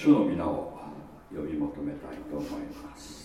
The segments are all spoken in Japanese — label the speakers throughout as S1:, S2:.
S1: 主の皆を呼び求めたいと思います。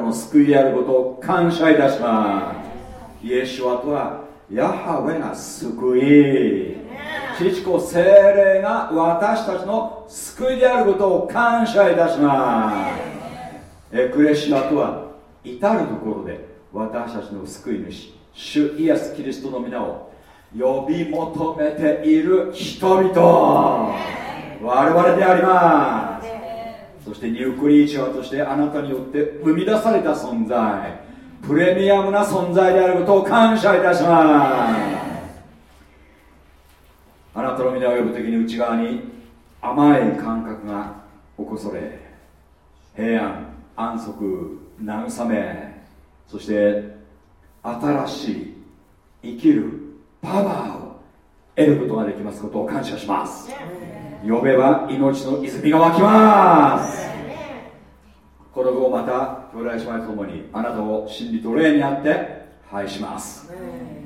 S1: の救いであることを感謝いたします。イエシュアとはヤハウェが救い父子精霊が私たちの救いであることを感謝いたします。エクレシアとは至るところで私たちの救い主主イエス・キリストの皆を呼び求めている人々。我々であります。そしてニュークリーチャーとしてあなたによって生み出された存在。プレミアムな存在であることを感謝いたします。あなたの皆を呼ぶ時に内側に甘い感覚が起こされ。平安安息慰め。そして新しい生きるパワーを得ることができますことを感謝します呼べば命の泉が湧きます。この後また兄弟姉妹ともにあなたを真理と霊にあって拝します、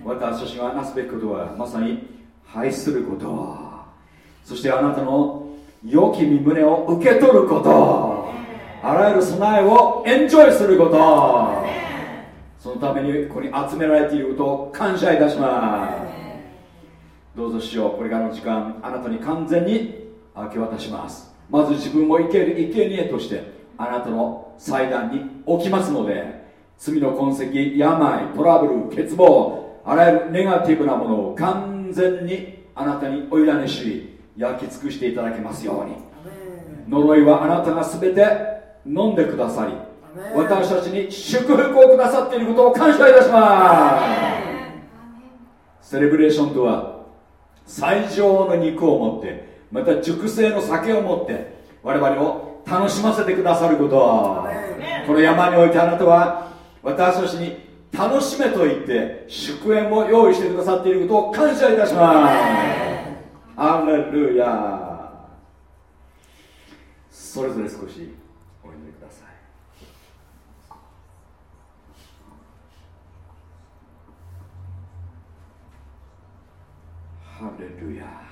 S1: 私たちがなすべきことはまさに愛すること。そしてあなたの良き身胸を受け取ること。あらゆる備えをエンジョイすること。そのためにここに集められていることを感謝いたします。どうぞしようこれからの時間あなたに完全に明け渡します。まず自分を生ける生贄としてあなたの祭壇に置きますので罪の痕跡病トラブル欠乏あらゆるネガティブなものを完全にあなたにお委ねし焼き尽くしていただけますように。呪いはあなたが全て飲んでくださり私たちに祝福をくださっていることを感謝いたします。セレブレーションとは最上の肉を持ってまた熟成の酒を持って我々を楽しませてくださること。この山においてあなたは私たちに楽しめと言って祝宴を用意してくださっていることを感謝いたします。アレルヤ。それぞれ少しお祈りください。ハレルヤ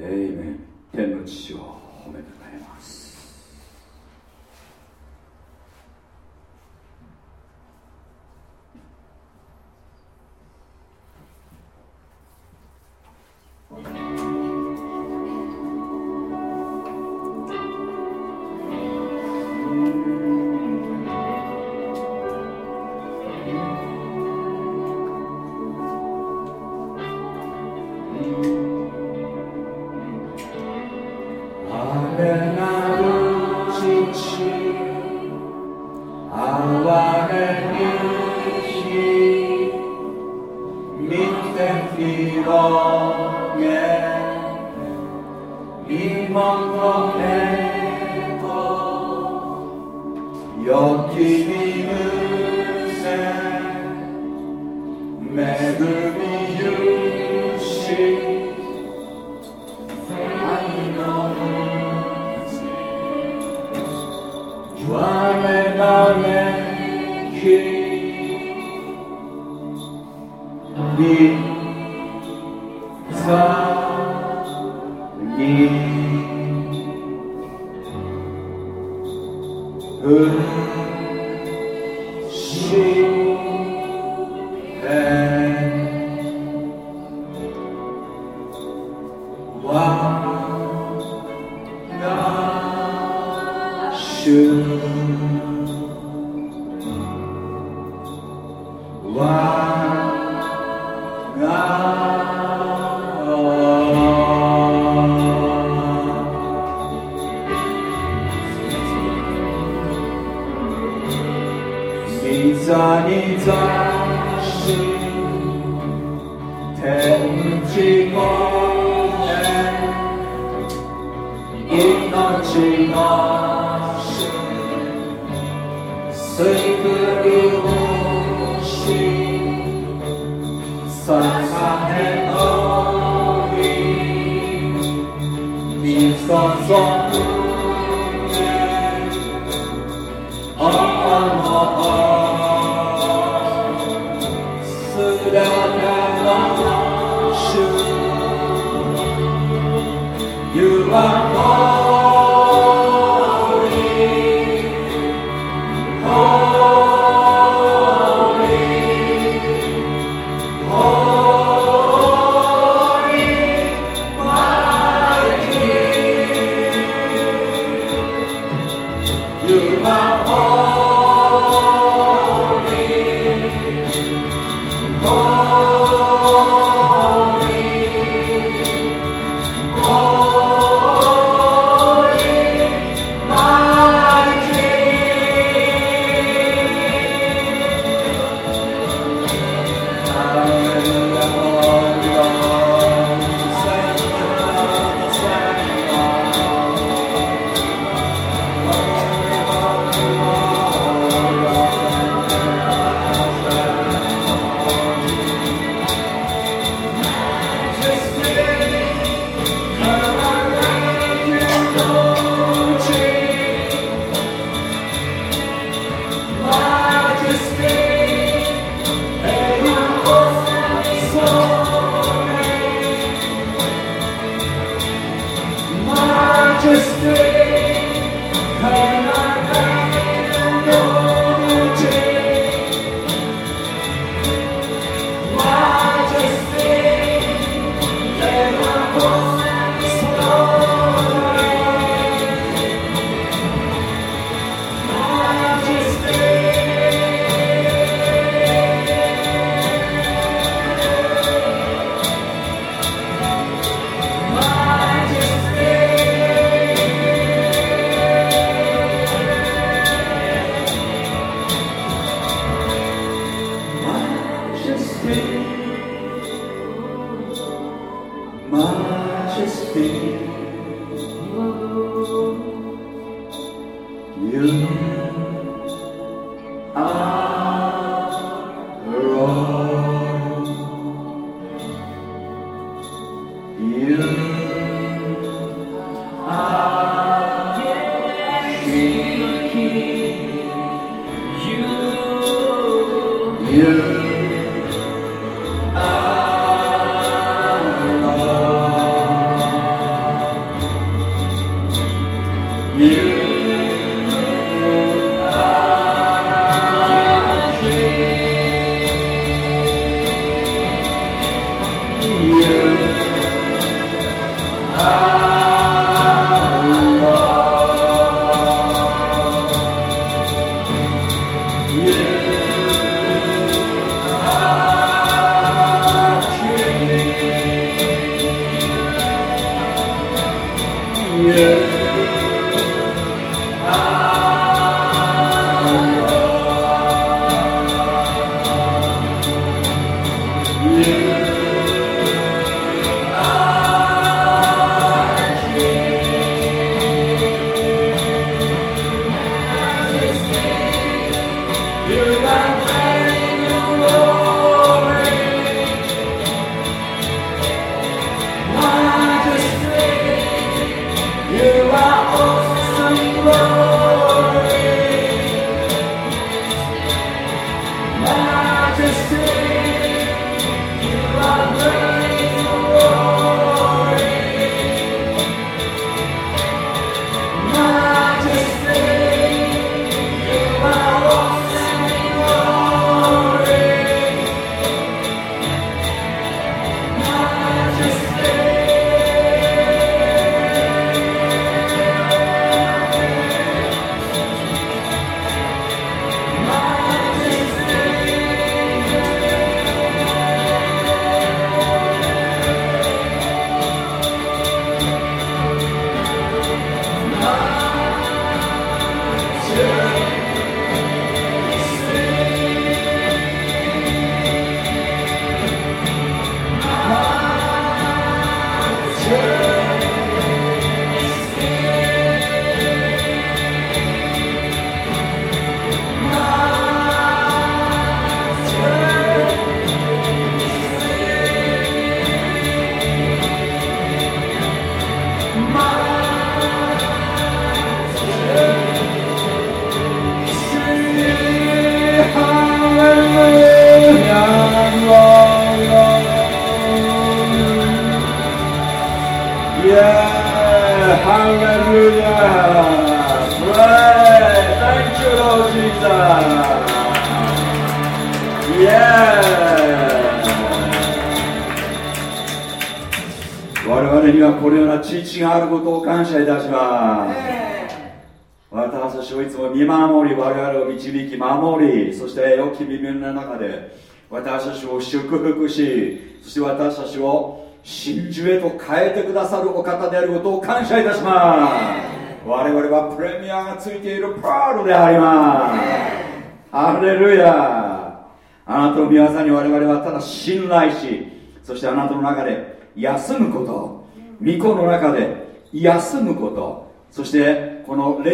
S1: エイメン天の父よ。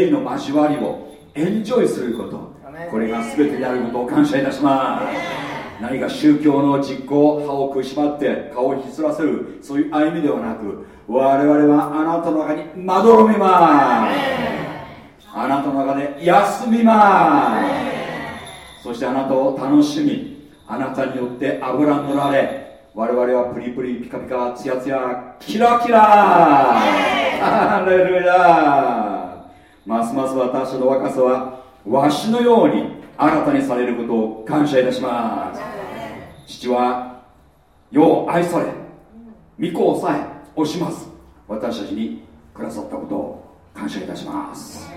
S1: 霊の交わりをエンジョイすること。これが全てであることを感謝いたします。何か宗教の実行歯を食いしばって顔をひすらせるそういう歩みではなく我々はあなたの中にまどろみます。あなたの中で休みます。そしてあなたを楽しみあなたによって油塗られ我々はプリプリピカピカツヤツヤキラキラ。ハレルヤますます私の若さはわしのように新たにされることを感謝いたします。父は世を愛され御子をさえ惜します。私たちにくださったことを感謝いたします。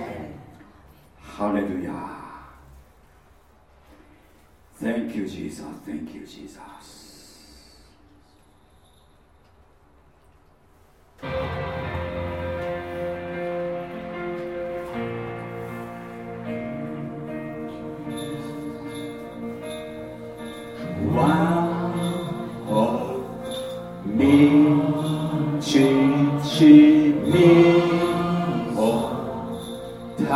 S1: ハレルヤ Thank you Jesus. Thank you Jesus. one of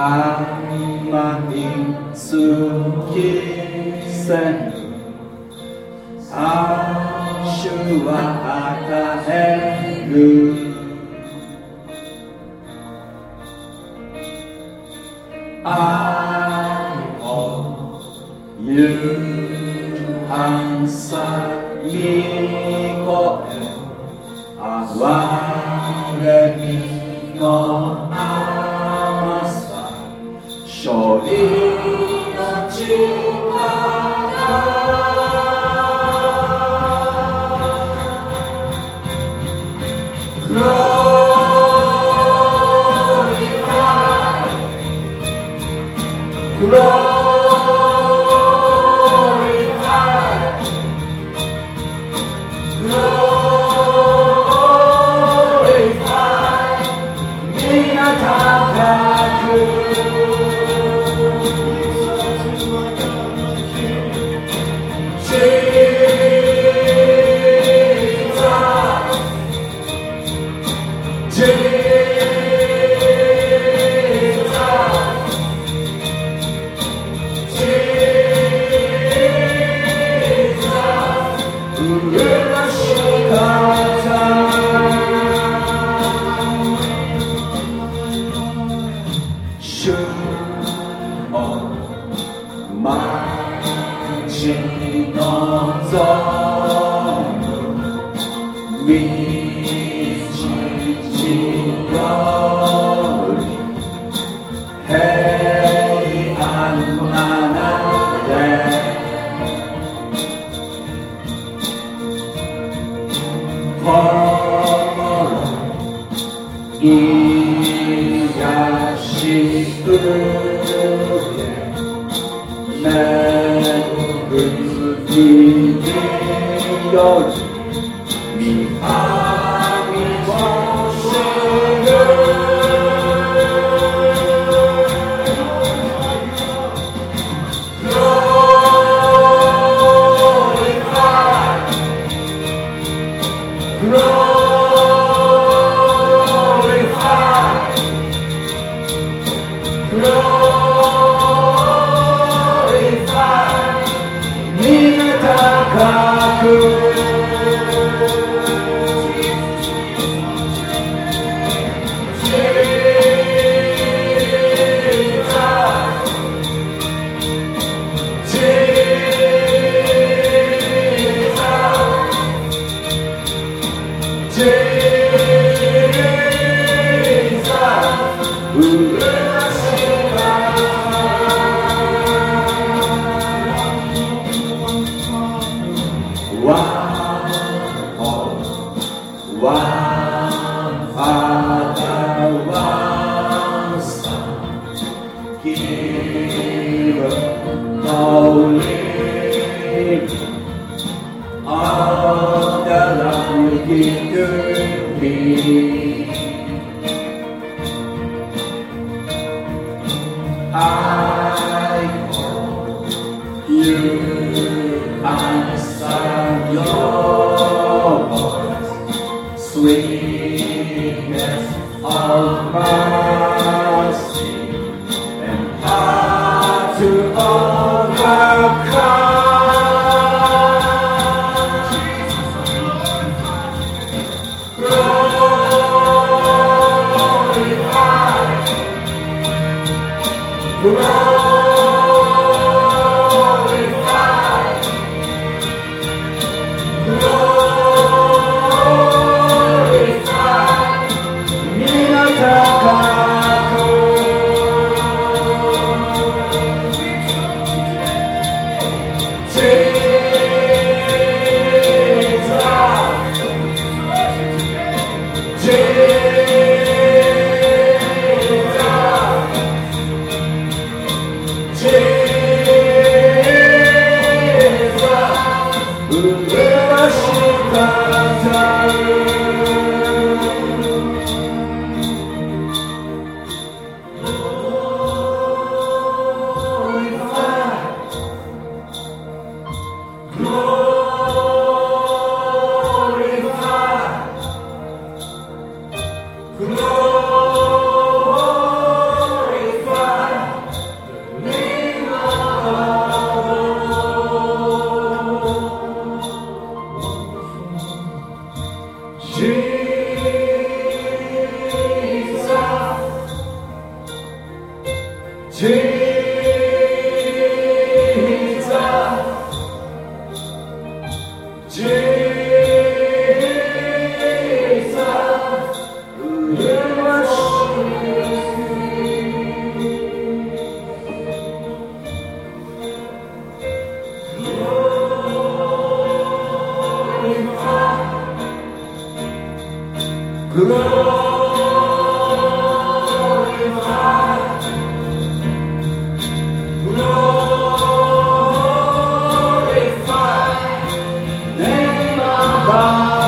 S1: 兄につきせに安主は与える。愛を夕飯さみこえ。哀れみの Amen.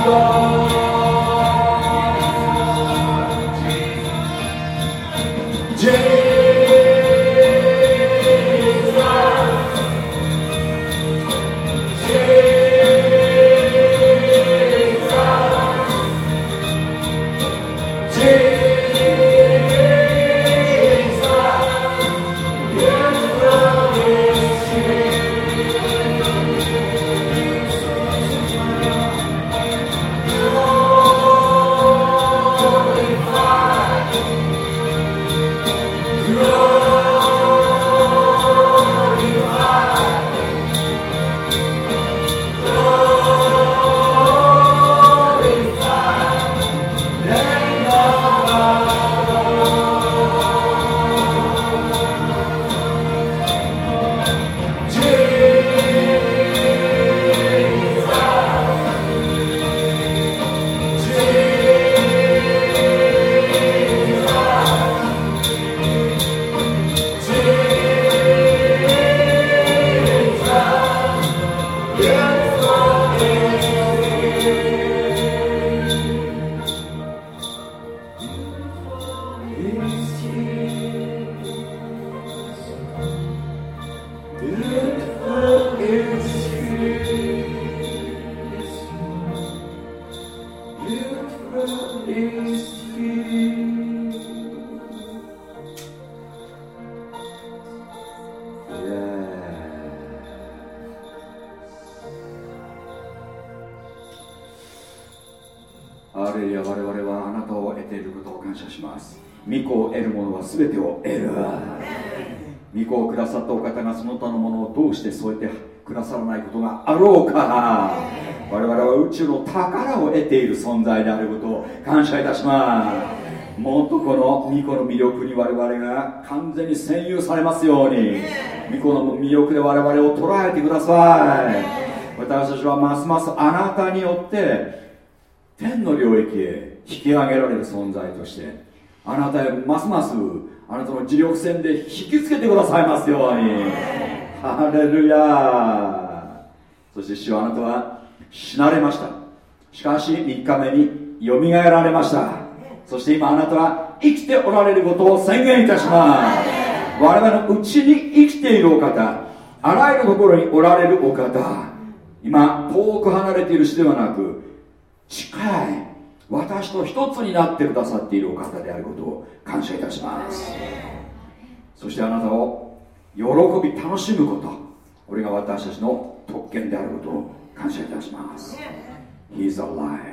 S1: 存が完全に占有されますように。巫女の魅力で我々を捉えてください。私たちはますますあなたによって天の領域へ引き上げられる存在としてあなたへますますあなたの磁力線で引きつけてくださいますように。ハレルヤそして主はあなたは死なれました。しかし3日目によみがえられました。そして今あなたは生きておられることを宣言いたします。我々のうちに生きているお方あらゆるところにおられるお方今遠く離れている死ではなく近い私と一つになってくださっているお方であることを感謝いたします。そしてあなたを喜び楽しむことこれが私たちの特権であることを感謝いたします。He's alive.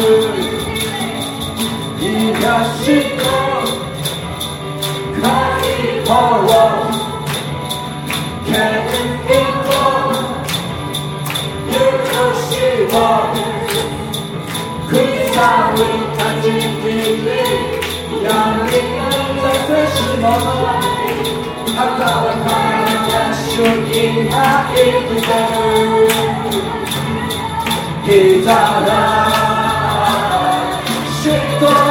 S1: alive. Shit, don't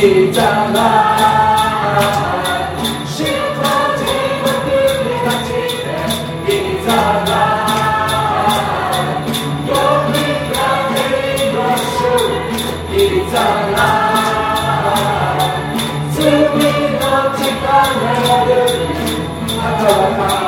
S1: 있잖아 짙어지고 빛이 닥칠 때 있잖아 여기까지 것을 있잖아 숨이 넘칠 때 모든 아까워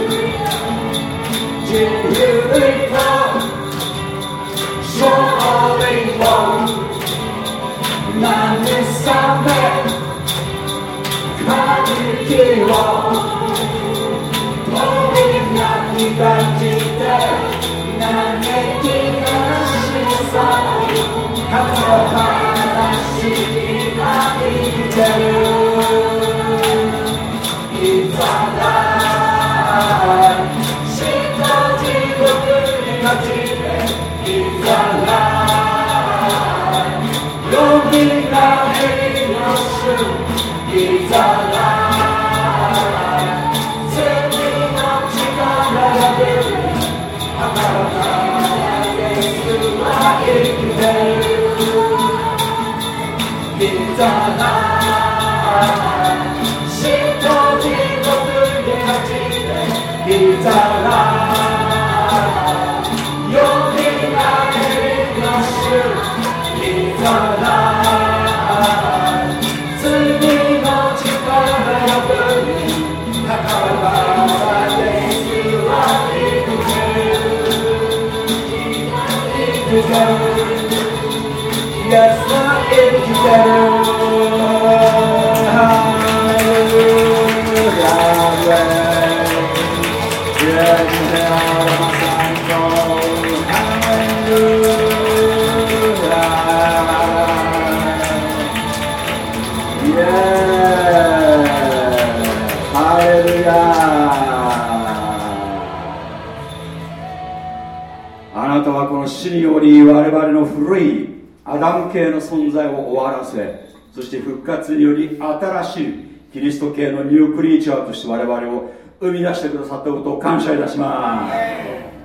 S1: 希望我々の古いアダム系の存在を終わらせそして復活により新しいキリスト系のニュークリーチャーとして我々を生み出してくださったことを感謝いたします。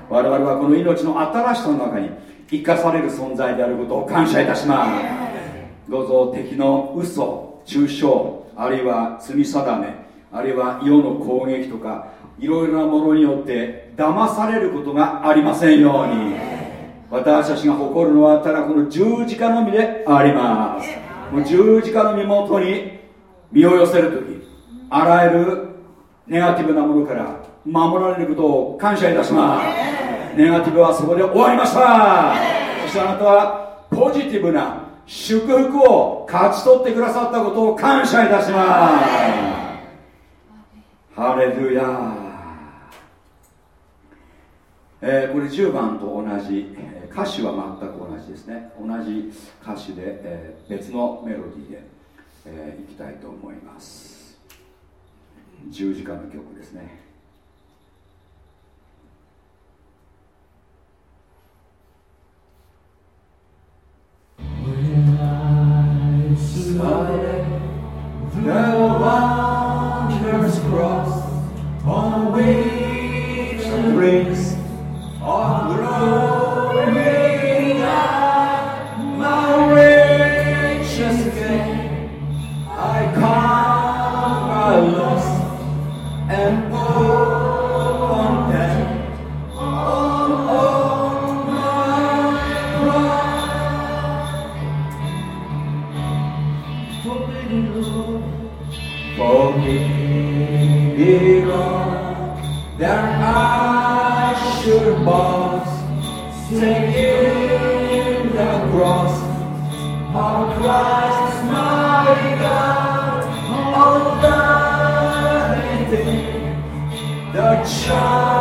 S1: 我々はこの命の新しさの中に生かされる存在であることを感謝いたします。どうぞ敵の嘘中傷あるいは罪定めあるいは世の攻撃とかいろいろなものによって騙されることがありませんように。私たちが誇るのはただこの十字架のみであります。十字架の身元に身を寄せる時あらゆるネガティブなものから守られることを感謝いたします。ネガティブはそこで終わりました。そしてあなたはポジティブな祝福を勝ち取ってくださったことを感謝いたします。ハレルヤえー、これ10番と同じ、歌詞は全く同じですね。同じ歌詞で、えー、別のメロディーで、えー、いきたいと思います。十字架の曲ですね。The on brings all glory bones, taking the cross of Christ my God, all vanity, the child.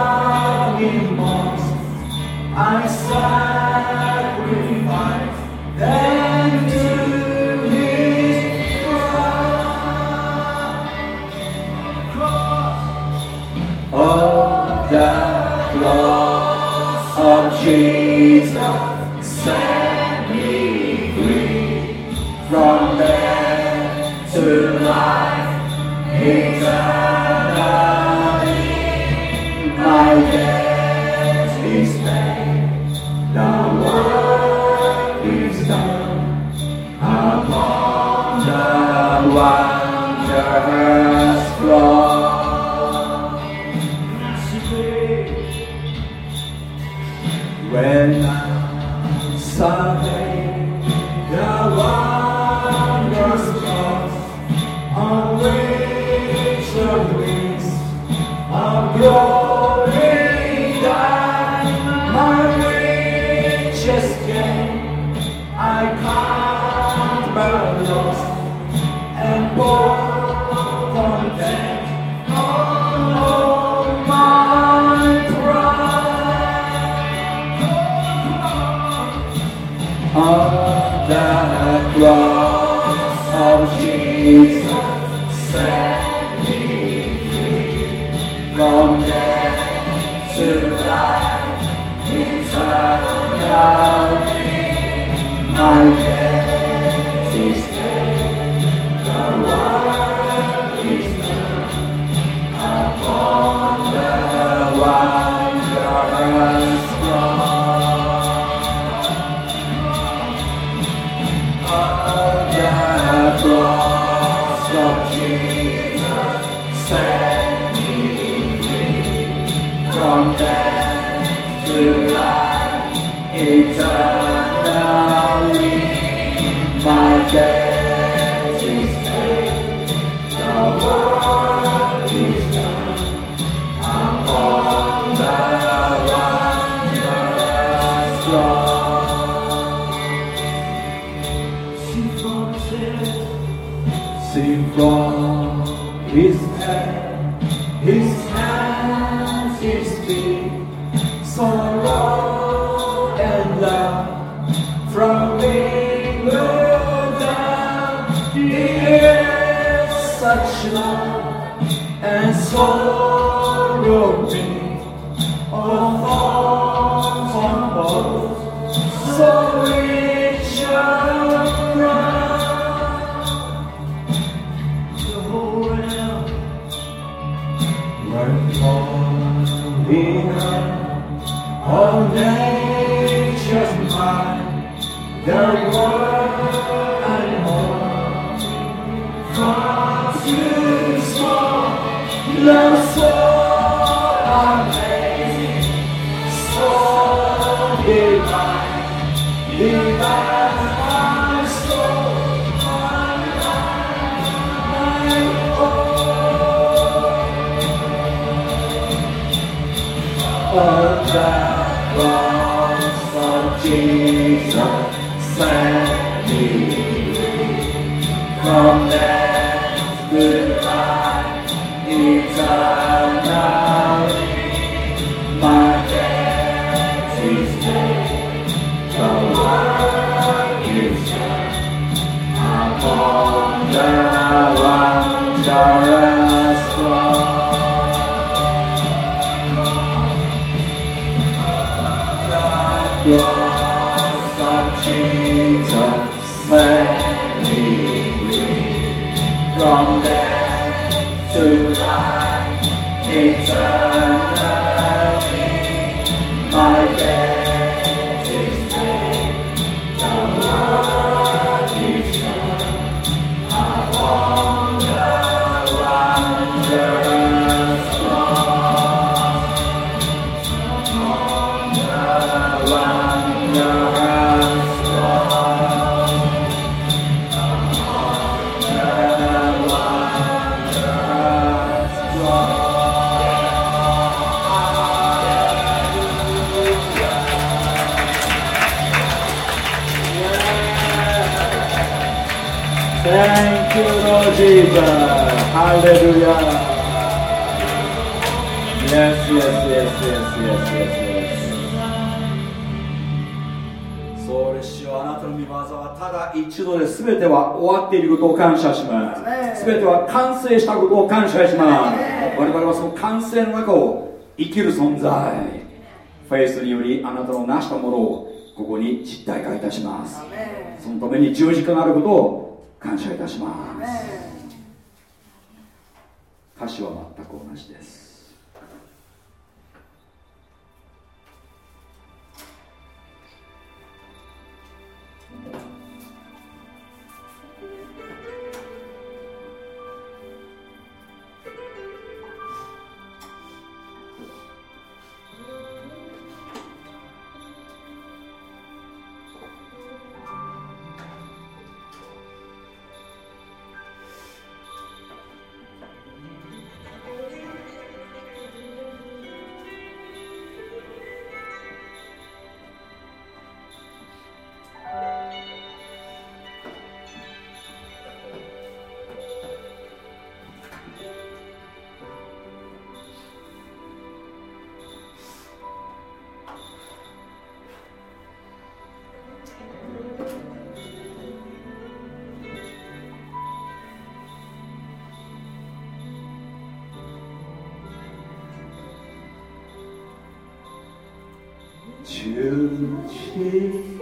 S1: You she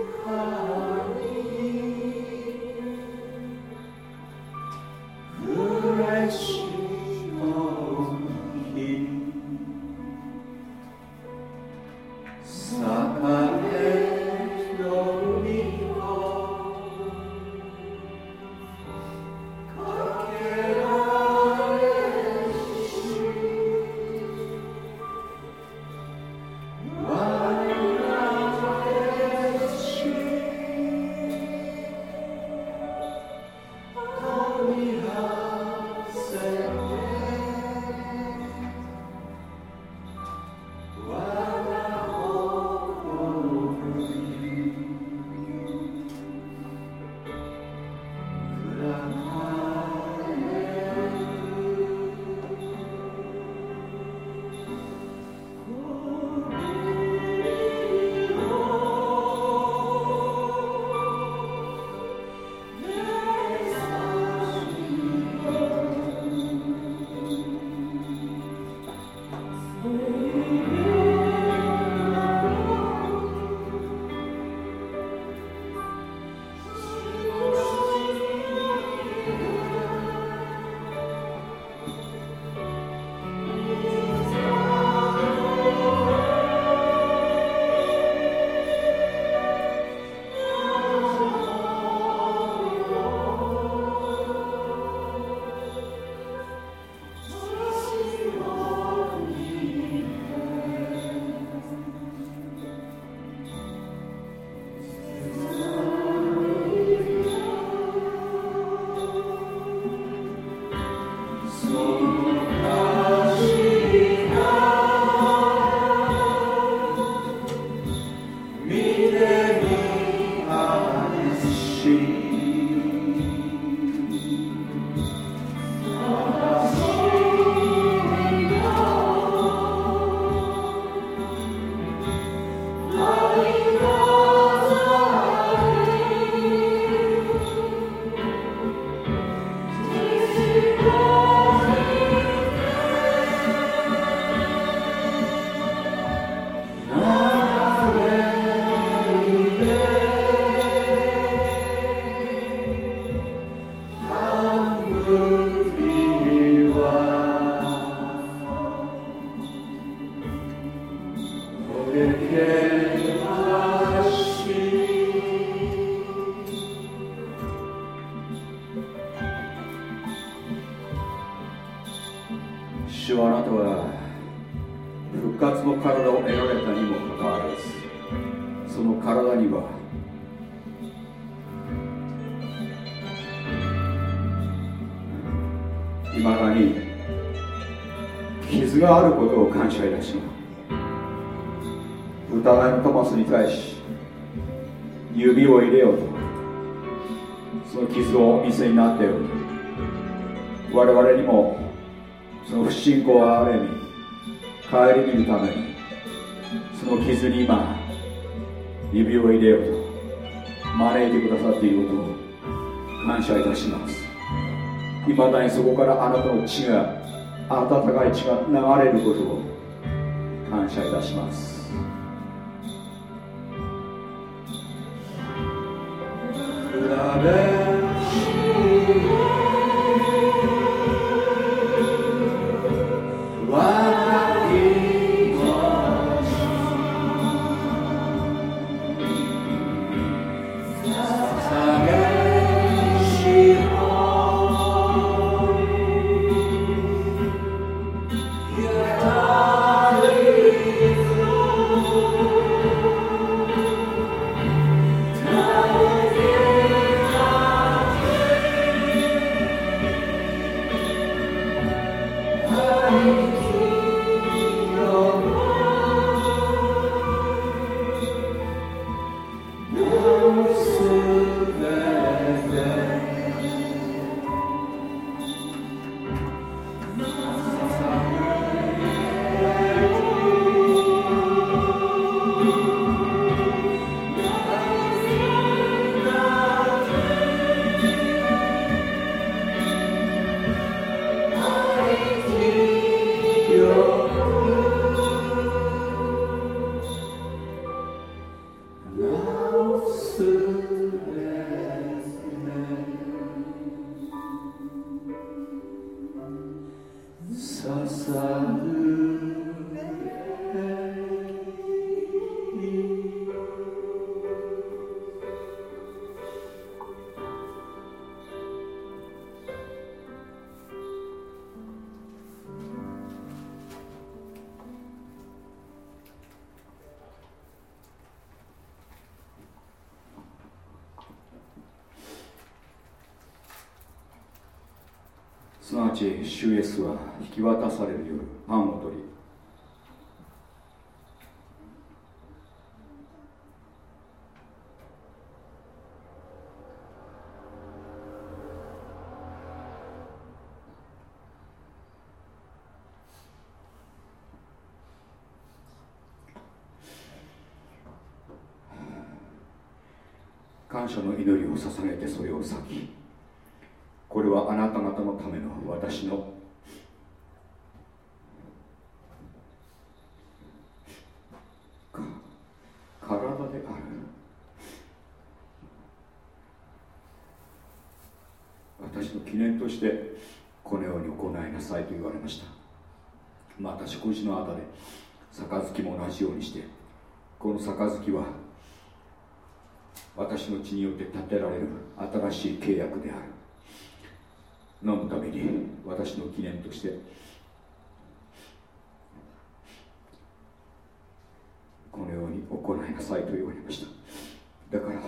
S1: すなわち主イエスは引き渡される夜パンを取り感謝の祈りを捧げてそれを裂きのための私の。体である。私の記念としてこのように行いなさいと言われました。また祝辞の後で杯も同じようにしてこの杯は私の血によって建てられる新しい契約である。飲むために私の記念として。このように行いなさいと言われました。だから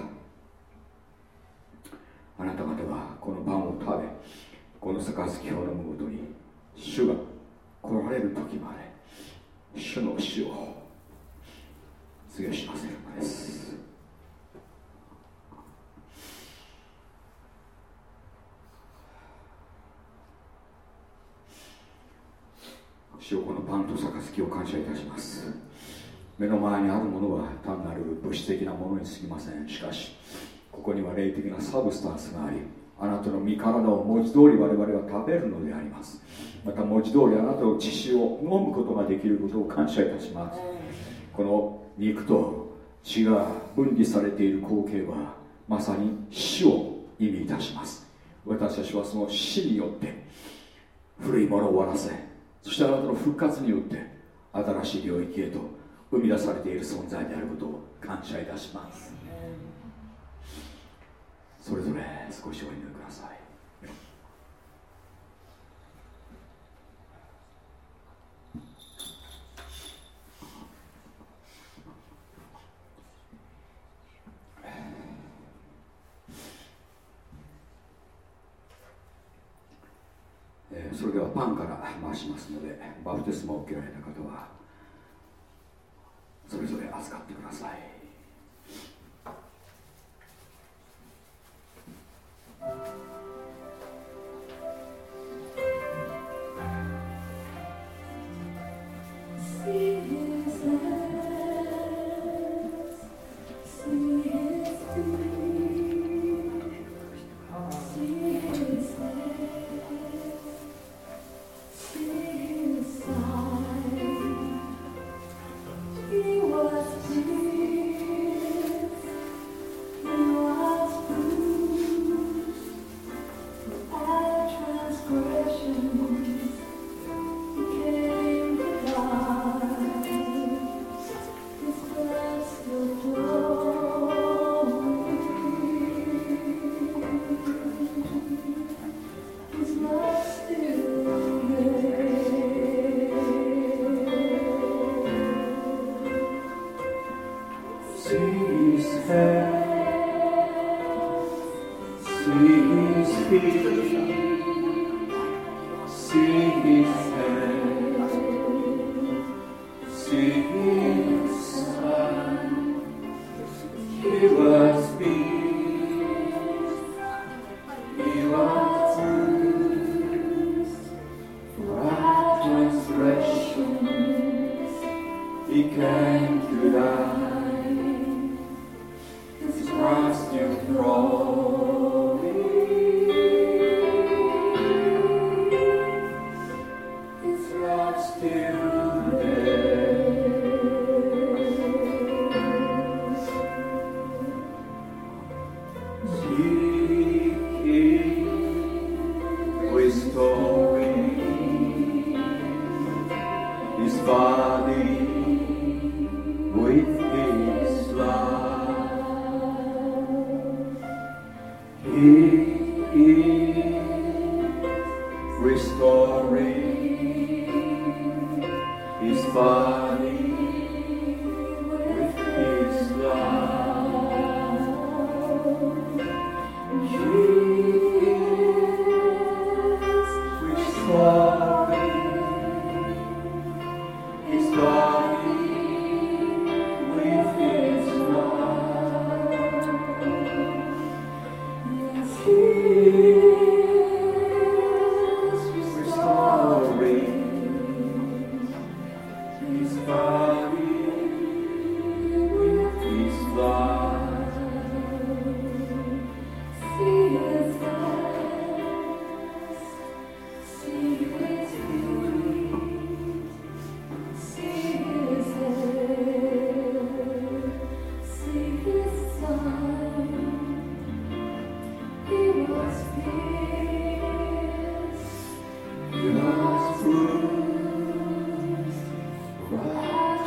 S1: あなた方はこのパンを食べこの杯を飲むごとに主が来られる時まで主の死を告げしませるのです主このパンと杯を感謝いたします目の前にあるものは単なる物質的なものにすぎませんしかしここには霊的なサブスタンスがありあなたの身体を文字通り我々は食べるのでありますまた文字通りあなたの血潮を飲むことができることを感謝いたしますこの肉と血が分離されている光景はまさに死を意味いたします私たちはその死によって古いものを終わらせそしてあなたの復活によって新しい領域へと生み出されている存在であることを感謝いたします。それぞれ少しお祈りください。バプテスマを受けられた方はそれぞれ預かってください。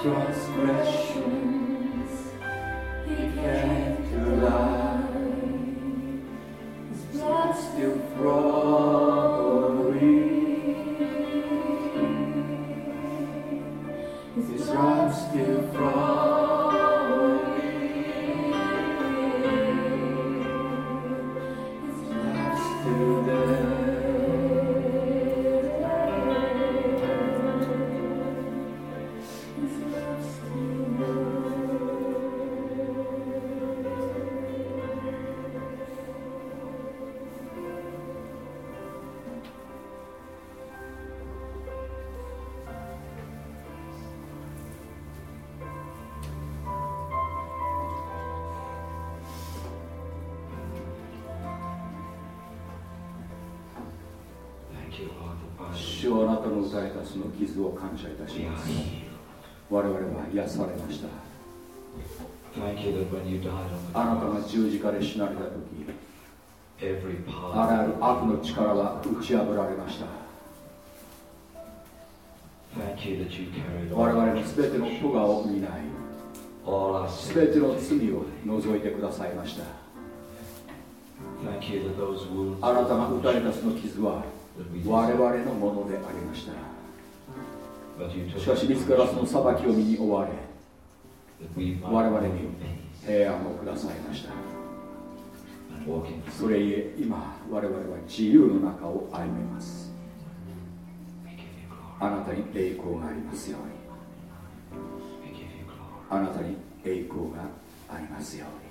S1: transgression. の傷を感謝いたします。我々は癒されました。
S2: あなたが
S1: 十字架で死なれた時
S2: あらゆる悪の力は打
S1: ち破られました。我々の全ての子がをない。全ての罪を除いてくださいました。あなたが打たれたその傷は我々のものでありました。しかし自らその裁きを身に追われ我々に平安をくださいました。それゆえ今我々は自由の中を歩めます。あなたに栄光がありますように。あなたに栄光がありますように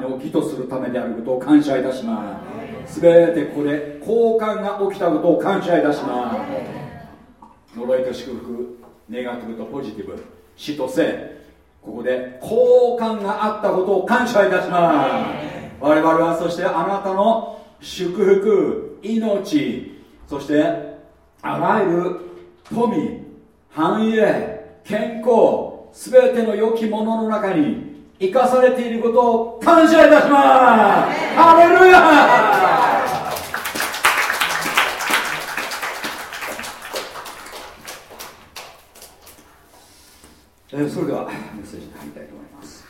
S1: 神の義とするためであることを感謝いたします。全てここで交換が起きたことを感謝いたします。呪いと祝福ネガティブとポジティブ死と生。ここで交換があったことを感謝いたします。我々はそしてあなたの祝福命そしてあらゆる富繁栄健康全ての良きものの中に生かされていることを感謝いたします。ハレルヤえそれではメッセージに入りたいと思います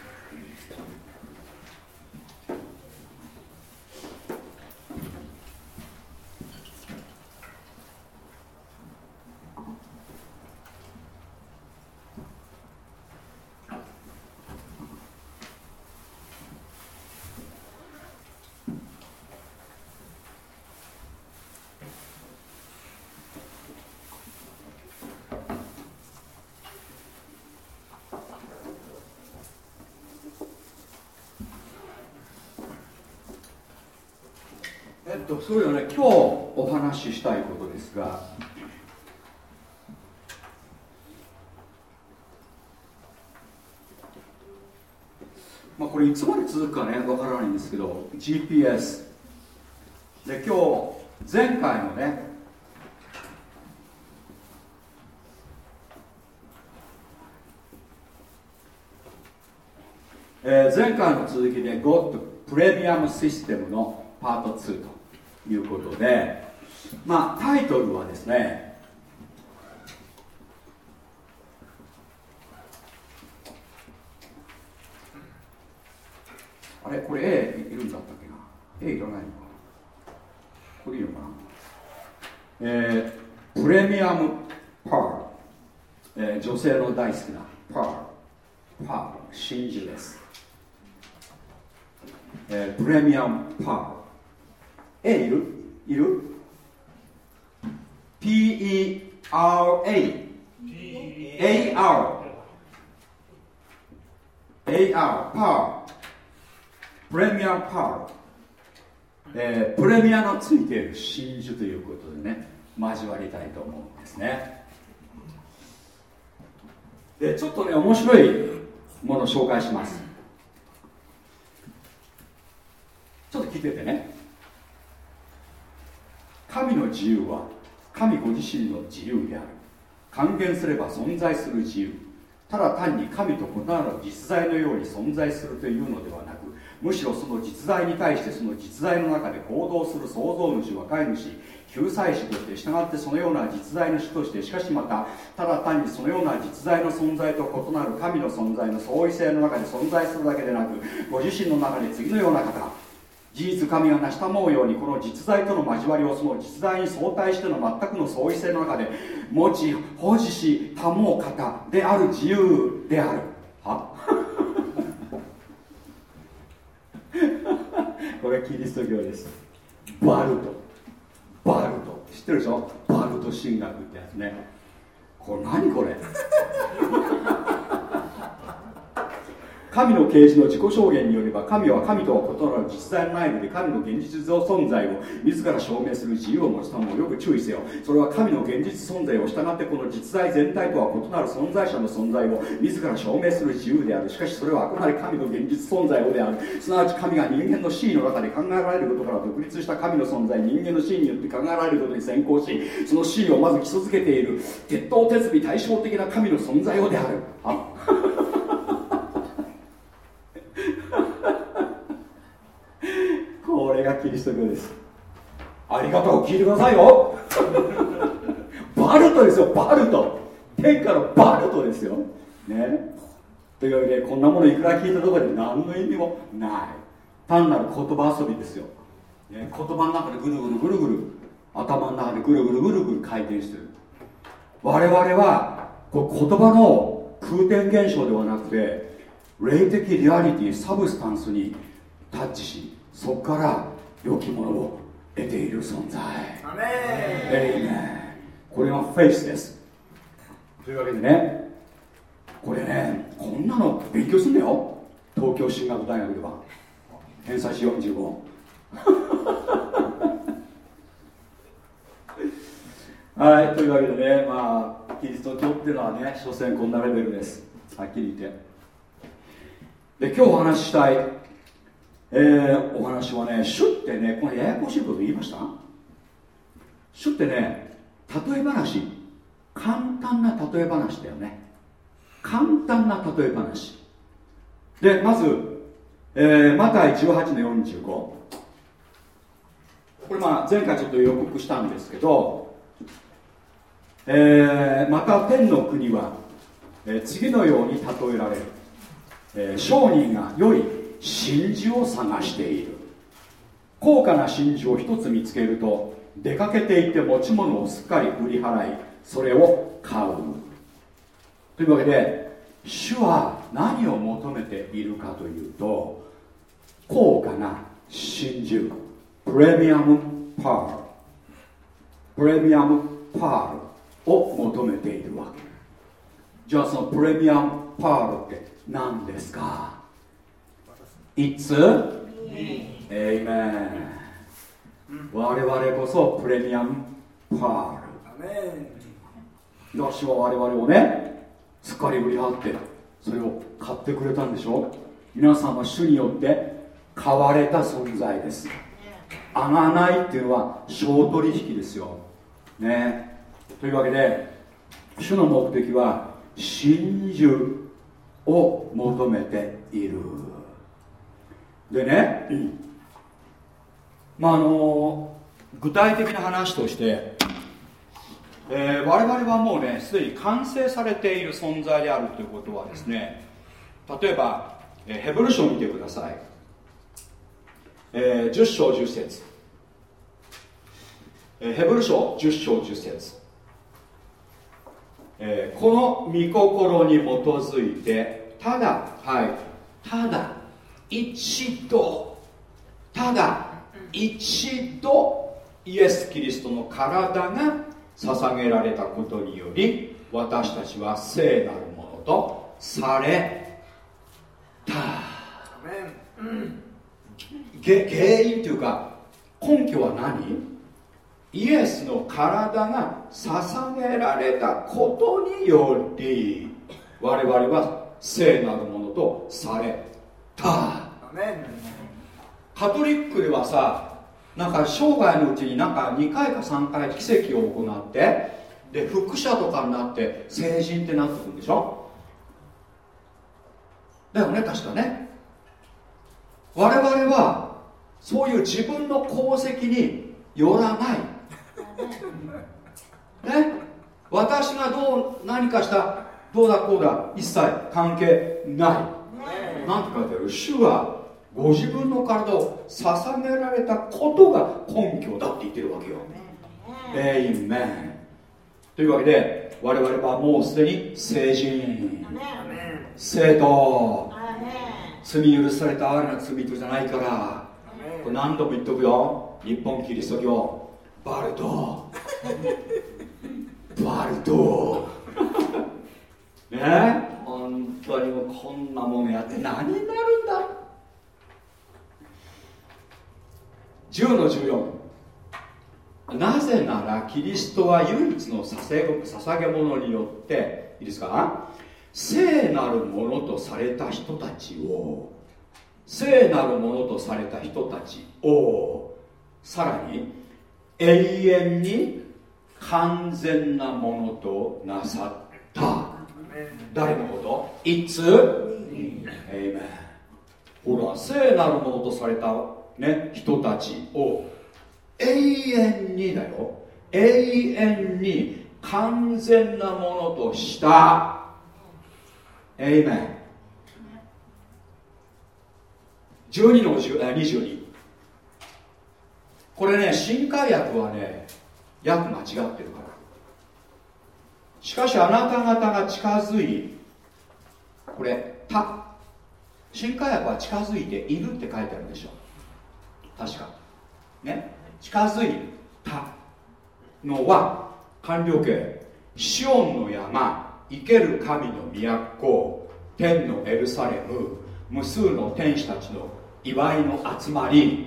S1: とそれはね今日お話ししたいことですがまあこれいつまで続くかねわからないんですけど GPS で今日前回のねえー、前回の続きで GOT プレミアムシステムのパート2ということでまあタイトルはですねあれこれ A いるんだったっけな？A いらないのかこれいいのかな？えー、プレミアムパール、えー、女性の大好きなパール。パール。真珠です、えー、プレミアムパール。A いる？いる ?P-E-R-A A-R A-R パープレミアムパーえー、プレミアのついている真珠ということでね交わりたいと思うんですね。でちょっとね面白いものを紹介します。ちょっと聞いててね。神の自由は神ご自身の自由である。還元すれば存在する自由。ただ単に神と異なる実在のように存在するというのではなくむしろその実在に対してその実在の中で行動する創造主和解主救済主として従ってそのような実在の主としてしかしまたただ単にそのような実在の存在と異なる神の存在の相違性の中で存在するだけでなくご自身の中で次のような方事実神が成したもうようにこの実在との交わりをその実在に相対しての全くの相違性の中で持ち保持し保う方である自由である。はこれキリスト教です。バルト。バルト。知ってるでしょ？バルト神学ってやつね。これ何これ？神の啓示の自己証言によれば神は神とは異なる実在の内部で神の現実存在を自ら証明する自由を持つためをよく注意せよ。それは神の現実存在を従ってこの実在全体とは異なる存在者の存在を自ら証明する自由である。しかしそれはあくまで神の現実存在をである。すなわち神が人間の真意の中で考えられることから独立した神の存在人間の真意によって考えられることに先行しその真意をまず基礎づけている鉄頭鉄尾対照的な神の存在をであるこれがキリスト教です。ありがとう。聞いてくださいよ。バルトですよ。バルト。天下のバルトですよ。ね。というわけでこんなものいくら聞いたところで何の意味もない。単なる言葉遊びですよ、ね、言葉の中でぐるぐるぐるぐる頭の中でぐるぐるぐるぐる回転してる。我々はこう言葉の空転現象ではなくて霊的リアリティ substance にタッチしそこから良きものを得ている存在。 Amen。これがフェイスですというわけでね。これねこんなの勉強するんだよ。東京進学大学では。偏差値45はいというわけでねまあキリスト教っていうのはね所詮こんなレベルです。はっきり言って。で今日お話ししたい、えー、お話はね主ってねこのややこしいこと言いました？主ってね例え話。簡単な例え話だよね。簡単な例え話。でまず、えー、マタイ18の45これまあ前回ちょっと予告したんですけど、えー、また天の国は、えー、次のように例えられる、えー、商人が良い真珠を探している。高価な真珠を一つ見つけると出かけていって持ち物をすっかり売り払いそれを買う。というわけで主は何を求めているかというと高価な真珠プレミアムパールプレミアムパールを求めているわけ。じゃあそのプレミアムパールって何ですか？It's Amen. 我々こそプレミアムパール。よしは我々をねすっかり売り払ってそれを買ってくれたんでしょ？皆さんは主によって買われた存在です。あがないっていうのは小取引ですよ。ね。というわけで主の目的は真珠を求めているでね、まああの具体的な話としてえー、我々はもうねすでに完成されている存在であるということはですね例えば、えー、ヘブル書を見てください、えー、10章10節、えー、ヘブル書10章10節、えー、この御心に基づいてただはいただ一度ただ一度イエス・キリストの体が捧げられたことにより私たちは聖なるものとされた、うん、原因というか根拠は何？イエスの体が捧げられたことにより我々は聖なるものとされたカトリックではさなんか生涯のうちになんか2回か3回奇跡を行ってで副者とかになって成人ってなってくるんでしょ？だよね確かね。我々はそういう自分の功績によらない。ね？私がどう何かしたどうだこうだ一切関係ないなんて書いてある。主はご自分の体を捧げられたことが根拠だって言ってるわけよ。エイメン。というわけで我々はもうすでに成人。生徒。罪許された哀れな罪人じゃないから。これ何度も言っとくよ。日本キリスト教。バルト。バルト。ね？本当にもこんなものやって何になるんだ？10の14なぜならキリストは唯一の捧げ物によっていいですか？聖なるものとされた人たちを聖なるものとされた人たちをさらに永遠に完全なものとなさった。誰のこと？いつ？ほら聖なるものとされたね、人たちを。永遠にだよ。永遠に完全なものとした。エイメン12の22これね新海訳はね訳間違ってるからしかしあなた方が近づいこれ「た」新海訳は近づいているって書いてあるでしょ。確か。ね。近づいた。のは完了形シオンの山生ける神の都天のエルサレム無数の天使たちの祝いの集まり。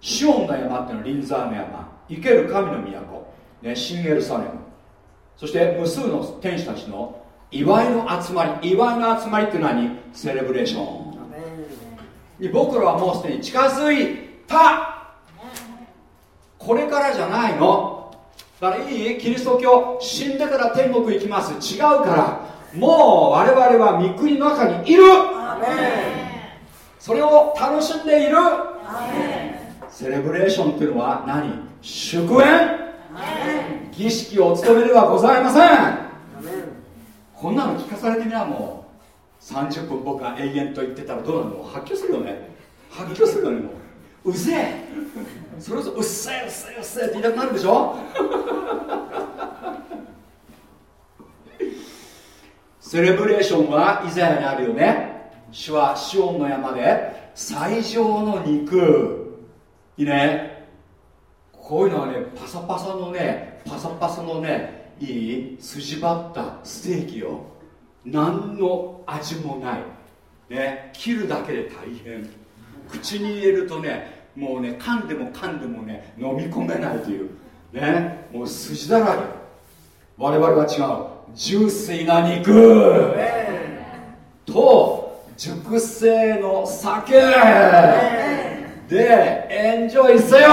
S1: シオンの山っていうのは臨座の山生ける神の都、ね、新エルサレム。そして無数の天使たちの祝いの集まり祝いの集まりって何？セレブレーション。僕らはもうすでに近づいた。これからじゃないの。だからいいキリスト教死んでから天国行きます。違うから。もう我々は御国の中にいる。それを楽しんでいる。セレブレーションっていうのは何？祝宴儀式を務めではございません。こんなの聞かされてみなもう30分僕が永遠と言ってたらどうなの？発狂するよね。発狂するよねもう。うぜえ。それこそうっせえうっせえうっせえって言いたくなるでしょ？セレブレーションはイザヤにあるよね。主はシオンの山で最上の肉。いいね。こういうのはねパサパサのねパサパサのねいい筋張ったステーキを何の味もないね切るだけで大変。口に入れるとねもうね噛んでも噛んでもね飲み込めないという。ねもう筋だらけ。我々は違う。純粋な肉。と熟成の酒でエンジョイせよ！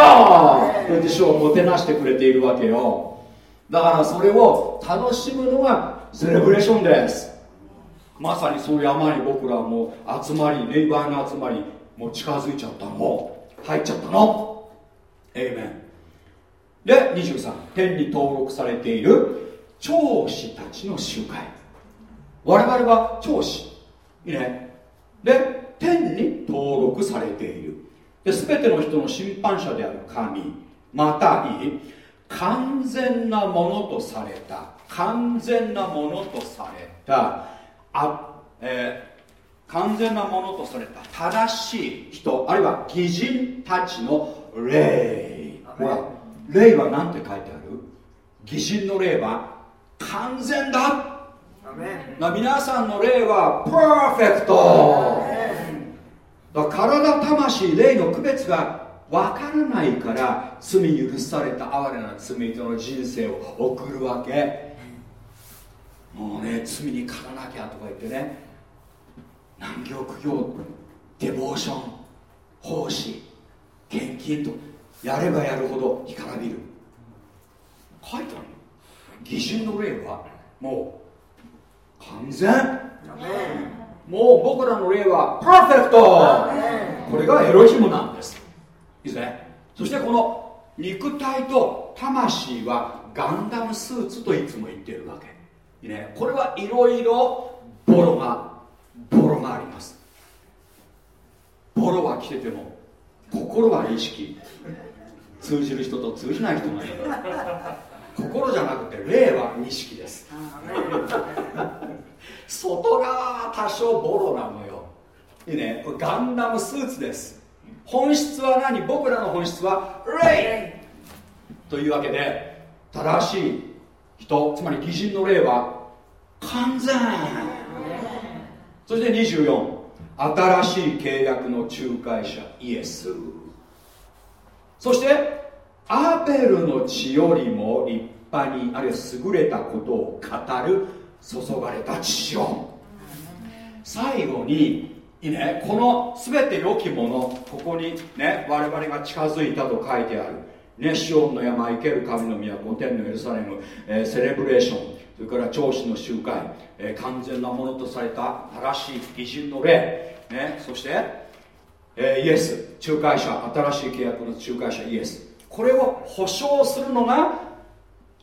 S1: という主をもてなしてくれているわけよ。だからそれを楽しむのがセレブレーションです。まさにその山に僕らも集まりネイバーの集まりもう近づいちゃったの。入っちゃったの。エイメンで23天に登録されている長子たちの集会。我々は長子。いいね。で天に登録されている。で全ての人の審判者である神またい完全なものとされた完全なものとされたあ、えー、完全なものとされた正しい人あるいは義人たちの霊ほら霊は何て書いてある？義人の霊は完全だ。ま皆さんの霊はパーフェクトだから体魂霊の区別が分からないから罪許された哀れな罪人の人生を送るわけ。もうね罪に勝たなきゃとか言ってね難行苦行デボーション奉仕献金とやればやるほど干からびる。書いてある義人の霊はもう完全。もう僕らの霊はパーフェクト。これがエロヒムなんです。いいですね。そしてこの肉体と魂はガンダムスーツといつも言ってるわけ、ね、これはいろいろボロがボロがあります。ボロは着てても心は意識。通じる人と通じない人がいる。心じゃなくて霊は錦です外側は多少ボロなのよ。いいね。これガンダムスーツです。本質は何？僕らの本質は霊というわけで正しい人つまり義人の霊は完全。そして24新しい契約の仲介者イエス。そしてアベルの血よりも立派にあるいは優れたことを語る注がれた血を最後にいいねこの全て良きものここにね我々が近づいたと書いてある。ね、シオンの山生ける神の都天のエルサレム、えー、セレブレーションそれから長子の集会、えー、完全なものとされた正しい義人の霊、ね、そして、えー、イエス仲介者新しい契約の仲介者イエス。これを保証するのが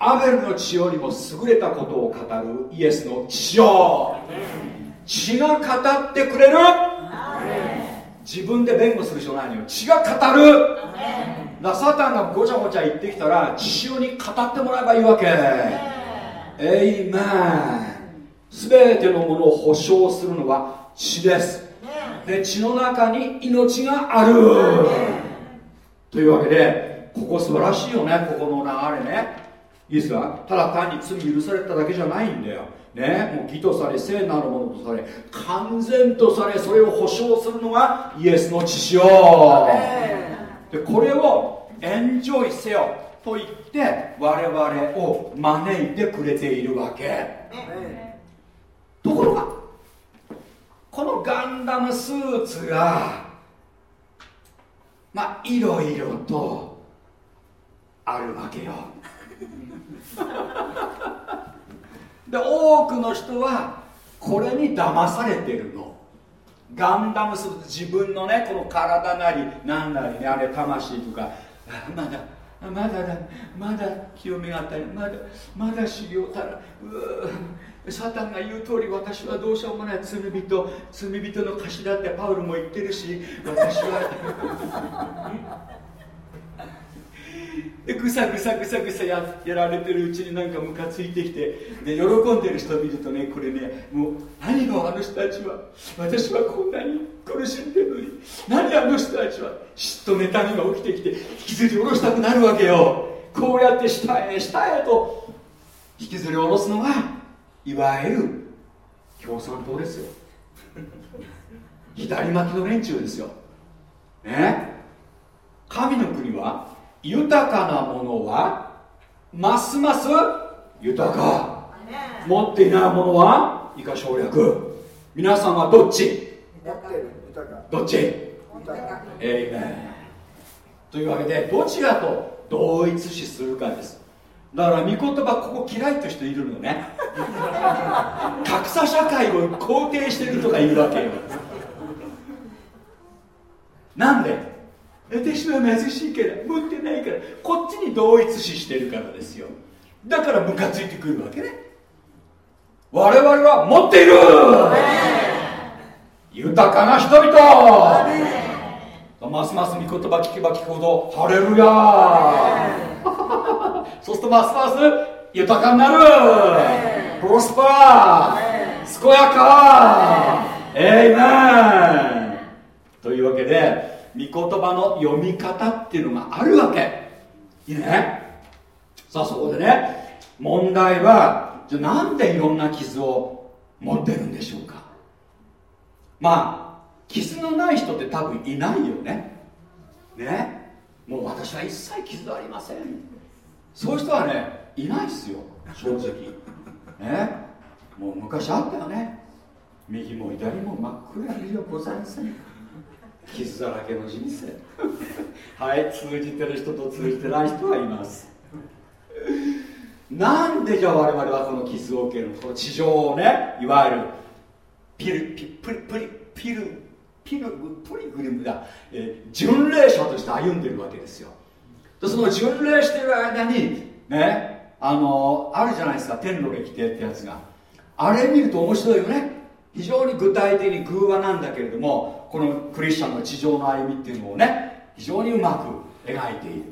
S1: アベルの血よりも優れたことを語るイエスの血を血が語ってくれる。自分で弁護する必要ないのよ。血が語る。だサタンがごちゃごちゃ言ってきたら血潮に語ってもらえばいいわけ。エイメン。全てのものを保証するのは血です。で血の中に命がある。というわけでここ素晴らしいよね。ここの流れね。いいですかただ単に罪許されただけじゃないんだよ。ねもう義とされ聖なるものとされ完全とされそれを保証するのがイエスの血潮でこれをエンジョイせよと言って我々を招いてくれているわけ。ところがこのガンダムスーツがまあいろいろとあるわけよで多くの人はこれに騙されてるの。ガンダムスーツ自分のねこの体なり何なりねあれ魂とか。まだまだだまだ清めがったりまだまだ修行たらうサタンが言う通り私はどうしようもない罪人。罪人の頭ってパウルも言ってるし私は。でぐさぐさぐさぐさややられてるうちになんかムカついてきてで喜んでる人を見るとねこれねもう何があの人たちは私はこんなに苦しんでるのに何あの人たちは嫉妬妬みが起きてきて引きずり下ろしたくなるわけよ。こうやって下へ下へと引きずり下ろすのがいわゆる共産党ですよ。左巻きの連中ですよ。ね？神の国は豊かなものはますます豊か。持っていないものは以下省略。皆さんはどっち？どっち？えいめというわけでどちらと同一視するかです。だから御言葉ここ嫌いって人いるのね。格差社会を肯定してる人がいるわけよ。なんで？私は貧しいから持ってないからこっちに同一視してるからですよ。だからムカついてくるわけね。我々は持っている。豊かな人々。ますます御言葉聞けば聞くほどハレルヤ。そうするとますます豊かになる。プロスパー。健やか。エイメン。というわけで御言葉の読み方っていうのがあるわけ。いいね？さあそこでね問題はじゃあなんでいろんな傷を持ってるんでしょうか？まあ傷のない人って多分いないよね。ね？もう私は一切傷ありません。そういう人はねいないっすよ。正直。ね？もう昔あったよね。右も左も真っ暗ではございません傷だらけの人生。はい通じてる人と通じてない人はいます。なんでじゃあ我々はこの傷を受けるの？この地上をねいわゆるピルピプリプリピルピルプリグリムが、えー、巡礼者として歩んでるわけですよ。でその巡礼してる間にねあのあるじゃないですか。天の歴帝ってやつが。あれ見ると面白いよね。非常に具体的に偶話なんだけれどもこのクリスチャンの地上の歩みっていうのをね非常にうまく描いている。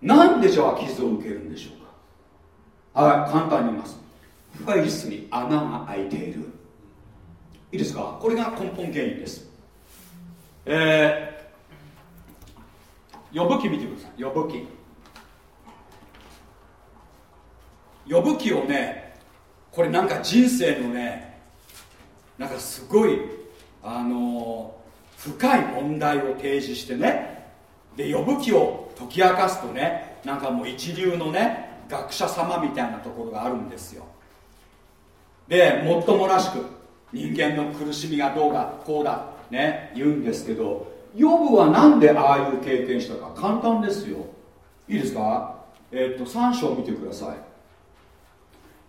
S1: なんでじゃあ傷を受けるんでしょうか？はい簡単に言います。フェイスに穴が開いている。いいですか？これが根本原因です。えー、呼ぶ記見てください。呼ぶ記呼ぶ記をねこれなんか人生のねなんかすごいあの深い問題を提示してねで呼ぶ気を解き明かすとねなんかもう一流のね学者様みたいなところがあるんですよ。でもっともらしく人間の苦しみがどうだこうだね言うんですけどヨブは何でああいう経験したか簡単ですよ。いいですか？えっと3章見てください。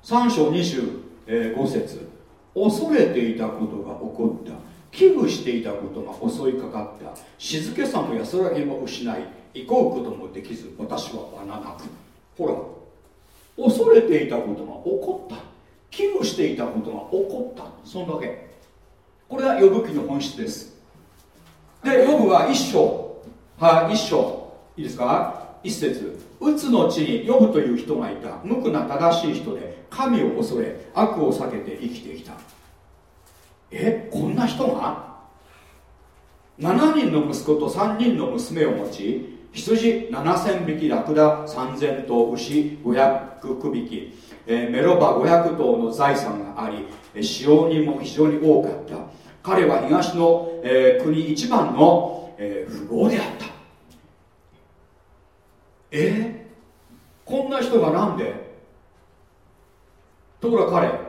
S1: 3章25節。恐れていたことが起こった。危惧していたことが襲いかかった。静けさも安らぎも失い行こうこともできず私は罠なくほら恐れていたことが起こった。危惧していたことが起こった。そんだけ。これが呼ぶ記の本質です。でヨブは一章。はい一章。いいですか？一節。うつの地にヨブという人がいた。無垢な正しい人で神を恐れ悪を避けて生きてきた。えこんな人が？7人の息子と3人の娘を持ち羊7000匹ラクダ3000頭牛500匹、えー、メロバ500頭の財産があり使用人も非常に多かった。彼は東の、えー、国一番の、えー、富豪であった。えー、こんな人がなんで？ところが彼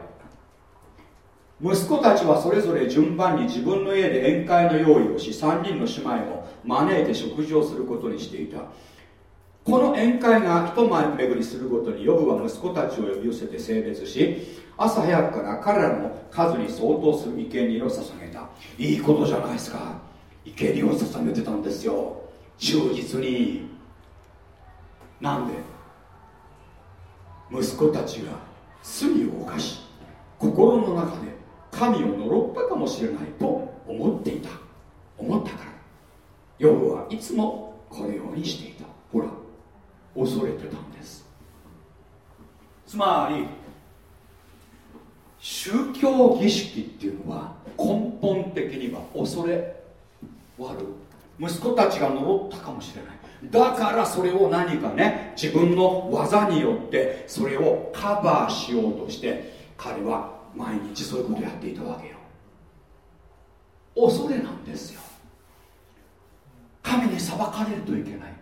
S1: 息子たちはそれぞれ順番に自分の家で宴会の用意をし3人の姉妹を招いて食事をすることにしていた。この宴会が一回巡りするごとにヨブは息子たちを呼び寄せて性別し朝早くから彼らの数に相当する生贄を捧げた。いいことじゃないですか。生贄を捧げてたんですよ。忠実に。なんで？息子たちが罪を犯し心の中で神を呪ったかもしれないと思っていた。思ったから。ヨブはいつもこのようにしていた。ほら恐れてたんです。つまり宗教儀式っていうのは根本的には恐れ悪息子たちが呪ったかもしれない。だからそれを何かね自分の技によってそれをカバーしようとして彼は毎日そういうことやっていたわけよ。恐れなんですよ。神に裁かれるといけない。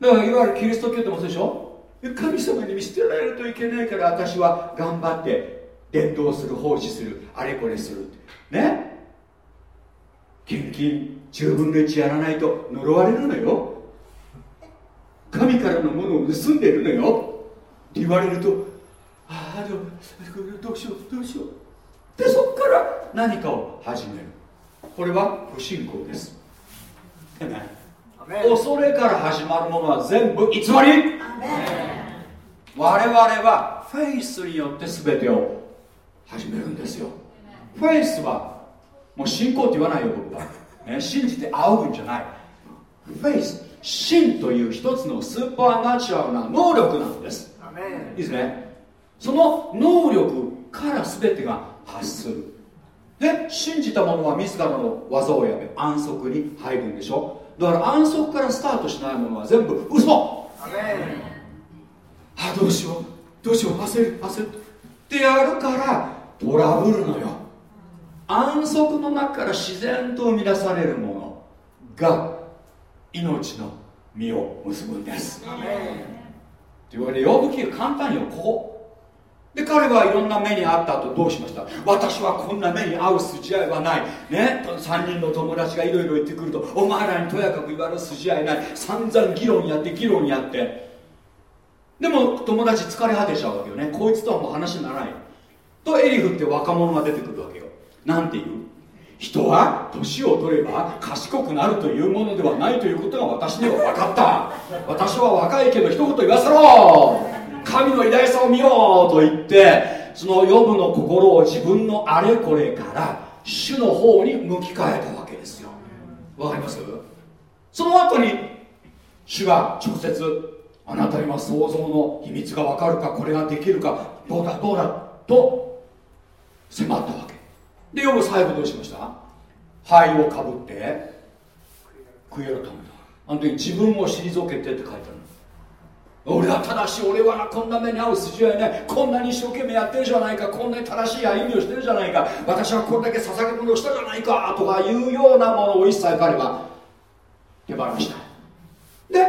S1: だからいわゆるキリスト教ってもそうでしょ？神様に見捨てられるといけないから私は頑張って伝道する奉仕するあれこれするね？献金10分の1やらないと呪われるのよ。神からのものを盗んでるのよ。って言われるとああどうしようどうしよう。でそこから何かを始める。これは不信仰です。恐れから始まるものは全部偽り。我々はフェイスによって全てを始めるんですよ。フェイスはもう信仰って言わないよ僕は、ね、信じて仰ぐんじゃない。フェイス信という一つの supernatural な能力なんです。いいですねその能力から全てが発する。で信じた者は自らの技をやめ安息に入るんでしょ。だから安息からスタートしないものは全部嘘。あどうしよう。どうしよう。焦る焦る。ってやるからトラブルのよ安息の中から自然と生み出されるものが命の実を結ぶんです。というわけで呼ぶ気が簡単よ。ここで彼はいろんな目に遭った後どうしました？私はこんな目に遭う筋合いはない。ね？3人の友達がいろいろ言ってくるとお前らにとやかく言われる筋合いない。散々議論やって議論やって。でも友達疲れ果てちゃうわけよね。こいつとはもう話にならない。とエリフって若者が出てくるわけよ。なんて言う？人は年を取れば賢くなるというものではないということが私には分かった。私は若いけど一言言わせろ。神の偉大さを見ようと言ってその予部の心を自分のあれこれから主の方に向き変えたわけですよ。わかります？その後に主が直接あなたには想像の秘密がわかるかこれができるかどうだどうだと迫ったわけ。でヨブ最後どうしました？灰をかぶって悔い改めた。あの時自分を退けてって書いてある。俺は正しい。俺はこんな目に遭う筋合いないこんなに一生懸命やってるじゃないか。こんなに正しい歩みをしてるじゃないか。私はこれだけ捧げ物をしたじゃないか。とかいうようなものを一切彼は手放した。で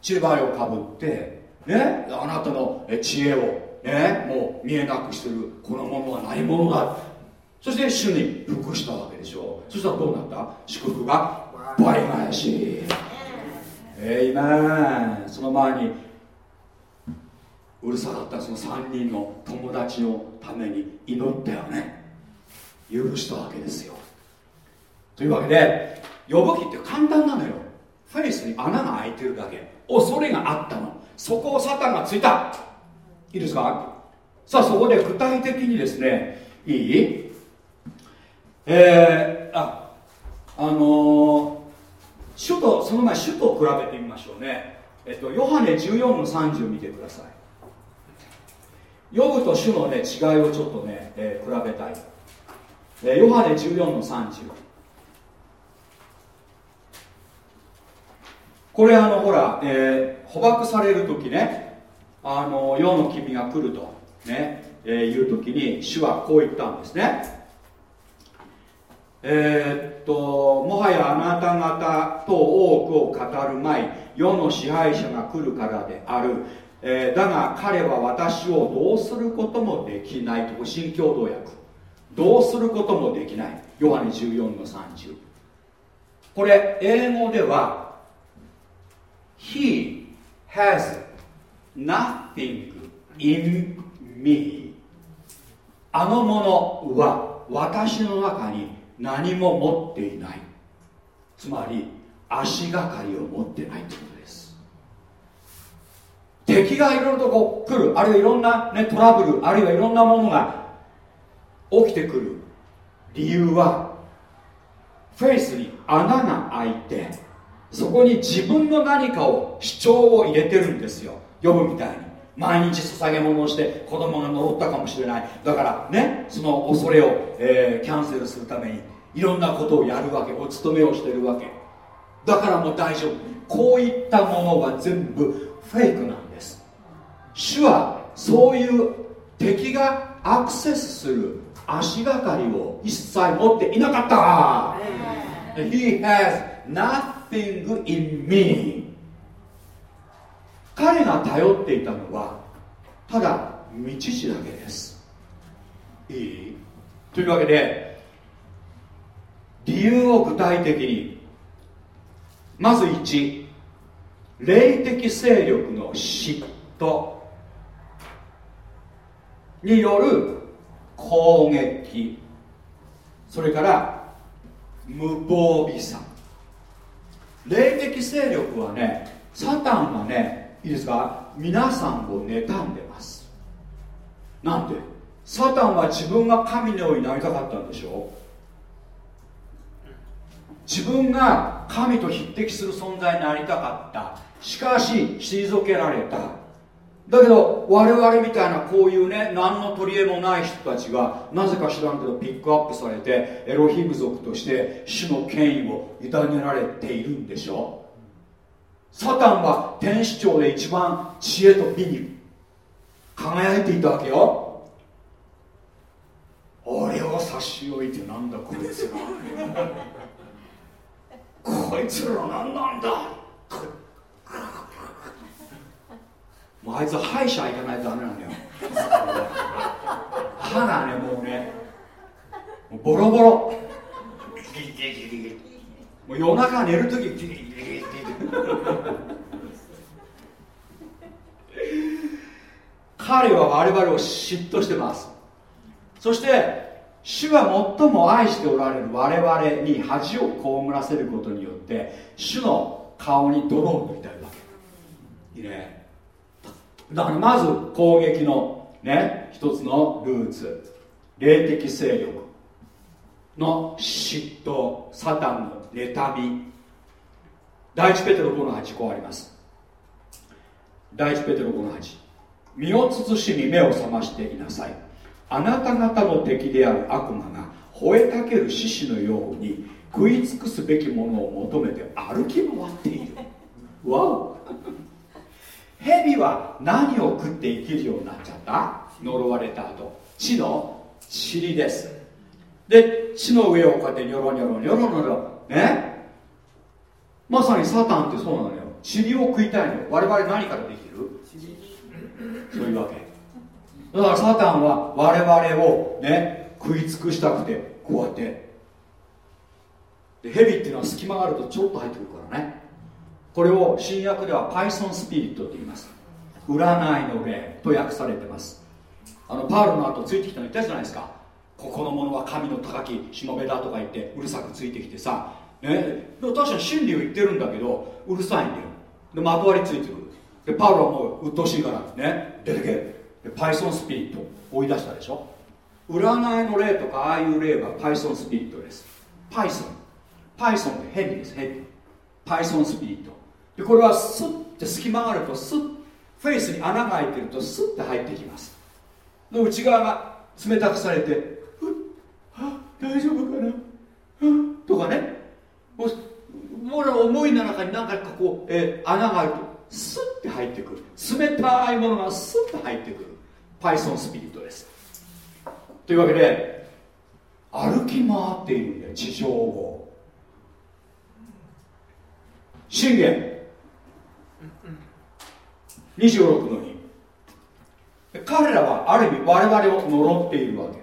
S1: チューバイをかぶってね。あなたの知恵をね。もう見えなくするこのものはないものだ。そして主に服したわけでしょ。うそしたらどうなった？祝福が倍返し。えいめその前にうるさかったその3人の友達のために祈ったよね許したわけですよ。というわけで呼ぶ気って簡単なのよ。フェイスに穴が開いてるだけ。恐れがあったの。そこをサタンがついた。いいですか？さあそこで具体的にですねいい？えー、ああのー、主とその前主と比べてみましょうね。えっとヨハネ14の30見てください。ヨブと主のね違いをちょっとね、えー、比べたい、えー、ヨハネ14の30これあのほら、えー、捕獲される時ねあの世の君が来るとね、えー、いう時に主はこう言ったんですね。え、っともはやあなた方と多くを語るまい世の支配者が来るからである、えー、だが彼は私をどうすることもできないと新共同訳どうすることもできない。ヨハネ14の30これ英語では He has nothing in me あのものは私の中に何も持っていない。つまり足がかりを持ってないと。敵がいろいろとこう来るあるいはいろんな、ね、トラブルあるいはいろんなものが起きてくる。理由はフェイスに穴が開いてそこに自分の何かを主張を入れてるんですよ。読むみたいに。毎日捧げ物をして子供が呪ったかもしれない。だからねその恐れを、えー、キャンセルするためにいろんなことをやるわけ。お勤めをしてるわけ。だからもう大丈夫。こういったものは全部フェイクな主はそういう敵がアクセスする足がかりを一切持っていなかった。He has nothing in me. 彼が頼っていたのはただ道地だけです。いい。というわけで理由を具体的に。まず1霊的勢力の嫉妬による攻撃。それから無防備さ。霊的勢力はねサタンはねいいですか？皆さんを妬んでます。なんで？サタンは自分が神のようになりたかったんでしょ？自分が神と匹敵する存在になりたかった。しかし退けられた。だけど我々みたいなこういうね何の取り柄もない人たちがなぜか知らんけどピックアップされてエロヒム族として主の権威を委ねられているんでしょ？サタンは天使長で一番知恵と美に輝いていたわけよ。俺を差し置いてなんだこいつら。こいつら何なんだ？もうあいつ歯医者行かないとダメなんだよ。歯がねもうね。もうボロボロ。もう夜中寝るときギリギリギリ彼は我々を嫉妬してますそして主は最も愛しておられる我々に恥を被らせることによって主の顔に泥を塗りたいわけいいねだからまず攻撃のね一つのルーツ。霊的勢力の嫉妬サタンの妬み。第一ペテロ5の8こうあります。第一ペテロ5の8身を慎み目を覚ましていなさい。あなた方の敵である悪魔が吠えたける獅子のように食い尽くすべきものを求めて歩き回っている。わお。蛇は何を食って生きるようになっちゃった？呪われた後。地の塵です。で地の上をこうやってニョロニョロニョロニョロ。ね？まさにサタンってそうなのよ。塵を食いたいの我々何からできる？そういうわけ。だからサタンは我々をね食い尽くしたくてこうやって。でヘビっていうのは隙間があるとちょっと入ってくるからね。これを新約ではパイソンスピリットって言います。占いの霊と訳されてます。あのパウロの後ついてきたの言ったじゃないですか。ここのものは神の高きしもべだとか言ってうるさくついてきてさ。ね。確かに真理を言ってるんだけどうるさいんだよ。でまとわりついてくる。でパウロはもう鬱陶しいからね。出てけ。パイソンスピリット追い出したでしょ。占いの霊とかああいう霊はパイソンスピリットです。パイソン。パイソンってヘビです。ヘビパイソンスピリット。でこれはスッて隙間があるとスッフェイスに穴が開いてるとスッて入ってきます。の内側が冷たくされて「は大丈夫かな?」とかね。もう思いの中に何かこう、えー、穴があるとスッて入ってくる。冷たいものがスッて入ってくる。パイソンスピリットです。というわけで歩き回っているんだよ地上を。信玄。26の2彼らはある意味我々を呪っているわけ。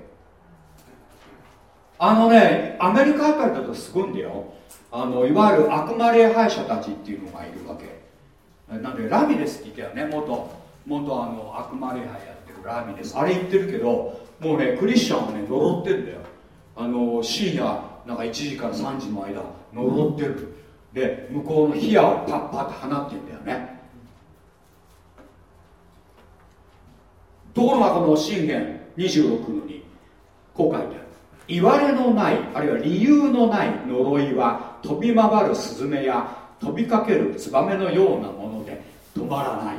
S1: あのねアメリカあたりだとすごいんだよ。あのいわゆる悪魔礼拝者たちっていうのがいるわけ。なんでラミレスって言ったよね。元元あの悪魔礼拝やってるラミレス。あれ言ってるけどもうねクリスチャンをね呪ってるんだよ。あの深夜なんか1時から3時の間呪ってる。で向こうの火矢をパッパッて放ってんだよね。ところがこの信玄26の2こう書いてある。言われのないあるいは理由のない呪いは飛び回るスズメや飛びかけるツバメのようなもので止まらない。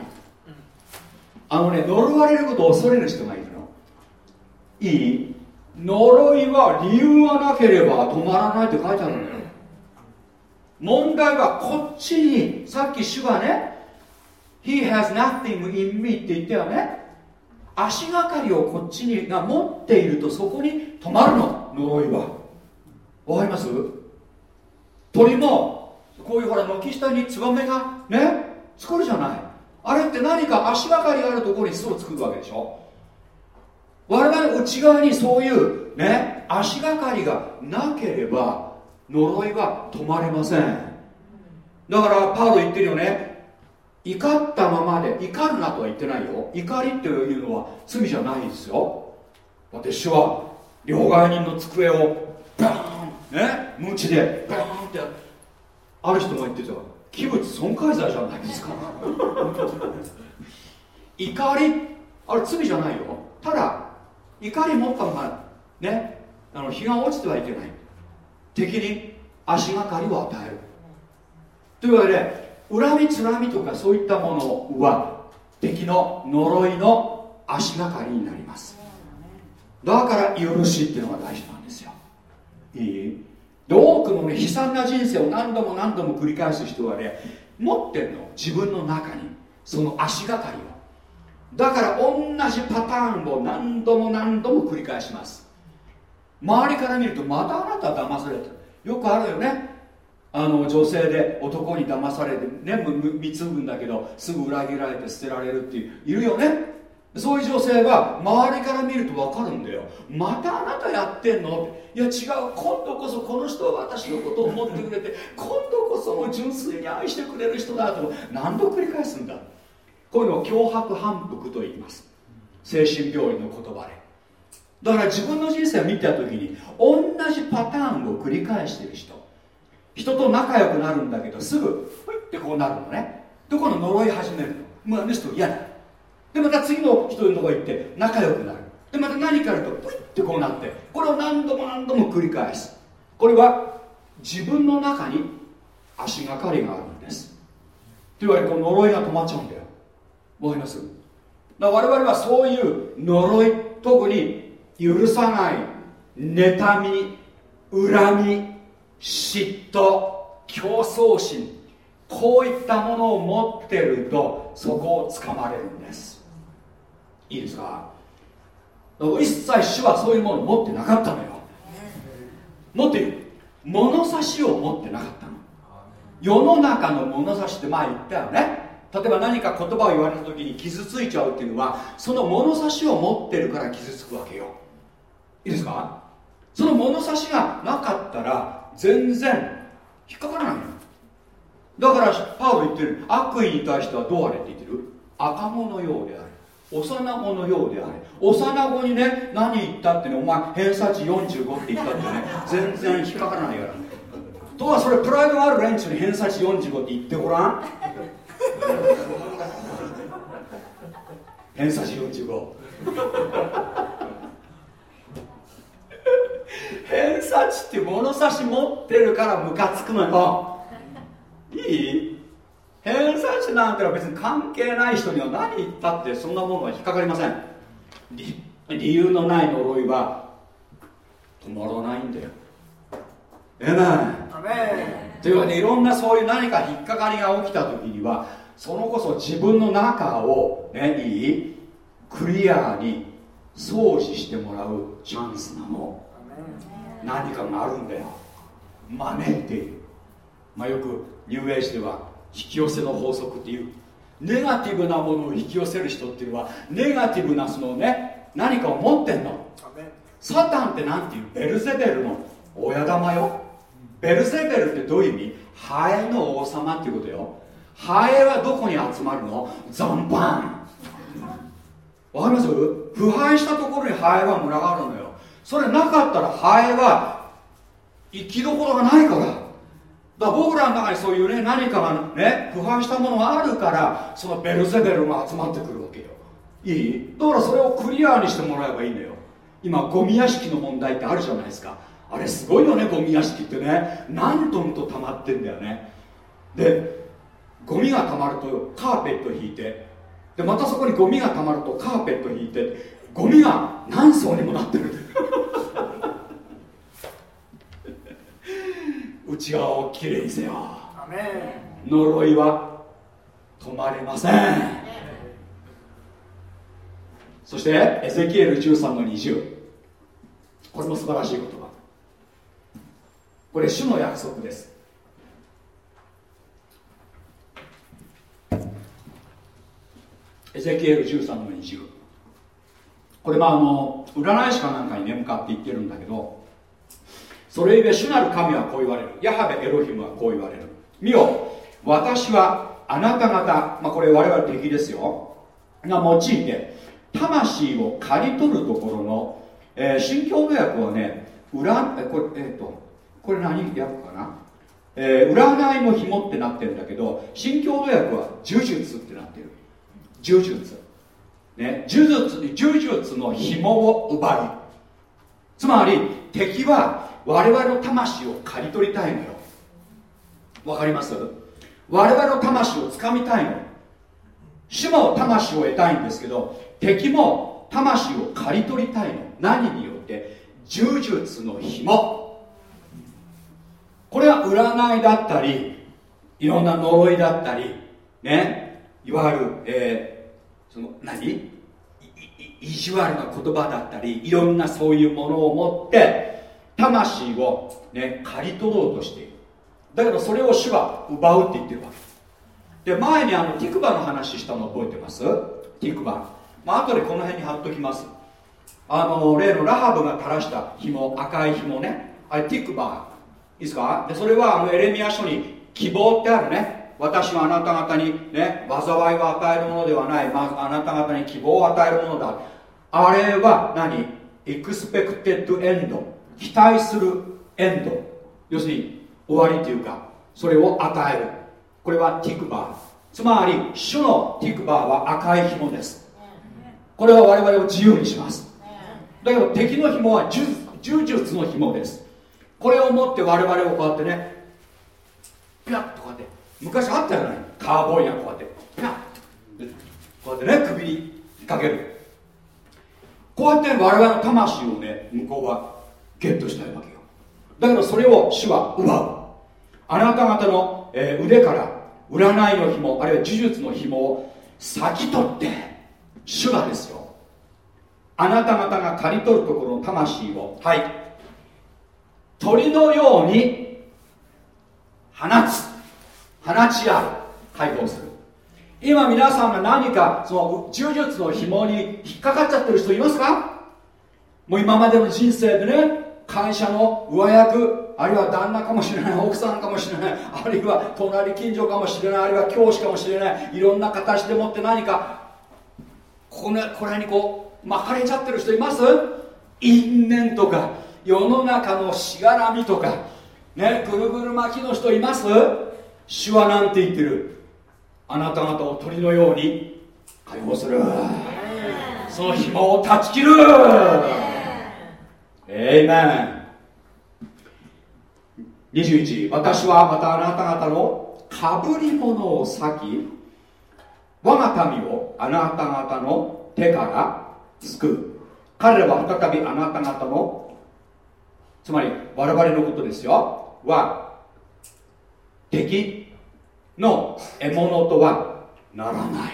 S1: あのね呪われることを恐れる人がいるの。いい。呪いは理由がなければ止まらないって書いてあるんだよ。問題はこっちにさっき主がね He has nothing in me って言ったよね。足がかりをこっちにが持っているとそこに止まるの。呪いは。わかります？鳥もこういうほら軒下にツバメがね作るじゃない。あれって何か足がかりがあるところに巣を作るわけでしょ。我々内側にそういうね足がかりがなければ呪いは止まれません。だからパウロ言ってるよね。怒ったままで怒るなとは言ってないよ。怒りっていうのは罪じゃないですよ。私は両替人の机をバーンね無知でバーンってある人が言ってた。器物損壊罪じゃないですか。怒りあれ罪じゃないよ。ただ怒り持ったままねあの日が落ちてはいけない。敵に足がかりを与える。というわけで恨みつらみとかそういったものは敵の呪いの足がかりになります。だから許しっていうのが大事なんですよ。いい？で多くのね悲惨な人生を何度も何度も繰り返す人はね持ってるの。自分の中にその足がかりを。だから同じパターンを何度も何度も繰り返します。周りから見るとまたあなた騙されてよくあるよね。あの女性で男に騙されてね貢ぐんだけどすぐ裏切られて捨てられるっていういるよね？そういう女性は周りから見ると分かるんだよ。またあなたやってんの？いや違う。今度こそこの人は私のことを思ってくれて今度こそも純粋に愛してくれる人だと何度繰り返すんだ？こういうのを脅迫反復と言います。精神病院の言葉で。だから自分の人生を見た時に同じパターンを繰り返してる人。人と仲良くなるんだけどすぐふいってこうなるのね。どこの呪い始めるの？もうあの人嫌だ。でまた次の人のとこ行って仲良くなる。でまた何かあるとプイってこうなってこれを何度も何度も繰り返す。これは自分の中に足がかりがあるんです。というわけでこの呪いが止まっちゃうんだよ。わかります？だ我々はそういう呪い特に許さない妬み恨み嫉妬競争心こういったものを持ってるとそこをつかまれるんです。いいですか？一切主はそういうものを持ってなかったのよ。持っている。物差しを持ってなかったの。世の中の物差しって前言ったよね。例えば何か言葉を言われた時に傷ついちゃうっていうのはその物差しを持ってるから傷つくわけよ。いいですか？その物差しがなかったら全然引っかからないだからパウロ言ってる。悪意に対してはどうあれって言ってる？赤子のようである幼子のようであれ。幼子にね何言ったってねお前偏差値45って言ったってね全然引っかからないから。とはそれプライドある連中に偏差値45って言ってごらん。偏差値45偏差差値って物差し持ってるからムカつくのよ。いい？偏差値なんてのは別に関係ない人には何言ったってそんなものは引っかかりません。理由のない呪いは止まらないんだよ。えめというわけでいろんなそういう何か引っかかりが起きた時にはそのこそ自分の中をねいい？クリアに掃除してもらうチャンスなの何かがあるんだよ。招いているまあよくニューエイジでは引き寄せの法則っていう。ネガティブなものを引き寄せる人っていうのはネガティブなそのね何かを持ってんの。サタンって何ていうベルゼベルの親玉よ。ベルゼベルってどういう意味？ハエの王様っていうことよ。ハエはどこに集まるの？残飯。わかります？腐敗したところにハエは群がるのよそれなかったらハエは生きどころがないから。だから僕らの中にそういうね何かがね腐敗したものがあるからそのベルゼベルが集まってくるわけよ。いい？だからそれをクリアにしてもらえばいいのよ。今ゴミ屋敷の問題ってあるじゃないですか。あれすごいよねゴミ屋敷ってね。何トンと溜まってんだよね。でゴミが溜まるとカーペット引いて。でまたそこにゴミが溜まるとカーペット引いて。ゴミが何層にもなってる。内側をきれいにせよ。呪いは止まりません。そしてエゼキエル13の20これも素晴らしい言葉。これ主の約束です。エゼキエル13の20これまああの占い師かなんかにね向かって言ってるんだけどそれゆえ主なる神はこう言われる。ヤハベエロヒムはこう言われる。見よ私はあなた方、まあ、これ我々敵ですよ。が用いて魂を刈り取るところの、えー、新共同訳はね裏えこれえっ、ー、とこれ何訳かな、えー、占いの紐ってなってるんだけど新共同訳は呪術ってなってる。呪術。ね呪術呪術の紐を奪いつまり敵は我々の魂を刈り取りたいのよ。わかります？我々の魂をつかみたいの。主も魂を得たいんですけど敵も魂を刈り取りたいの。何によって？呪術の紐。これは占いだったりいろんな呪いだったりねいわゆる、えー、その何？意地悪な言葉だったりいろんなそういうものを持って魂をね刈り取ろうとしている。だけどそれを主は奪うって言ってるわけ。で前にあのティクバの話したの覚えてます？ティクバ。まあ後でこの辺に貼っときます。あの例のラハブが垂らした紐赤い紐ね。あれティクバ。いいですか？でそれはあのエレミア書に希望ってあるね。私はあなた方にね災いを与えるものではない、まあ、あなた方に希望を与えるものだ。あれは何？ expected end 期待する end 要するに終わりというかそれを与える。これはתקווה。つまり主の תקווה は赤い紐です。これは我々を自由にします。だけど敵の紐は呪術の紐です。これを持って我々をこうやってねピャッとこうやって昔あったよね。カウボーイがこうやって。ピャッこうやってね首にかける。こうやって我々の魂をね向こうはゲットしたいわけよ。だけどそれを主は奪う。あなた方の、えー、腕から占いの紐あるいは呪術の紐を先取って主がですよ。あなた方が刈り取るところの魂をはい。鳥のように放つ。放ち合う解放する。今皆さんが何かその柔術の紐に引っかかっちゃってる人いますか？もう今までの人生でね会社の上役あるいは旦那かもしれない奥さんかもしれないあるいは隣近所かもしれないあるいは教師かもしれないいろんな形でもって何かこのこれにこう巻かれちゃってる人います？因縁とか世の中のしがらみとかねぐるぐる巻きの人います？主はなんて言ってる？あなた方を鳥のように解放する。その紐を断ち切る。えいめん21私はまたあなた方のかぶり物を裂き我が民をあなた方の手から救う彼らは再びあなた方のつまり我々のことですよ。は敵の獲物とはならない。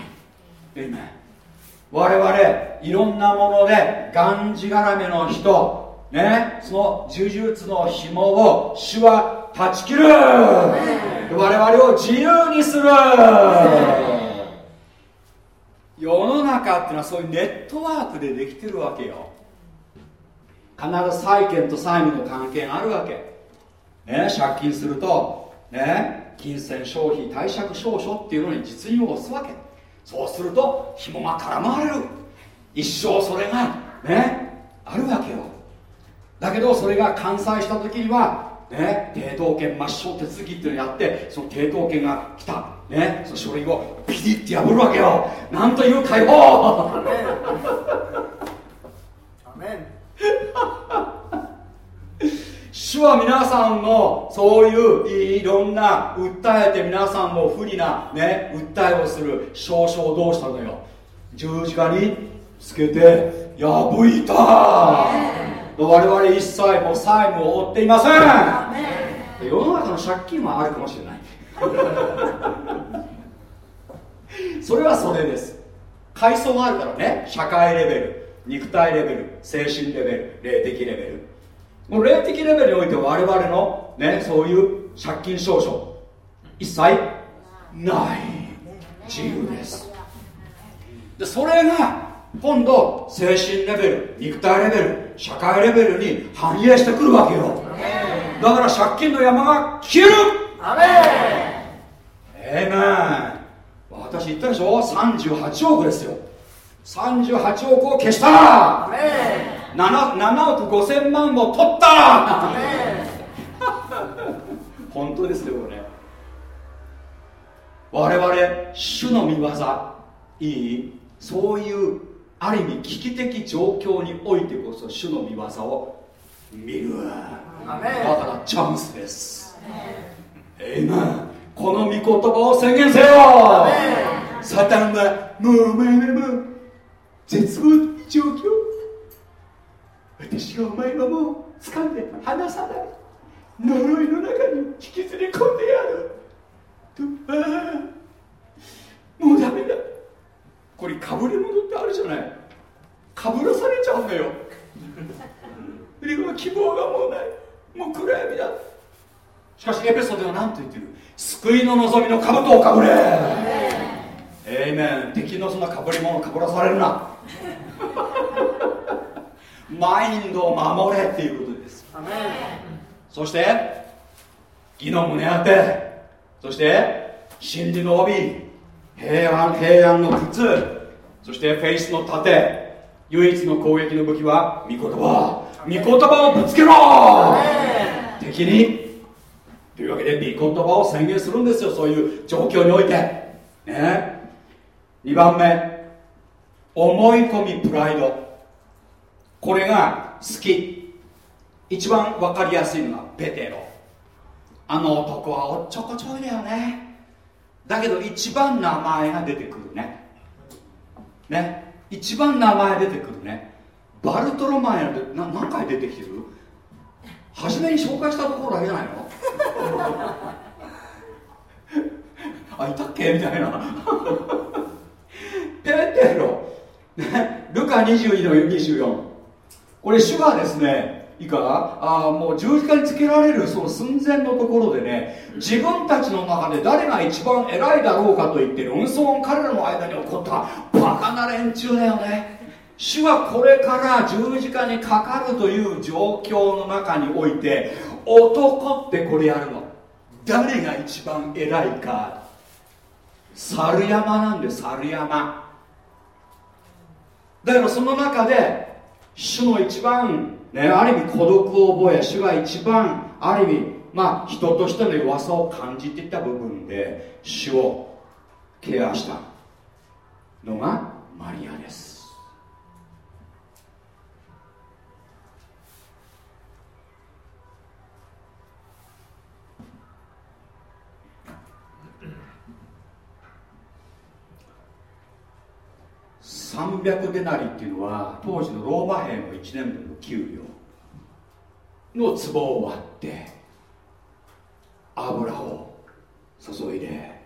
S1: 我々いろんなものでがんじがらめの人ねその呪術の紐を主は断ち切る。我々を自由にする。世の中っていうのはそういうネットワークでできてるわけよ。必ず債権と債務の関係があるわけ。ね借金するとね。金銭消費貸借証書っていうのに実印を押すわけ。そうすると紐が絡まれる。一生それがねあるわけよ。だけどそれが完済した時にはね抵当権抹消手続きっていうのをやってその抵当権が来た。ねその書類をピリッて破るわけよ。なんという解放！主は皆さんのそういういろんな訴えて皆さんも不利なね訴えをする少々をどうしたのよ。十字架につけて破いた。我々一切もう債務を負っていません。世の中の借金はあるかもしれない。それはそれです。階層があるからね。社会レベル肉体レベル精神レベル霊的レベル。もう霊的レベルにおいて我々のねそういう借金証書一切ない。自由です。でそれが今度精神レベル肉体レベル社会レベルに反映してくるわけよ。だから借金の山が消える。ええな私言ったでしょ？38億ですよ。38億を消した。ら 7, 7億5000万を取った 本当ですよこれ。我々主の見業。いい？そういうある意味危機的状況においてこそ主の見業を見る。だからチャンスです。えいなこの御言葉を宣言せよ。サタンはもうお前はもう絶望状況私がお前はもう掴んで離さない。呪いの中に引きずり込んでやる。とああ。もうダメだ。これかぶり物ってあるじゃない。かぶらされちゃうんだよ。でも希望がもうない。もう暗闇だ。しかしエペソでは何と言ってる。救いの望みの兜をかぶれ。えいめん敵のそんなかぶり物かぶらされるなマインドを守れっていうことです。そして義の胸当て。そして真理の帯。平安平安の靴。そしてフェイスの盾。唯一の攻撃の武器は御言葉。御言葉をぶつけろ。敵に。というわけで御言葉を宣言するんですよ。そういう状況において。ね。2番目。思い込みプライドこれが好き。一番分かりやすいのがペテロ。あの男はおっちょこちょいだよね。だけど一番名前が出てくるね。ね。一番名前出てくるね。バルトロマイなんて何回出てきてる？初めに紹介したところだけじゃないの？あいたっけ？みたいな。ペテロ、ね、ルカ22の24これ主がですねいいかあもう十字架につけられるその寸前のところでね自分たちの中で誰が一番偉いだろうかと言って論争が彼らの間に起こったバカな連中だよね。主はこれから十字架にかかるという状況の中において男ってこれやるの。誰が一番偉いか。猿山なんで猿山。だからその中で主の一番、ね、ある意味孤独を覚え主が一番ある意味まあ人としての弱さを感じていた部分で主をケアしたのがマリアです。300デナリっていうのは当時のローマ兵の1年分の給料の壺を割って油を注いで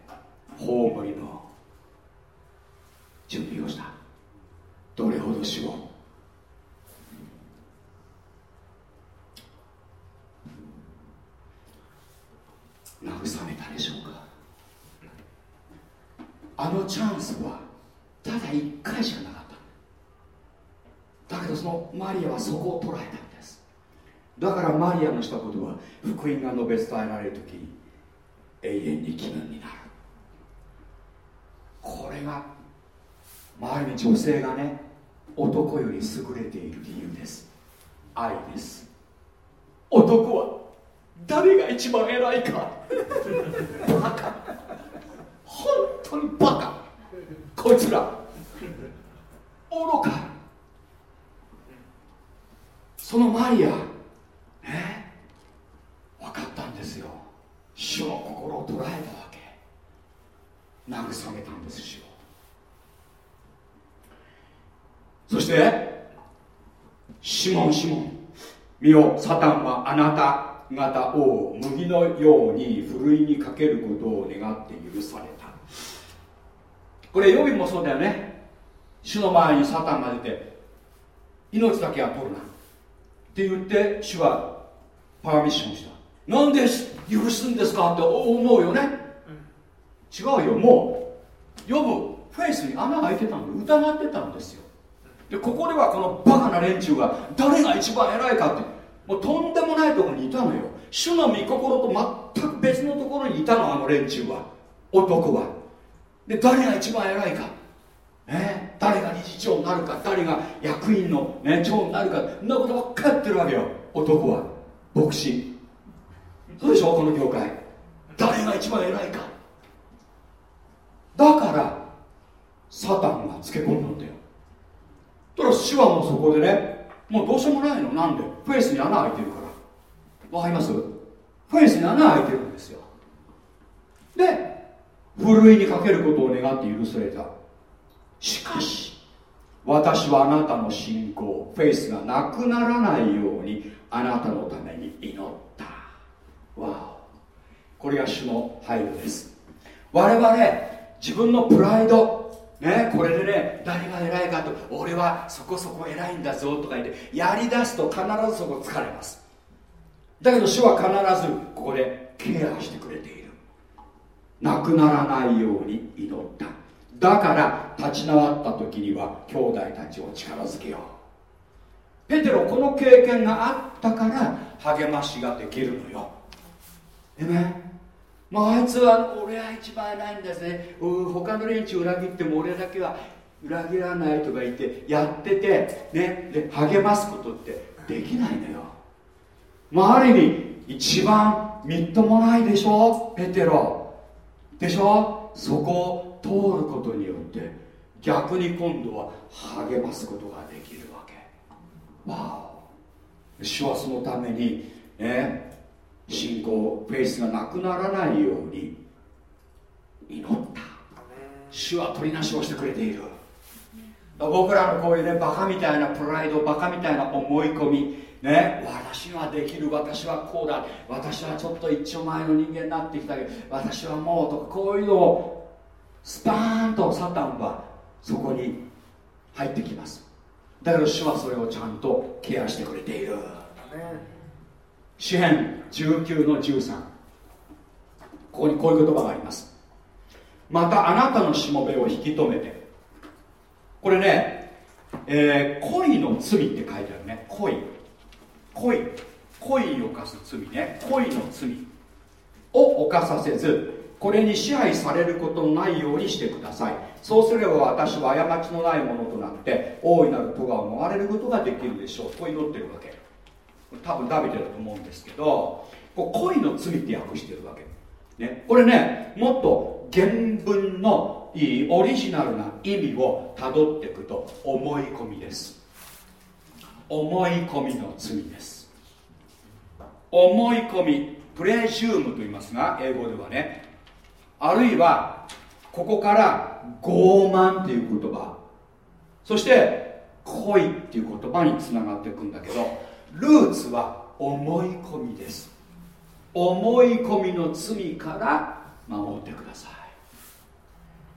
S1: 葬りの準備をしたどれほど死を慰めたでしょうかあのチャンスはただ一回しかなかっただけどそのマリアはそこを捉えたんですだからマリアのしたことは福音が述べ伝えられる時に永遠に気分になる。これが周りに女性がね男より優れている理由です。愛です。男は誰が一番偉いか。バカ。本当にバカ。こいつら。愚か。そのマリアね分かったんですよ主の心を捉えたわけ。慰めたんです主を。そしてシモンシモン。見よサタンはあなた方を麦のようにふるいにかけることを願って許された。これ予備もそうだよね。主の前にサタンが出て命だけは取るな。って言って主はパーミッションした。なんで許すんですかって思うよね、違うよ。もう呼ぶ。フェイスに穴が開いてたんで疑ってたんですよ。でここではこのバカな連中が誰が一番偉いかって。もうとんでもないところにいたのよ。主の御心と全く別のところにいたのあの連中は。男は。で誰が一番偉いか、ね、誰が理事長になるか。誰が役員の、ね、長になるか。そんなことばっかやってるわけよ。男は。牧師そうでしょ？この業界。誰が一番偉いか。だからサタンがつけ込んだんだよ。だから主はもそこでねもうどうしようもないの。なんで？フェイスに穴開いてるから。わかります？フェイスに穴開いてるんですよ。でふるいにかけることを願って許された。しかし私はあなたの信仰フェイスがなくならないようにあなたのために祈っわお。これが主の配慮です。我々自分のプライドね、これでね誰が偉いかと俺はそこそこ偉いんだぞとか言ってやりだすと必ずそこ疲れます。だけど主は必ずここでケアしてくれている。なくならないように祈った。だから立ち直った時には兄弟たちを力づけよう。ペテロこの経験があったから励ましができるのよ。えねまあ、あいつは俺は一番偉いんですね他の連中裏切っても俺だけは裏切らないとか言ってやってて、ね、で励ますことってできないのよ、まあ、ある意味一番みっともないでしょ？ペテロ。でしょ？そこを通ることによって逆に今度は励ますことができるわけ。わお。主はそのためにね信仰フェイスがなくならないように祈った。主は取りなしをしてくれている。僕らのこういうねバカみたいなプライドバカみたいな思い込みね私はできる私はこうだ。私はちょっと一丁前の人間になってきたけど私はもうとかこういうのをスパーンとサタンはそこに入ってきます。だけど主はそれをちゃんとケアしてくれている詩編19の13ここにこういう言葉があります。またあなたのしもべを引き止めて。これね、えー、恋の罪って書いてあるね。恋。恋。恋を犯す罪ね。恋の罪を犯させずこれに支配されることのないようにしてください。そうすれば私は過ちのないものとなって大いなる咎を逃れることができるでしょう。と祈ってるわけ。多分ダビデだと思うんですけどこう恋の罪って訳してるわけ、ね、これねもっと原文のいいオリジナルな意味をたどっていくと思い込みです。思い込みの罪です。思い込みプレジュームと言いますが英語ではねあるいはここから傲慢っていう言葉そして恋っていう言葉につながっていくんだけどルーツは思い込みです。思い込みの罪から守ってください。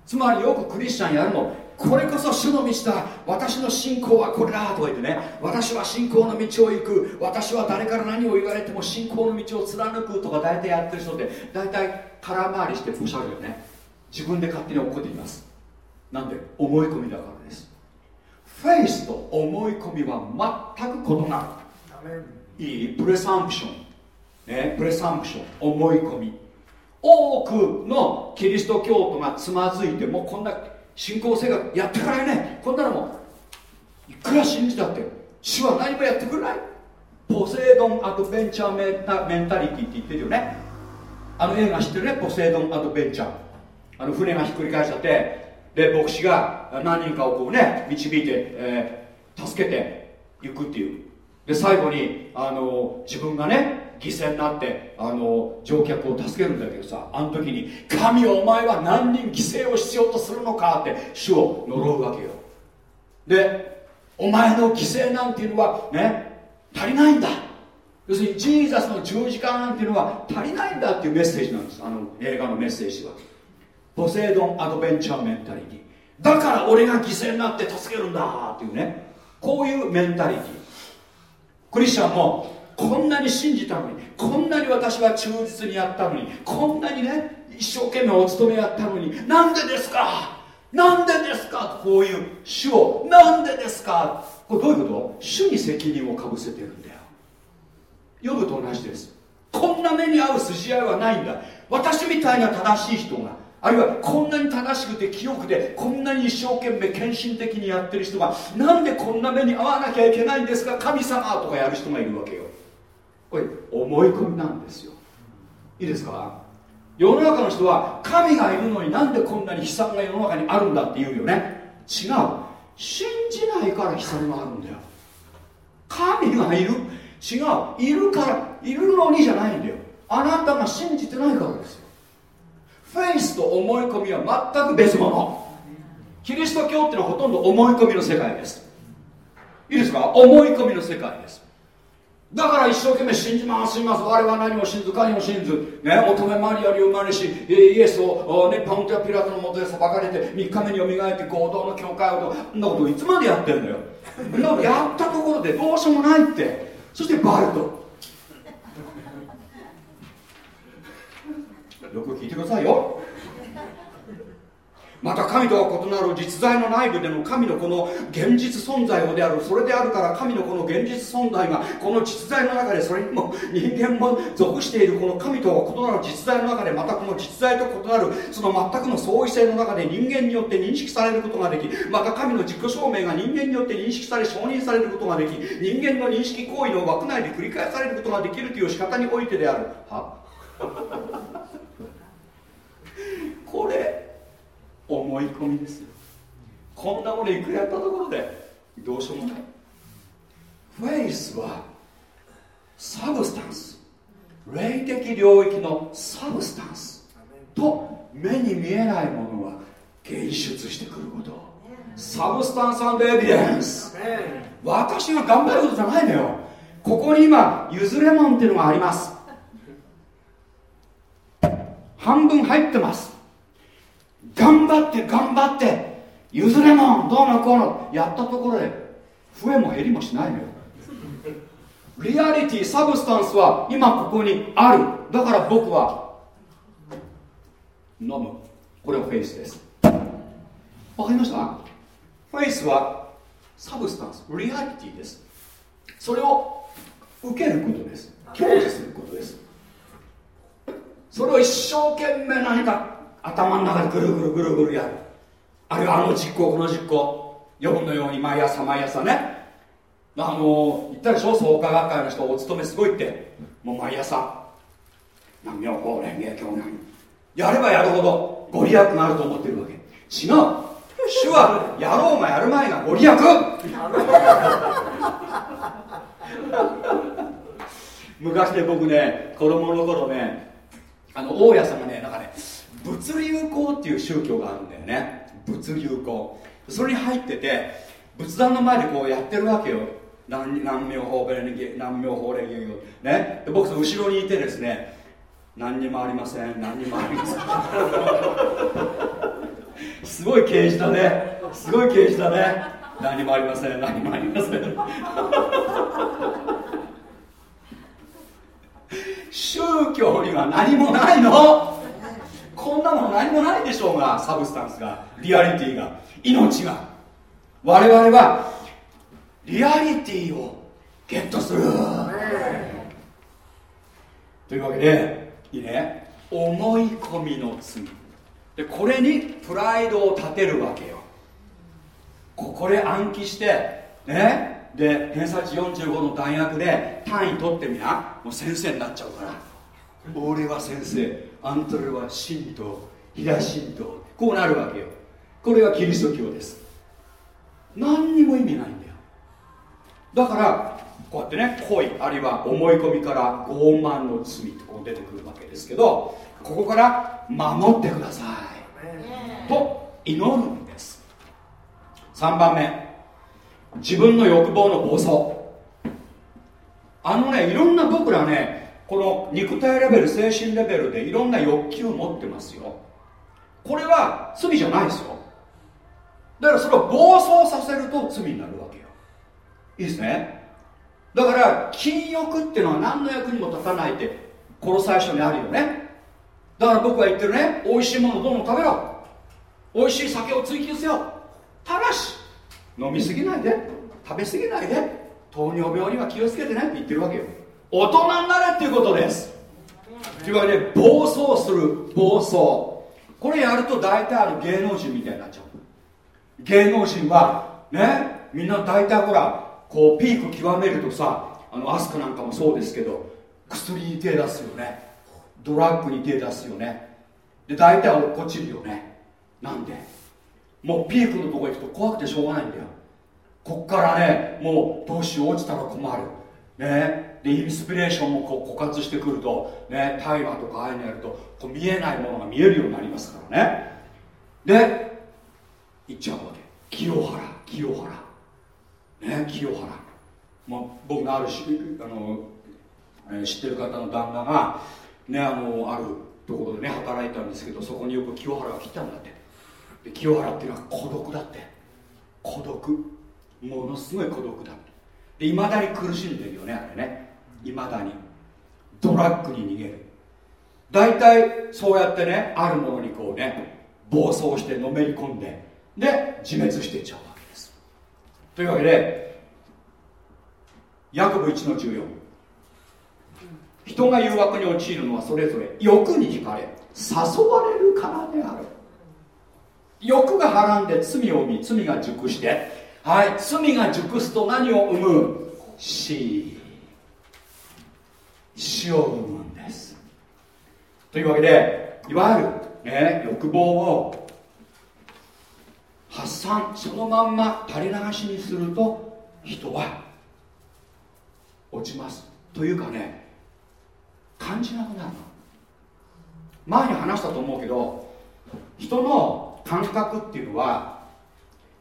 S1: つまりよくクリスチャンやるの。これこそ主の道だ。私の信仰はこれだとか言ってね。私は信仰の道を行く。私は誰から何を言われても信仰の道を貫くとか大体やってる人で大体空回りしてポシャるよね。自分で勝手に怒っています。なんで？思い込みだからです。フェイスと思い込みは全く異なる。いい？プレサンプション、ね、プレサンプション。思い込み。多くのキリスト教徒がつまずいてもうこんな信仰生活やってくれない。ねこんなのもいくら信じたって主は何もやってくれない。ポセイドンアドベンチャーメンタメンタリティって言ってるよね。あの映画知ってるね？ポセイドンアドベンチャー。あの船がひっくり返しちゃってで牧師が何人かをこうね導いて、えー、助けていくっていう。で最後にあの自分がね犠牲になってあの乗客を助けるんだけどさあの時に「神お前は何人犠牲を必要とするのか」って主を呪うわけよ。でお前の犠牲なんていうのはね足りないんだ。要するにジーザスの十字架なんていうのは足りないんだっていうメッセージなんです。あの映画のメッセージは。ポセイドンアドベンチャーメンタリティ。だから俺が犠牲になって助けるんだっていうね。こういうメンタリティ。クリスチャンもこんなに信じたのにこんなに私は忠実にやったのにこんなにね一生懸命お勤めやったのになんでですか？なんでですか？こういう主をなんでですか？これどういうこと？主に責任をかぶせてるんだよ。呼ぶと同じです。こんな目に遭う筋合いはないんだ。私みたいな正しい人があるいはこんなに正しくて清くてこんなに一生懸命献身的にやってる人がなんでこんな目に遭わなきゃいけないんですか？神様とかやる人がいるわけよ。これ思い込みなんですよ。いいですか？世の中の人は神がいるのになんでこんなに悲惨が世の中にあるんだって言うよね。違う。信じないから悲惨があるんだよ。神がいる。違う。いるからいるのにじゃないんだよ。あなたが信じてないからですフェイスと思い込みは全く別物。キリスト教っていうのはほとんど思い込みの世界です。いいですか？思い込みの世界です。だから一生懸命信じます信じます。我は何も信ず何も信ず。ね乙女マリアに生まれしイエスを、ね、パウンテアピラトのもとで裁かれて3日目によみがえって合同の教会をそんなこといつまでやってんのよ。やったところでどうしようもないって。そしてバルト。よく聞いてくださいよ。また神とは異なる実在の内部での神のこの現実存在をであるそれであるから神のこの現実存在がこの実在の中でそれにも人間も属しているこの神とは異なる実在の中でまたこの実在と異なるその全くの相違性の中で人間によって認識されることができまた神の自己証明が人間によって認識され承認されることができ人間の認識行為の枠内で繰り返されることができるという仕方においてである。はこれ思い込みですよ。こんなものいくらやったところでどうしようもない。 faith は substance。霊的領域の substance と目に見えないものは現出してくること。 substance evidence。私が頑張ることじゃないのよ。ここに今ゆずレモンっていうのがあります半分入ってます。頑張って頑張って。ゆずレモンどうのこうの。やったところで増えも減りもしないのよ。リアリティ substance は今ここにある。だから僕は飲む。これはフェイスです。わかりました？ faith は substance reality です。それを受けることです。享受することです。それを一生懸命何か頭の中でぐるぐるぐるぐるやる。あるいはあの実行この実行。読むのように毎朝毎朝ね。あの言ったでしょ創価学会の人お勤めすごいって。もう毎朝。南明法蓮華経内や。ればやるほどご利益があると思ってるわけ。違う。主はやろうがやる前がご利益。昔ね僕ね子供の頃ねあの大家さんがねなんかね物流校っていう宗教があるんだよね。物流校それに入ってて仏壇の前でこうやってるわけよ。何何名法ベレニ何名法レギュね。で僕その後ろにいてですね何にもありません何にもありません。すごい刑事だね。すごい刑事だね。何もありません何もありません。宗教には何もないの？こんなもの何もないでしょうがサブスタンスがリアリティが命が。我々はリアリティをゲットする。というわけでいいね？思い込みの罪。でこれにプライドを立てるわけよ。ここで暗記してね？で偏差値45の大学で単位取ってみな。もう先生になっちゃうから。俺は先生。あんたらは神道平神道。こうなるわけよ。これがキリスト教です。何にも意味ないんだよ。だからこうやってね恋あるいは思い込みから傲慢の罪とこう出てくるわけですけどここから守ってください。と祈るんです。3番目。自分の欲望の暴走あのねいろんな僕らねこの肉体レベル精神レベルでいろんな欲求を持ってますよ。これは罪じゃないですよ。だからそれを暴走させると罪になるわけよ。いいですね？だから禁欲っていうのは何の役にも立たないってこの最初にあるよね。だから僕は言ってるね美味しいものどんどん食べろ。美味しい酒を追求せよ。ただし飲みすぎないで。食べすぎないで。糖尿病には気をつけてねって言ってるわけよ。大人になれっていうことです。というわけで暴走する。暴走。これやると大体あの芸能人みたいになっちゃう。芸能人はねみんな大体ほらこうピーク極めるとさあのアスカなんかもそうですけど薬に手出すよね。ドラッグに手出すよね。で大体落っこちるよね。なんで？もうピークのとこ行くと怖くてしょうがないんだよ。こっからねもうどうしよう落ちたら困る。ね。でインスピレーションもこう枯渇してくるとね大麻とかああいうのやるとこう見えないものが見えるようになりますからね。で行っちゃうわけ。清原清原。ね清原。まあ、僕があるしあの、え、知ってる方の旦那がねあのあるところでね働いたんですけどそこによく清原が来たんだって。で清原っていうのは孤独だって。孤独。ものすごい孤独だでいまだに苦しんでるよねあれね。いまだに。ドラッグに逃げる。大体そうやってねあるものにこうね暴走してのめり込んでで自滅してっちゃうわけです。というわけでヤコブ1の14人が誘惑に陥るのはそれぞれ欲に惹かれ誘われるからである。欲がはらんで罪を生み罪が熟して。はい。罪が熟すと何を生む？死。死を生むんです。というわけでいわゆる、ね、欲望を発散そのまんま垂れ流しにすると人は落ちます。というかね感じなくなる前に話したと思うけど人の感覚っていうのは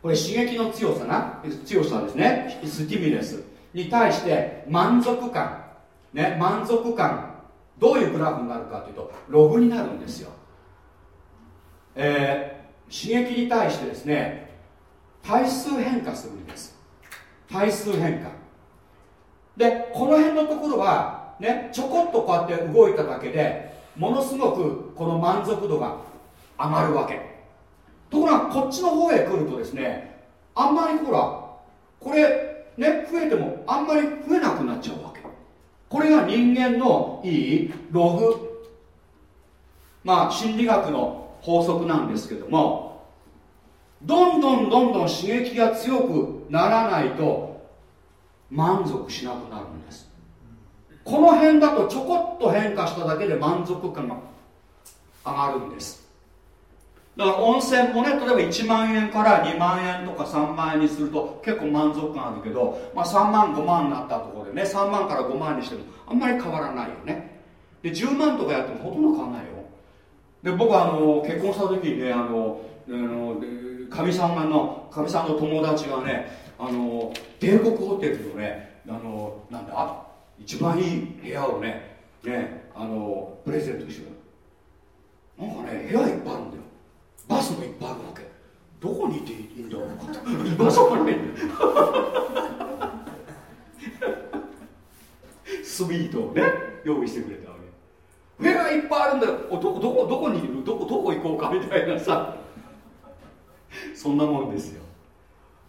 S1: これ刺激の強さな強さですね。スティミュレス。に対して満足感。ね満足感。どういうグラフになるかというとログになるんですよ。えー、刺激に対してですね対数変化するんです。対数変化。でこの辺のところはねちょこっとこうやって動いただけでものすごくこの満足度が上がるわけ。ところがこっちの方へ来るとですねあんまりほらこれね増えてもあんまり増えなくなっちゃうわけ。これが人間のいいログ。まあ心理学の法則なんですけどもどんどんどんどん刺激が強くならないと満足しなくなるんです。この辺だとちょこっと変化しただけで満足感が上がるんです。だから温泉もね例えば1万円から2万円とか3万円にすると結構満足感あるけど、まあ、3万5万になったところでね3万から5万にしてもあんまり変わらないよね。で10万とかやってもほとんど変わらないよ。で僕はあの結婚した時にねあのかみさんのかみさんの友達がねあの帝国ホテルのねあのなんだ一番いい部屋をねねあのプレゼントしてるなんかね部屋いっぱいあるんだよ。バスもいっぱいあるわけ。どこにいていいんだろう。か居場所がないんだよスイートをね用意してくれたわけ部屋いっぱいあるんだよ。どこどこどこにいる？どこどこ行こうかみたいなさ。そんなもんですよ。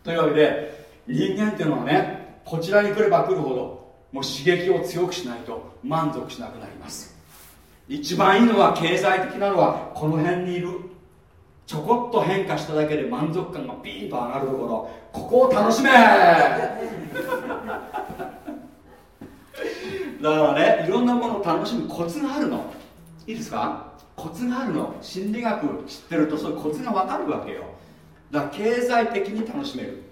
S1: というわけで人間っていうのはねこちらに来れば来るほどもう刺激を強くしないと満足しなくなります。一番いいのは経済的なのはこの辺にいるちょこっと変化しただけで満足感がピーンと上がるところ。ここを楽しめ。だからねいろんなものを楽しむコツがあるの。いいですか？コツがあるの。心理学知ってるとそういうコツが分かるわけよ。だから経済的に楽しめる。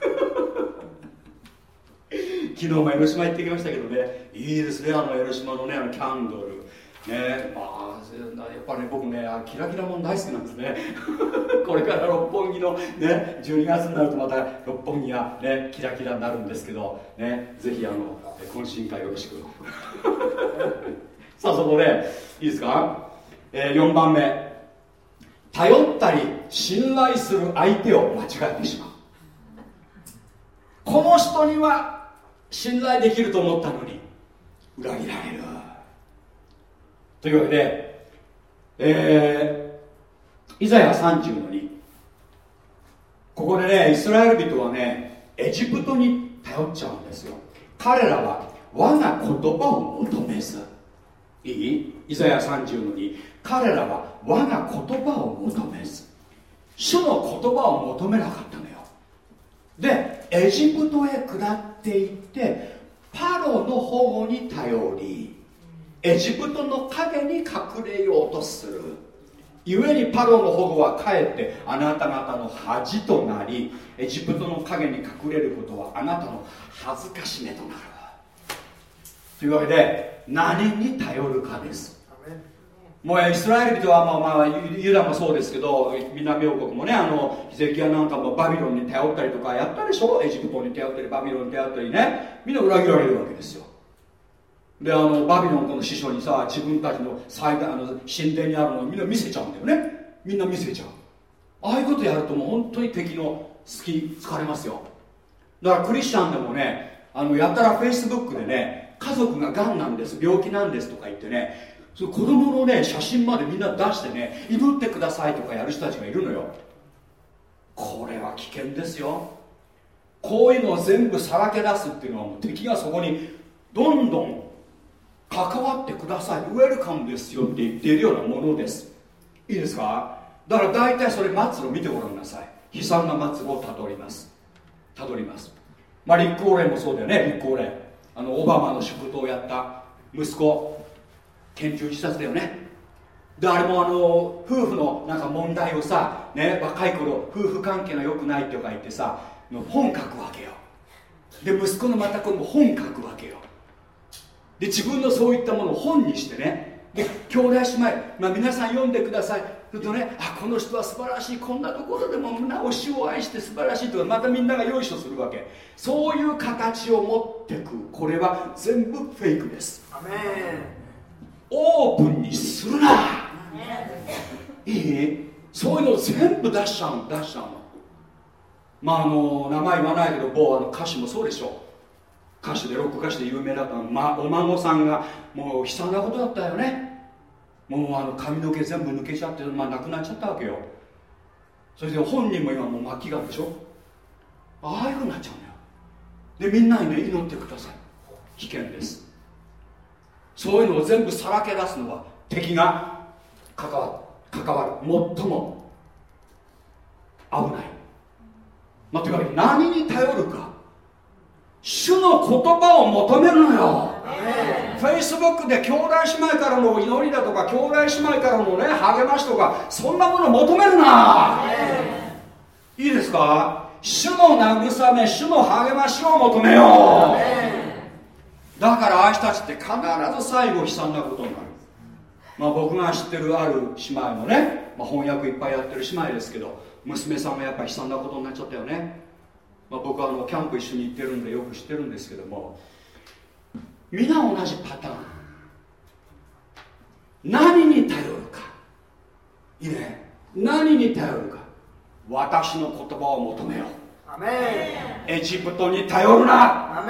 S1: 昨日も江ノ島行ってきましたけどね。いいですねあの江ノ島のねあのキャンドル。ね。まあやっぱり、ね、僕ねキラキラもん大好きなんですね。これから六本木のね12月になるとまた六本木がねキラキラになるんですけどねぜひあの懇親会よろしく。さあそこでいいですか、えー、4番目。頼ったり信頼する相手を間違えてしまう。この人には信頼できると思ったのに裏切られる。というわけでえー、イザヤ30の2ここでねイスラエル人はねエジプトに頼っちゃうんですよ。彼らは我が言葉を求めず。いい？イザヤ30の2彼らは我が言葉を求めず。主の言葉を求めなかったのよ。でエジプトへ下っていってパロの保護に頼り。エジプトの影に隠れようとする。故にパロの保護はかえってあなた方の恥となりエジプトの影に隠れることはあなたの恥ずかしめとなる。というわけで何に頼るかです。もうイスラエル人はまあまあユダもそうですけど南王国もねあのヒゼキヤなんかもバビロンに頼ったりとかやったでしょ？エジプトに頼ったりバビロンに頼ったりね。みんな裏切られるわけですよであのバビロンの師匠にさ自分たちの最大あの神殿にあるのをみんな見せちゃうんだよね。みんな見せちゃう。ああいうことやるともう本当に敵の隙疲れますよ。だからクリスチャンでもねあのやたらフェイスブックでね家族ががんなんです病気なんですとか言ってねそ子供のね写真までみんな出してね祈ってくださいとかやる人たちがいるのよ。これは危険ですよ。こういうのを全部さらけ出すっていうのはもう敵がそこにどんどん関わってください。ウェルカムですよって言っているようなものです。いいですか？だから大体それ末路見てごらんなさい。悲惨な末路をたどります。たどります。まあ立候補連もそうだよね。立候補連あのオバマの祝祷をやった。息子。研究自殺だよね。であれもあの夫婦のなんか問題をさ、ね、若い頃夫婦関係が良くないとか言ってさ本書くわけよ。で息子のまた今度本書くわけよ。で自分のそういったものを本にしてね。で兄弟姉妹、まあ、皆さん読んでください。するとねあこの人は素晴らしい。こんなところでもなお主を愛して素晴らしいとかまたみんながよいしょするわけ。そういう形を持ってく。これは全部フェイクです。オープンにするな。いい？そういうのを全部出しちゃう出しちゃうの。まああの名前言わないけど某あの歌手もそうでしょ歌手でロック歌手で有名だったの、ま、お孫さんがもう悲惨なことだったよね。もうあの髪の毛全部抜けちゃって、まあ、亡くなっちゃったわけよ。それで本人も今もう末期がんでしょ？ああいうふうになっちゃうのよ。でみんなにね祈ってください。危険です。そういうのを全部さらけ出すのは敵が関わる関わる最も危ない。まあ、というわけで何に頼るか主の言葉を求めるのよ。フェイスブックで兄弟姉妹からの祈りだとか兄弟姉妹からのね励ましとかそんなものを求めるな。いいですか？主の慰め主の励ましを求めよう。だからああいう人たちって必ず最後悲惨なことになる。まあ、僕が知ってるある姉妹のね、まあ、翻訳いっぱいやってる姉妹ですけど娘さんがやっぱり悲惨なことになっちゃったよね、まあ、僕はあのキャンプ一緒に行ってるんでよく知ってるんですけども皆同じパターン。何に頼るか。いいね。何に頼るか。私の言葉を求めよう。エジプトに頼るな。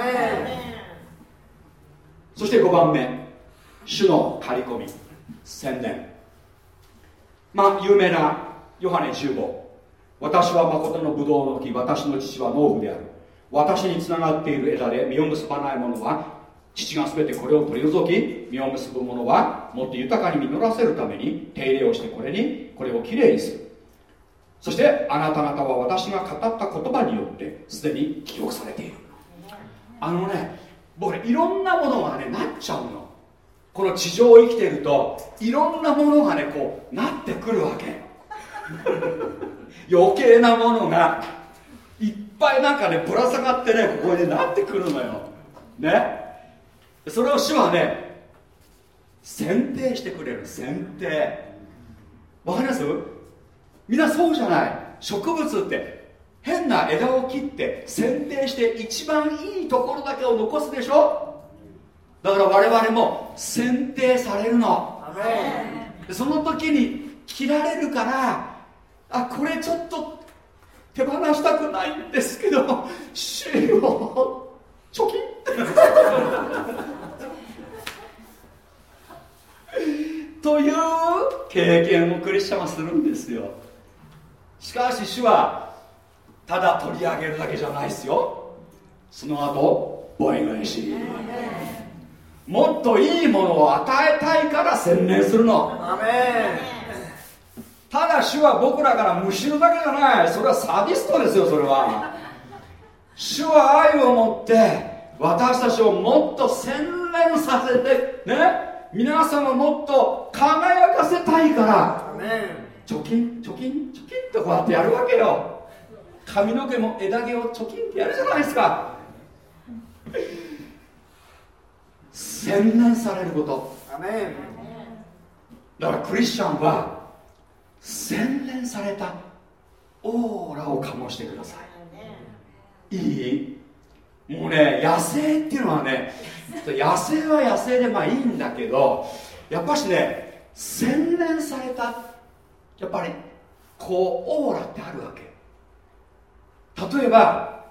S1: そして5番目。主の刈り込み。宣伝まあ有名なヨハネ15私は誠のブドウの木私の父は農夫である。私につながっている枝で実を結ばない者は父が全てこれを取り除き実を結ぶ者はもっと豊かに実らせるために手入れをしてこれにこれをきれいにする。そしてあなた方は私が語った言葉によってすでに記憶されている。あのね僕ねいろんなものがねなっちゃうの。この地上を生きているといろんなものがねこうなってくるわけ。余計なものがいっぱいなんかねぶら下がってねここになってくるのよ。ね。それを主はね選定してくれる。選定。わかります？みんなそうじゃない。植物って変な枝を切って剪定して一番いいところだけを残すでしょ？だから我々も剪定されるの。その時に切られるからあこれちょっと手放したくないんですけど主よチョキ という経験をクリスチャンはするんですよ。しかし主はただ取り上げるだけじゃないですよ。その後ボイ返し。もっといいものを与えたいから専念するのただ主は僕らからむしるだけじゃない。それはサディストですよそれは。主は愛を持って私たちをもっと洗練させてね？皆さんをもっと輝かせたいから。貯金貯金貯金ってこうやってやるわけよ。髪の毛も枝毛を貯金ってやるじゃないですか。洗練されること。だからクリスチャンは洗練されたオーラを醸してください。いい。もうね野生っていうのはね野生は野生でまあいいんだけどやっぱしね洗練されたやっぱりこうオーラってあるわけ。例えば、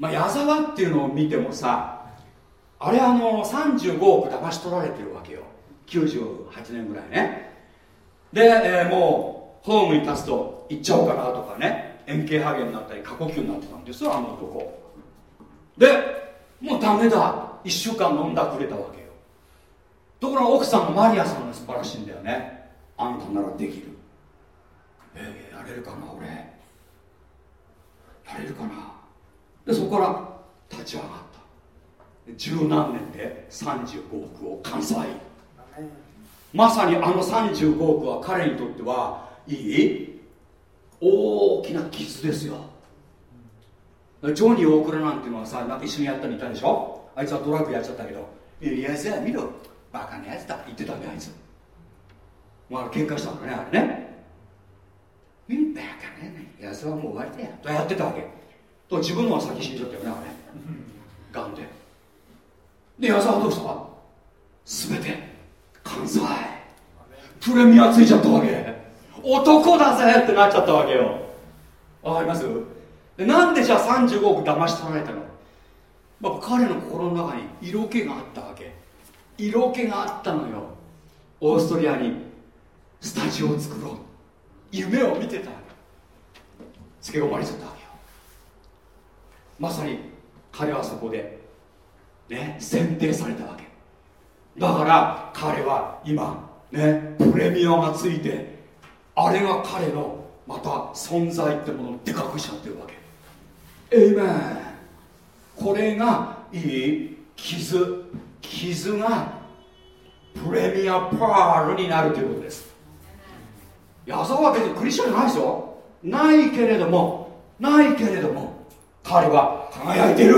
S1: まあ、矢沢っていうのを見てもさあれあの35億騙し取られてるわけよ。98年ぐらいね。で、えー、もうホームに立つと行っちゃおうかなとかね。円形ハゲになったり過呼吸になってたんですよあの男。でもうダメだ。1週間飲んだくれたわけよ。ところが奥さんのマリアさんが素晴らしいんだよね。あんたならできる。えー、やれるかな俺。やれるかな。でそこから立ち上がった。十何年で35億を完済。まさにあの35億は彼にとってはいい大きな傷ですよ。ジョニー大倉なんていうのはさなんか一緒にやったのいたでしょ？あいつはドラッグやっちゃったけど「いやいや見ろ。バカなやつだ」言ってたんだあいつ。もうあ喧嘩したんだねあれね。うんバカねやつはもう終わりだよ。とやってたわけ。と自分のは先死んじゃったよねあれ。がんで。で矢沢はどうした？全て。関西プレミアついちゃったわけ。男だぜってなっちゃったわけよ。わかります？でなんでじゃあ35億騙し取られたの、まあ、彼の心の中に色気があったわけ。色気があったのよ。オーストリアに。スタジオを作ろう。夢を見てた。つけ込まれちゃったわけよ。まさに彼はそこでね選定されたわけ。だから彼は今ねプレミアがついてあれが彼のまた存在ってものをでかくしちゃってるわけ。エイメンこれがいい傷。傷がプレミアパールになるということです。矢沢は別にクリスチャンじゃないですよ。ないけれどもないけれども彼は輝いてる。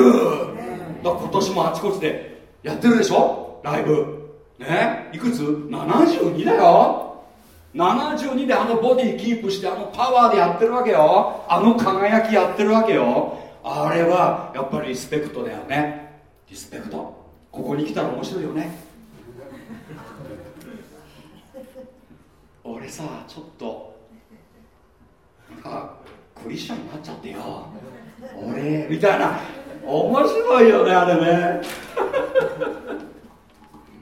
S1: だ今年もあちこちでやってるでしょ。ライブ。ね？いくつ ?72 だよ。72であのボディキープしてあのパワーでやってるわけよ。あの輝きやってるわけよ。あれはやっぱりリスペクトだよね。リスペクト？ここに来たら面白いよね。俺さちょっとなんかクリスチャンになっちゃってよ。俺みたいな。面白いよねあれね。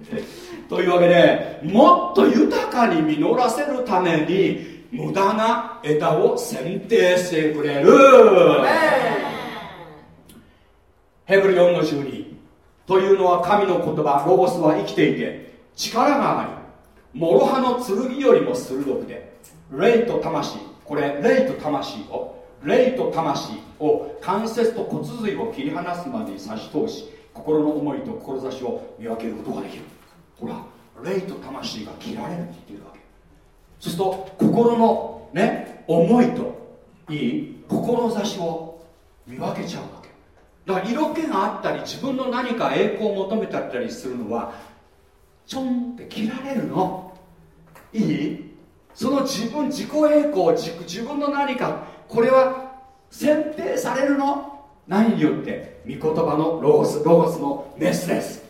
S1: というわけでもっと豊かに実らせるために無駄な枝を剪定してくれる。ヘブル4の12というのは神の言葉ロゴスは生きていて力があり諸刃の剣よりも鋭くて霊と魂。これ霊と魂を霊と魂を関節と骨髄を切り離すまでに差し通し心の思いと志を見分けることができるほら霊と魂が切られるって言ってるわけ。そうすると心のね思いといい志を見分けちゃうわけ。だから色気があったり自分の何か栄光を求めたりするのはちょんって切られるの。いい？その自分自己栄光自分の何かこれは選定されるの。何によって？御言葉のロゴスロゴスのメスです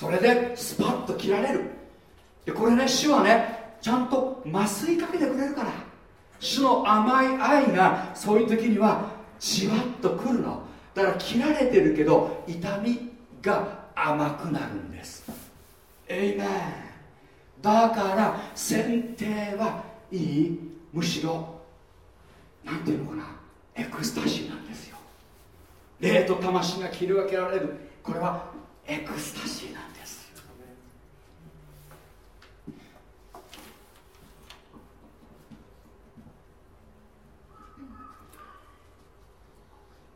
S1: それでスパッと切られる。でこれね主はねちゃんと麻酔かけてくれるから。主の甘い愛がそういう時にはじわっとくるの。だから切られてるけど痛みが甘くなるんです。エイメンだから剪定はいい。むしろなんていうのかな。エクスタシーなんですよ。霊と魂が切り分けられる。これはエクスタシーなんです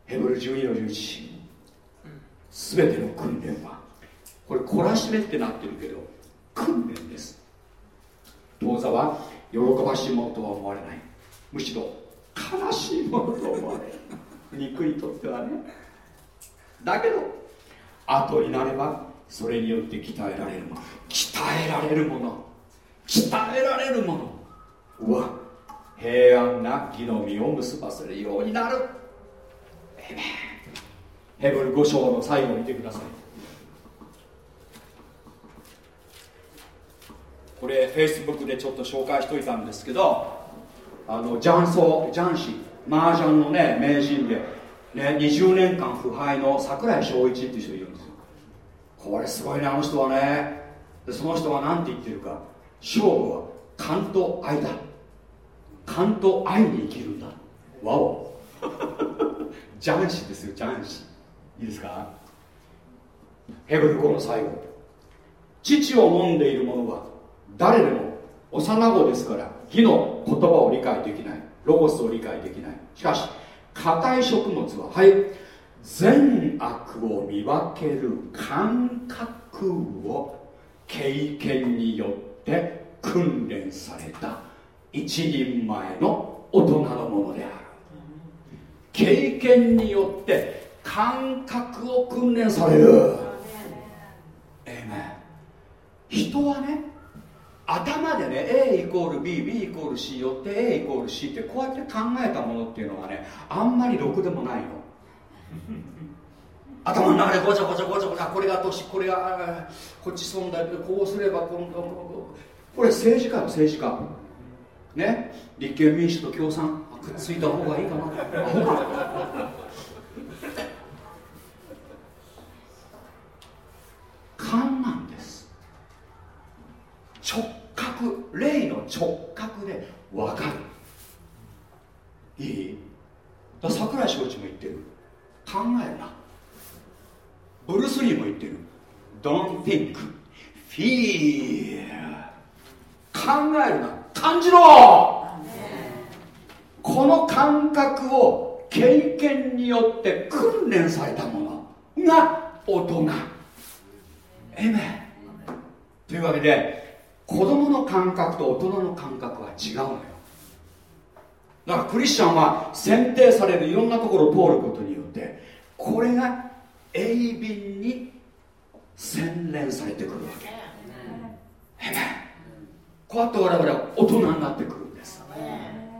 S1: ヘブル12の11すべての訓練はこれ懲らしめってなってるけど訓練です。当座は喜ばしいものとは思われない。むしろ悲しいものと思われる。肉にとってはね。だけど後になればそれによって鍛えられるもの。鍛えられるもの。鍛えられるもの。うわ平安な義の実を結ばせるようになる。ヘブル5章の最後見てください。これフェイスブックでちょっと紹介しといたんですけどあのジャンソージャン氏麻雀のね名人で、ね、20年間腐敗の櫻井翔一っていう人いるんですよ。これすごいねあの人はね。でその人は何て言ってるか。勝負は勘と愛だ。勘と愛に生きるんだ。わおジャン氏ですよジャン氏いいですか？ヘブル語の最後。父を飲んでいる者は誰でも幼子ですから義の言葉を理解できない。ロゴスを理解できない。しかし硬い食物ははい。善悪を見分ける感覚を経験によって訓練された。一人前の大人のものである。経験によって感覚を訓練される。えめ人はね頭でね A イコール BB イコール C よって A イコール C ってこうやって考えたものっていうのはねあんまりろくでもないの 頭の中でごちゃごちゃごちゃごちゃこれが年これがこっち損だこうすればこのこれ政治家よ政治家。ね？立憲民主と共産ついた方がいいかな。勘なんです。直角霊の直角で分かる。いい？だ桜井翔一も言ってる。考えるな。ブルース・リーも言ってる。Don't think. Feel. 考えるな。感じろ！この感覚を経験によって訓練されたものが大人。えめというわけで子供の感覚と大人の感覚は違うのよ。だからクリスチャンは選定されるいろんなところを通ることによってこれが鋭敏に洗練されてくるわけ。こうやって我々は大人になってくるんです。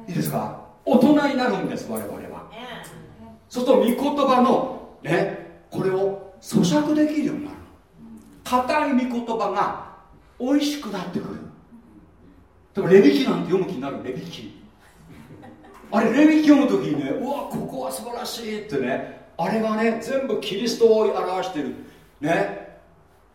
S1: いいですか？大人になるんです我々は。そうすると御言葉のねこれを咀嚼できるようになる硬い御言葉が美味しくなってくる。でもレビキなんて読む気になるレビキ。あれレビキ読む時にねうわここは素晴らしいってねあれがね全部キリストを表してる。ね。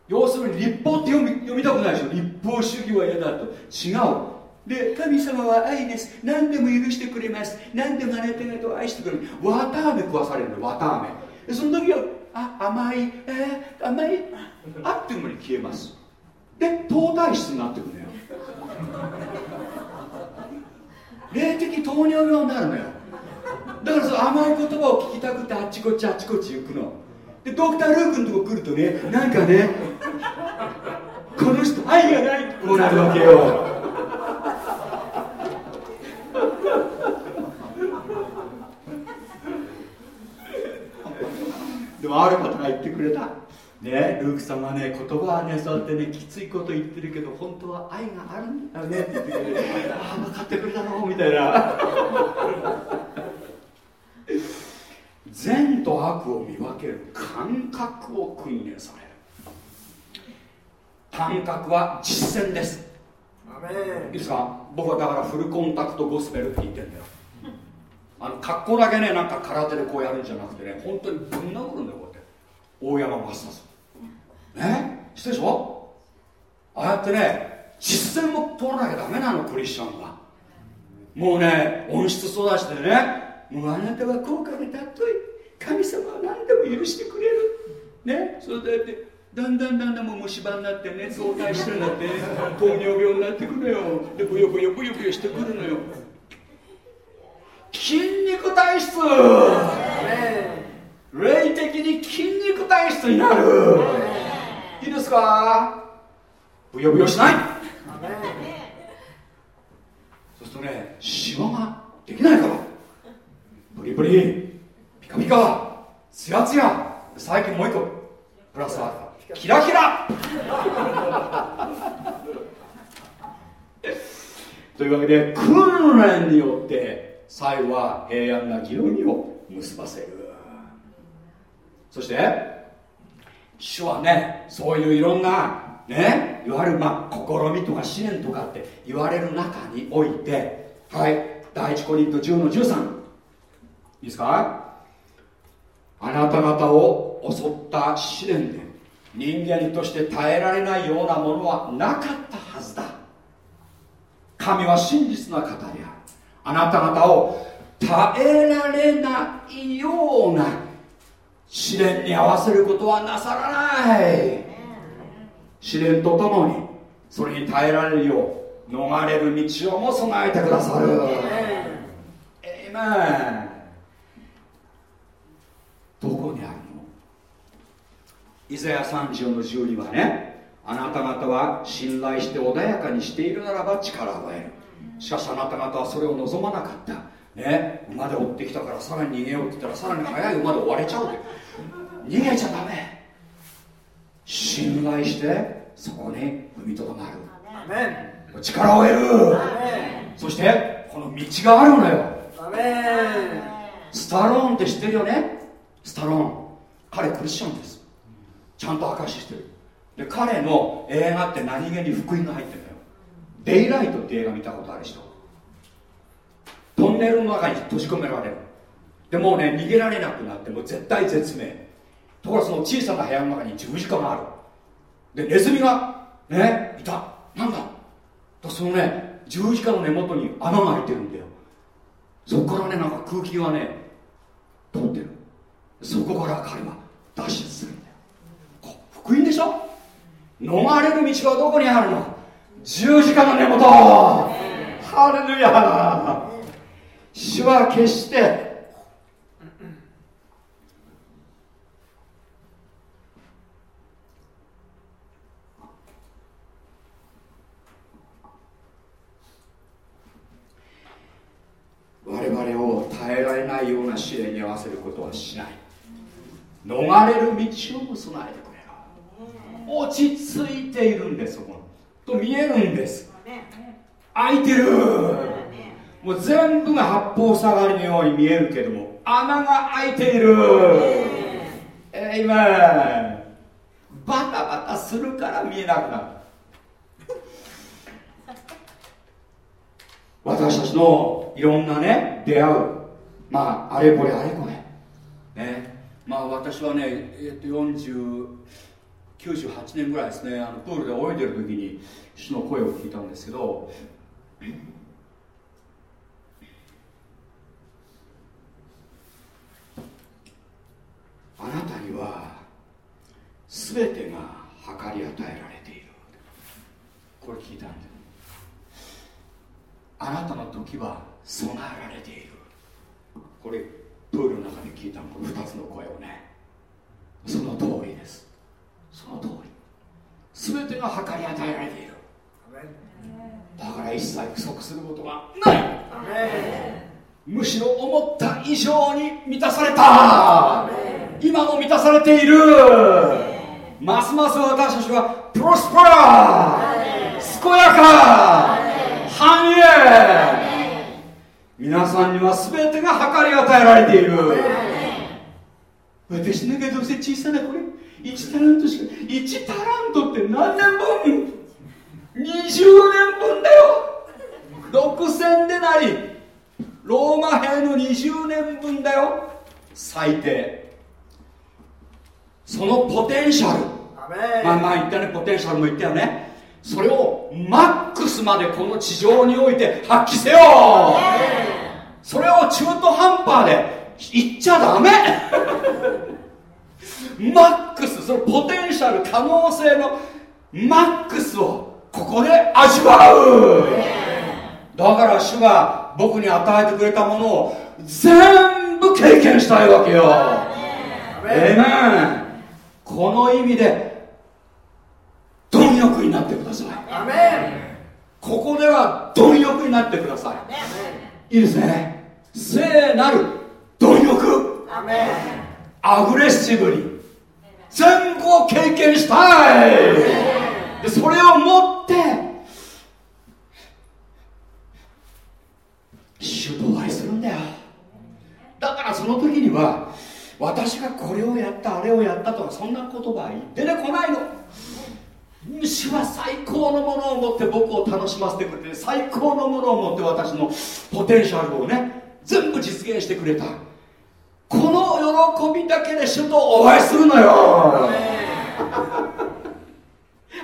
S1: 要するに立法って読み読みたくないでしょ。立法主義は嫌だと。違う。で神様は愛です。何でも許してくれます。何でもあなた方を愛してくれる綿あめ食わされるの。綿あめ。その時はあ甘い、えー、甘い。あっという間に消えます。で糖体質になってくるのよ。霊的糖尿病になるのよ。だからその甘い言葉を聞きたくてあっちこっちあっちこっち行くの。でドクター・ルークのとこ来るとねなんかねこの人愛がないってこうなるわけよでもある方が言ってくれた。ねルークさんはね言葉はねそうやってねきついこと言ってるけど本当は愛があるんだよねって言ってくれてああ分かってくれたのみたいな。善と悪を見分ける感覚を訓練される。感覚は実践です。いいですか？僕はだからフルコンタクトゴスペルって言ってんだよ。あの格好だけねなんか空手でこうやるんじゃなくてね本当にぶん殴るんだよ大山マスターズね？知ってでしょ？ああやってね実践も通らなきゃダメなのクリスチャンは。もうね温室育ちでねもうあなたは高価で尊い神様は何でも許してくれる。ね？それでだんだんだんだんもう虫歯になってね相対してなって。糖尿病になってくるよ。でブヨブヨブヨブヨしてくるのよ。筋肉体質。ね霊的に筋肉体質になる。いいですか？ブヨブヨしない。そうするとねシワができないから。ブリブリ。ピカピカ。ツヤツヤ。最近もう一個。プラスアルファ。キラキラ。というわけで訓練によって最後は平安な義の義を結ばせるそして主はねそういういろんなねいわゆるまあ試みとか試練とかって言われる中においてはい第一コリント10の13いいですか？あなた方を襲った試練で人間として耐えられないようなものはなかったはずだ。神は真実な方である。あなた方を耐えられないような試練に合わせることはなさらない。試練とともにそれに耐えられるよう逃れる道をも備えてくださる。エイメンどこにあるの？イザヤ34の12はね。あなた方は信頼して穏やかにしているならば力を得る。しかしあなた方はそれを望まなかった。ね。馬で追ってきたからさらに逃げようって言ったらさらに速い馬で追われちゃう逃げちゃダメ。信頼してそこに踏みとどまる。力を得る。そしてこの道があるのよ。スタローンって知ってるよね？スタローン。彼クリスチャンです。ちゃんと証ししてる。で彼の映画って何気に福音が入ってるのよ。デイライトって映画見たことある人。トンネルの中に閉じ込められる。でもうね逃げられなくなってもう絶対絶命ところがその小さな部屋の中に十字架がある。でネズミがねいた。なんだ？とそのね十字架の根元に穴が開いてるんだよ。そこからねなんか空気がね通ってる。そこから彼は脱出するんだよ。福音でしょ？逃れる道はどこにあるの？十字架の根元。ハレルヤ主は決して我々を耐えられないような試練に合わせることはしない。逃れる道をも備えてくれる落ち着いているんですそこと見えるんです。開いてる。もう全部が八方下がりのように見えるけども穴が開いている。えいまバタバタするから見えなくなる。私たちのいろんなね出会うまああれこれあれこれ。ね。まあ私はね、えっと40 98年ぐらいですねあのプールで泳いでる時に主の声を聞いたんですけどあなたには全てが計り与えられている。これ聞いたんだあなたの時は備えられている。これプールの中で聞いたこの2つの声をね。その通りです。その通り。全てが計り与えられている。だから一切不足することがない。むしろ思った以上に満たされた。今も満たされている。ますます私たちはプロスパラ健やか繁栄皆さんには全てが計り与えられている。私なんかどうせ小さなこれ1タラントしか1タラントって何年分？20年分だよ。6000でなりローマ兵の20年分だよ。最低。そのポテンシャル。まあまあ言ったねポテンシャルも言ったよね。それをマックスまでこの地上において発揮せよそれを中途半端で言っちゃダメ。マックスそのポテンシャル可能性のマックスをここで味わう。だから主が僕に与えてくれたものを全部経験したいわけよ。ええねこの意味で貪欲になってください。ここでは貪欲になってください。いいですね聖なる貪欲アグレッシブに全部を経験したい。でそれを持って主とお会いするんだよ。だからその時には私がこれをやったあれをやったとかそんな言葉は出てこないの。主は最高のものを持って僕を楽しませてくれて最高のものを持って私のポテンシャルをね全部実現してくれた。この喜びだけで主とお会いするのよ。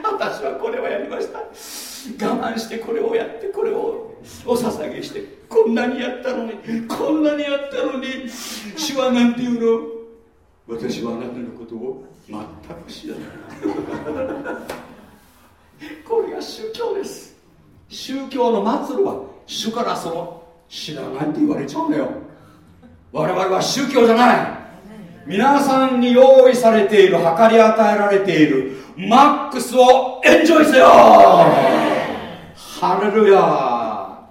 S1: 私はこれをやりました。我慢してこれをやってこれをお捧げしてこんなにやったのにこんなにやったのに主はなんて言うの？私はあなたのことを全く知らない。これが宗教です。宗教の末路は主からその知らないって言われちゃうのよ。我々は宗教じゃない。皆さんに用意されている計り与えられているマックスをエンジョイせよ。ハレルヤ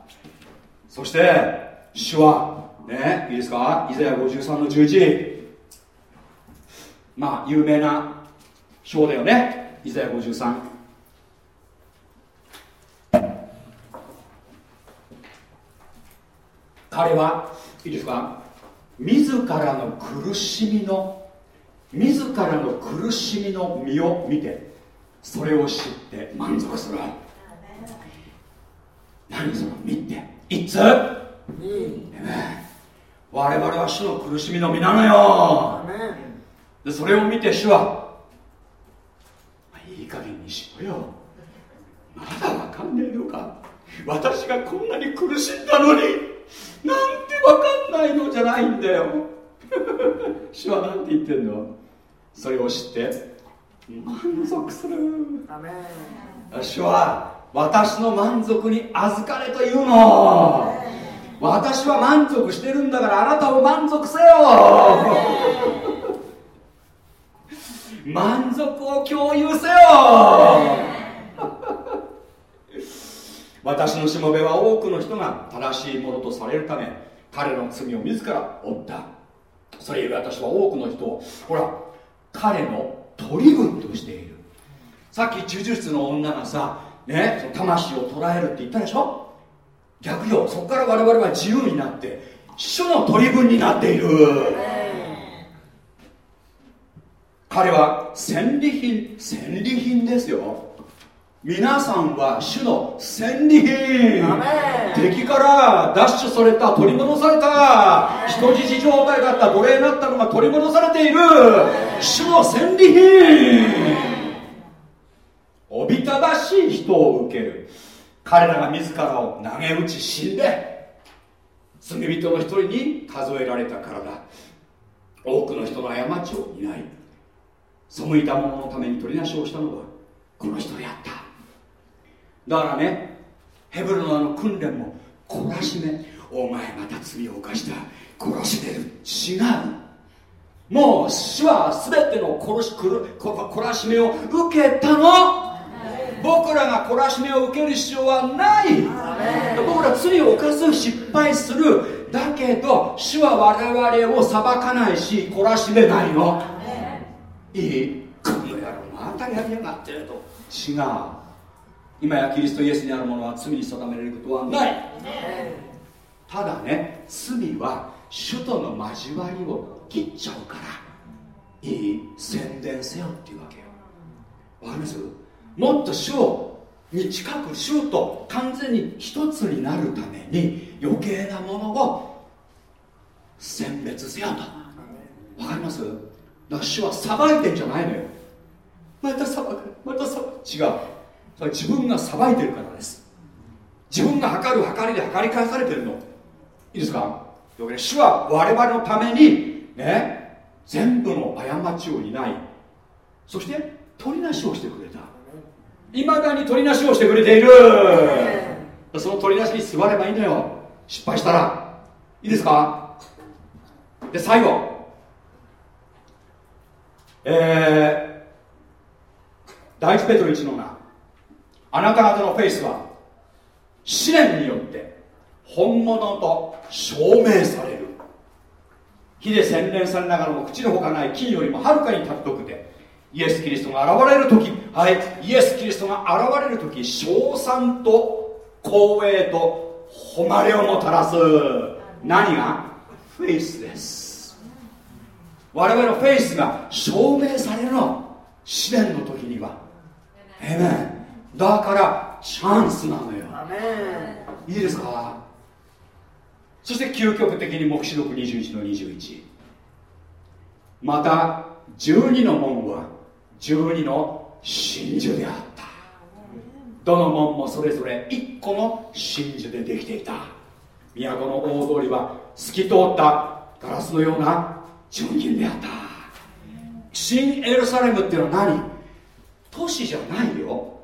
S1: そして主はねいいですか？イザヤ53の11まあ有名な章だよね。イザヤ53彼はいいですか？自らの苦しみの自らの苦しみの身を見てそれを知って満足する何その身って。いつ、我々は主の苦しみの身なのよ。でそれを見て主は、まあ、いい加減にしろよ。まだわかんねえのか。私がこんなに苦しんだのに。なんてわかんないのじゃないんだよ。主は何て言ってんの？それを知って。満足する。主は私の満足に預かれというの。私は満足してるんだからあなたも満足せよ。満足を共有せよ私のしもべは多くの人が正しいものとされるため彼の罪を自ら負った。それゆえ私は多くの人をほら彼の取り分としている。さっき呪術の女がさねその魂を捉えるって言ったでしょ？逆よそこから我々は自由になって主の取り分になっている。彼は戦利品戦利品ですよ。皆さんは主の戦利品敵から奪取された取り戻された。人質状態だった奴隷になったのが取り戻されている。主の戦利品おびただしい人を受ける。彼らが自らを投げ打ち死んで罪人の一人に数えられたからだ。多くの人の過ちを担い背いた者のために取りなしをしたのはこの人であっただからねヘブルのあの訓練も懲らしめお前また罪を犯した。殺してる。違う。もう主は全ての殺し懲らしめを受けたの。僕らが懲らしめを受ける必要はない。僕ら罪を犯す失敗する。だけど主は我々を裁かないし懲らしめないの。いい。この野郎またやりやがってると。違う今やキリストイエスにあるものは罪に定められることはない。ただね罪は主との交わりを切っちゃうからいい宣伝せよっていうわけよ。わかります？もっと主をに近く主と完全に一つになるために余計なものを選別せよと。わかります？だから主は裁いてんじゃないのよ。また裁くまた裁く。違うそれ自分が裁いてるからです。自分が測る測りで測り返されてるの。いいですか？主は我々のためにね全部の過ちを担いそして取りなしをしてくれた。いまだに取りなしをしてくれている。その取りなしに座ればいいんだよ。失敗したら。いいですか？で最後。えー、第一ペトロ1の7あなた方のフェイスは試練によって本物と証明される。火で洗練されながらも口のほかない金よりもはるかに尊くてイエス・キリストが現れる時はいイエス・キリストが現れる時称賛と光栄と誉れをもたらす。何が？フェイスです。我々のフェイスが証明されるの試練の時には。えめだからチャンスなのよ。いいですか？そして究極的に黙示録21の21また12の門は12の真珠であった。どの門もそれぞれ1個の真珠でできていた。都の大通りは透き通ったガラスのような純金であった。新エルサレムっていうのは何？都市じゃないよ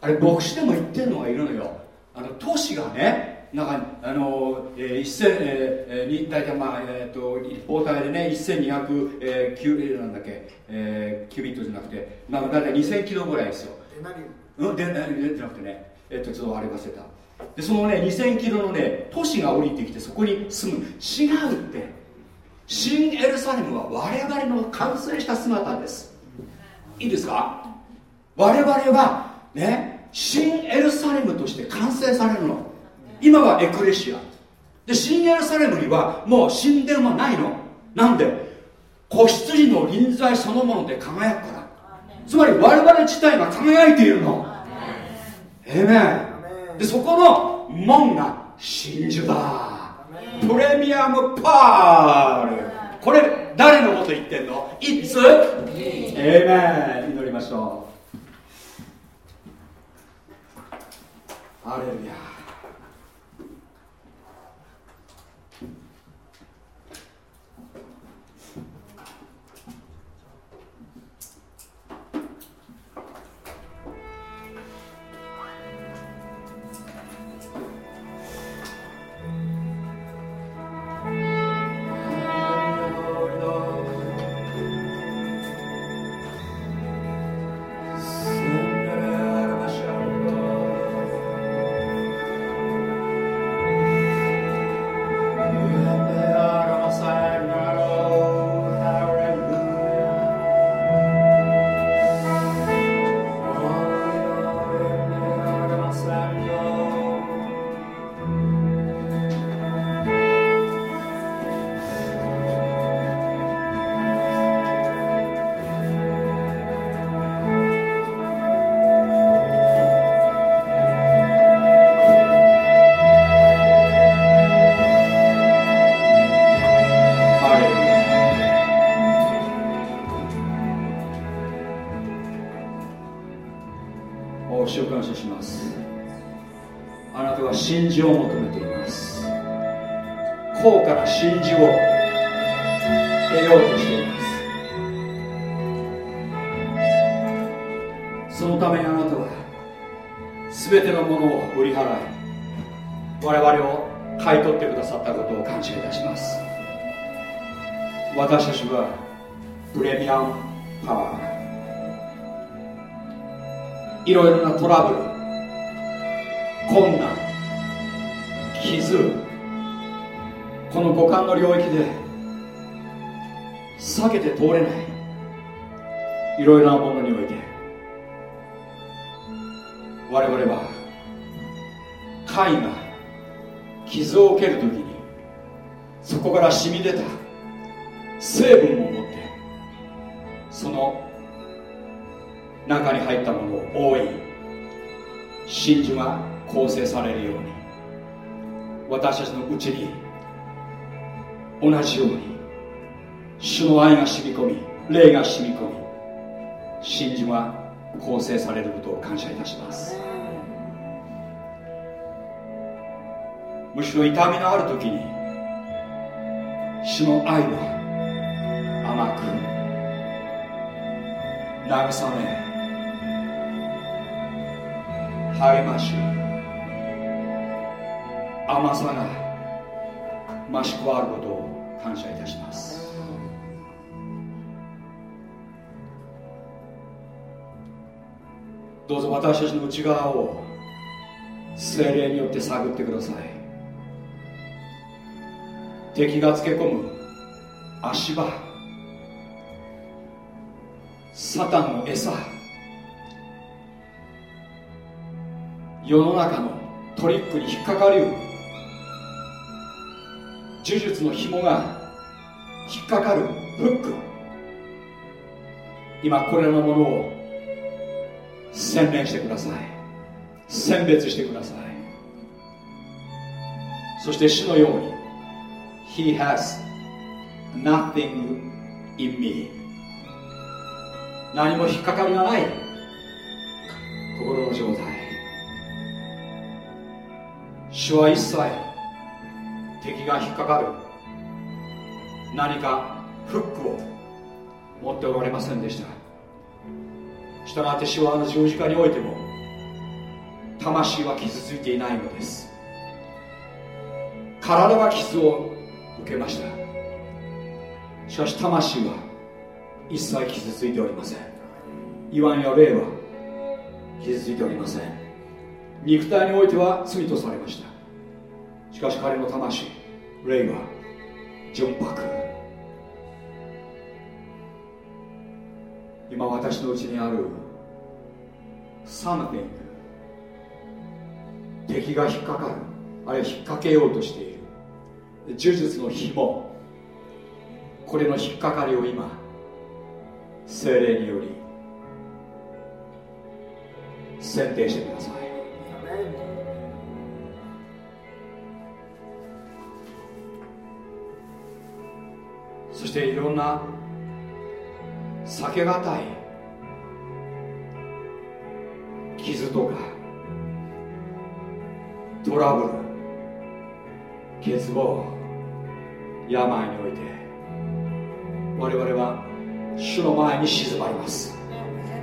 S1: あれ牧師でも言ってるのがいるのよ。あの都市がねなんかあの、えー、一千、えー、に大体まあえっ、ー、と一方体でね1200、えー、キュなんだっけ、えー、キュビットじゃなくてまあ大体2000キロぐらいですよ。うんででなくてねえっ、ー、とちょっとあれ忘れた。でそのね2000キロのね都市が降りてきてそこに住む。違うって。新エルサレムは我々の完成した姿です。いいですか？我々はね新エルサレムとして完成されるの。今はエクレシア。で新エルサレムにはもう神殿はないの。なんで？子羊の臨在そのもので輝くから。つまり我々自体が輝いているの。えめでそこの門が真珠だ。プレミアムパール。これ誰のこと言ってんの？いつえめ祈りましょうハレルヤいろいろなトラブル困難傷この五感の領域で避けて通れないいろいろなものにおいて我々は貝が傷を受けるときにそこから染み出た成分を持ってその中に入ったものを覆い。真珠が構成されるように。私たちのうちに同じように主の愛が染み込み霊が染み込み真珠が構成されることを感謝いたします。むしろ痛みのある時に主の愛は甘く慰め励まし甘さが増し加わることを感謝いたします。どうぞ私たちの内側を精霊によって探ってください。敵がつけ込む足場。サタンの餌。世の中のトリックに引っかかる呪術の紐が引っかかるフック。今これらのものを洗練してください。選別してください。そして主のように He has nothing in me 何も引っかかりがない心の状態。主は一切敵が引っかかる。何かフックを持っておられませんでした。したがって主はあの十字架においても魂は傷ついていないのです。体は傷を受けました。しかし魂は一切傷ついておりません。言わんや霊は傷ついておりません。肉体においては罪とされました。しかし彼の魂霊は純白。今私のうちにある something 敵が引っかかるあるいは引っ掛けようとしている呪術の紐これの引っかかりを今精霊により選定してください。していろんな避けがたい傷とかトラブル欠乏病において我々は主の前に静まります。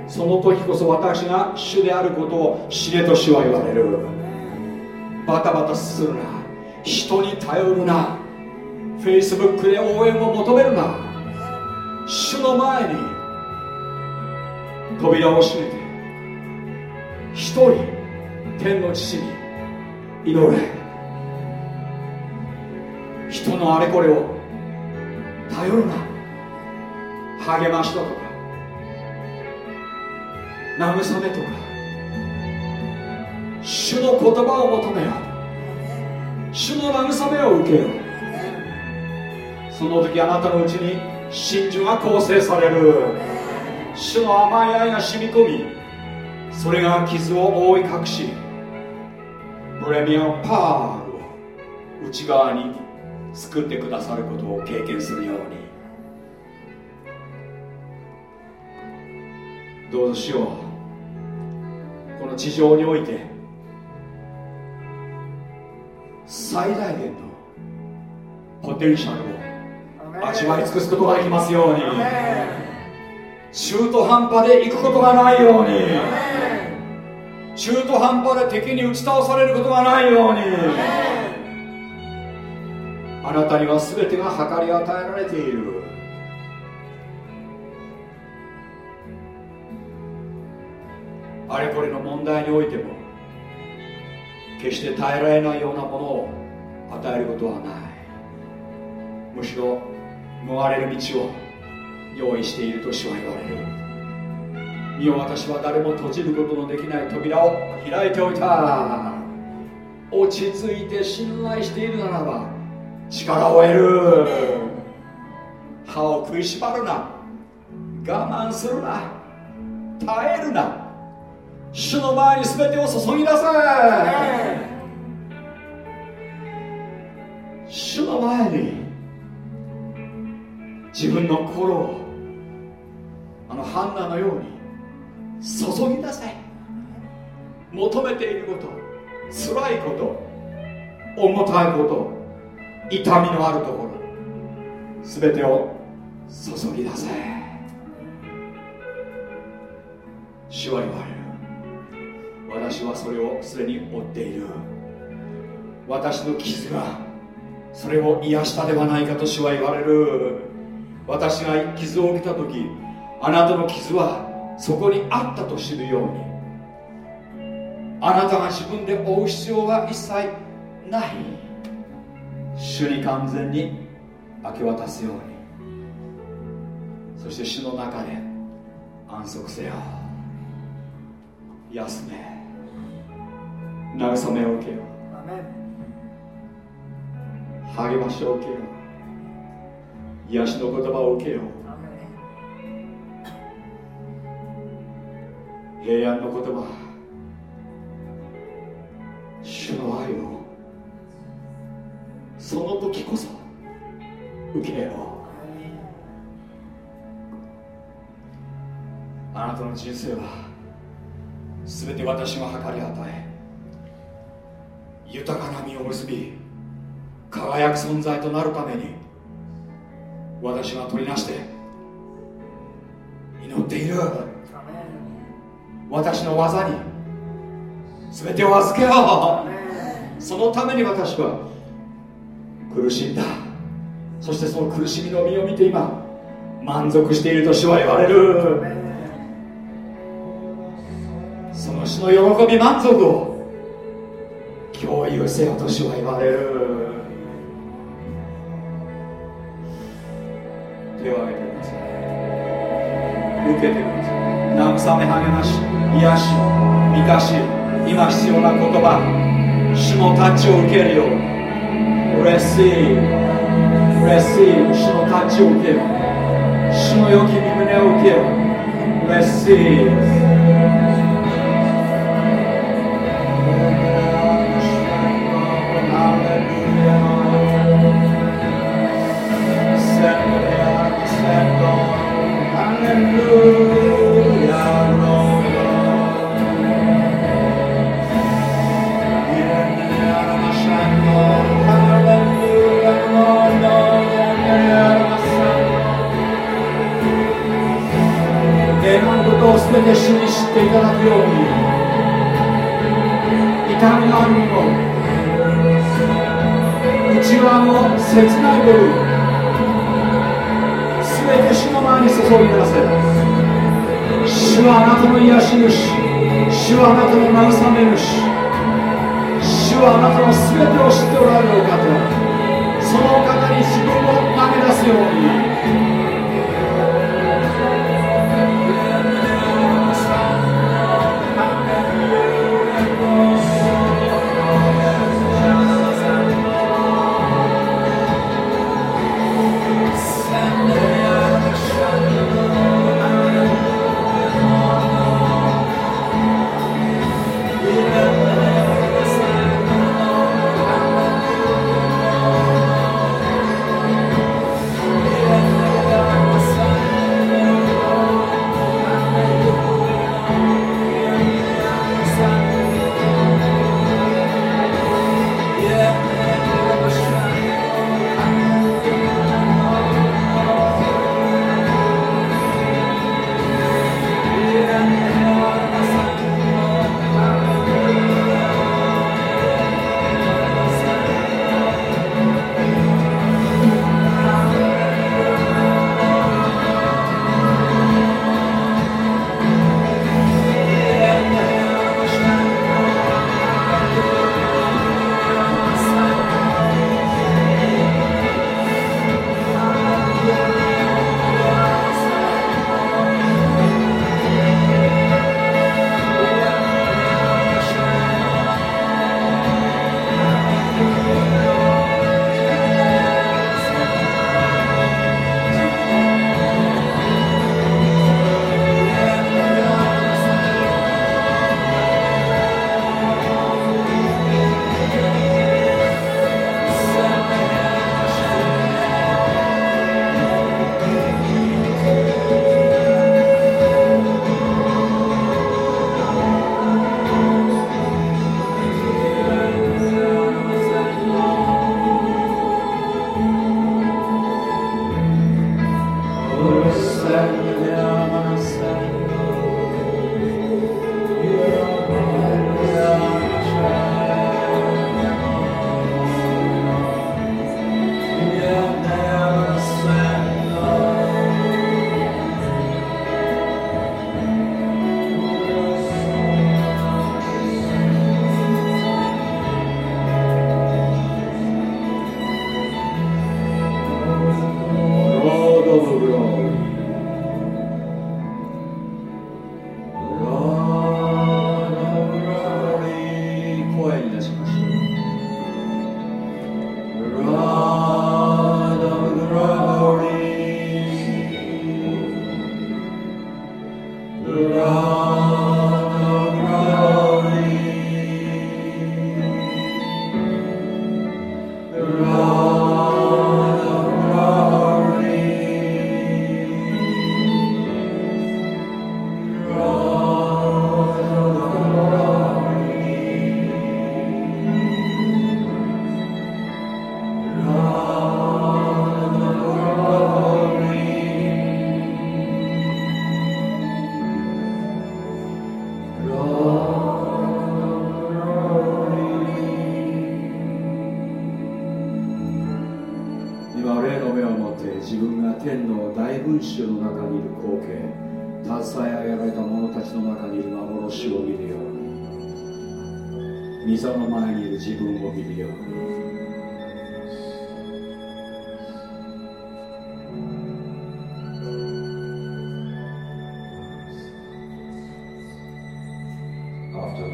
S1: その時こそ私が主であることを知れと主は言われる。バタバタするな。人に頼るな。Facebook で応援を求めるな。主の前に扉を閉めて一人天の父に祈れ。人のあれこれを頼るな。励ましだとか慰めとか主の言葉を求めよ主の慰めを受けよう。その時あなたのうちに真珠が構成される。主の甘い愛が染み込みそれが傷を覆い隠しプレミアムパールを内側に作ってくださることを経験するように。どうぞしようこの地上において最大限のポテンシャルを味わい尽くすことができますように。中途半端で行くことがないように。中途半端で敵に打ち倒されることがないように。あなたには全てが計り与えられている。あれこれの問題においても決して耐えられないようなものを与えることはない。むしろ逃れる道を用意しているとしは言われる。見よ私は誰も閉じることのできない扉を開いておいた。落ち着いて信頼しているならば力を得る。歯を食いしばるな。我慢するな。耐えるな。主の前に全てを注ぎ出せ。主の前に自分の心をあのハンナのように注ぎ出せ。求めていること辛いこと重たいこと痛みのあるところ全てを注ぎ出せ。主は言われる。私はそれをすでに追っている。私の傷がそれを癒したではないかと主は言われる。私が傷を受けた時あなたの傷はそこにあったと知るように。あなたが自分で負う必要は一切ない。主に完全に明け渡すように。そして主の中で安息せよ。休め。慰めを受けよ。励ましを受けよ癒しの言葉を受けよう。平安の言葉。主の愛を。その時こそ。受けよう。あなたの人生は。全て私が計り与え。豊かな実を結び。輝く存在となるために。私が取りなして祈っている。私の技に全てを預けよう。そのために私は苦しんだ。そしてその苦しみの身を見て今満足していると主は言われる。その主の喜び満足を共有せよと主は言われる手を挙げてください受けてください。慰め励まし癒し満たし今必要な言葉主のタッチを受けるよう嬉しい嬉しい主のタッチを受けよ主の良き身胸を受けよ嬉しい主に知っていただくように痛みのあるもの内側の切ない。部分全て主の前に注ぎ出せ主はあなたの癒し主。主はあなたの慰め主。主はあなたの全てを知っておられるお方。そのお方に自分を投げ出すように。群衆の中にいる光景携え上げられた者たちの中にいる幻を見るよう。に溝の前にいる自分を見るよう。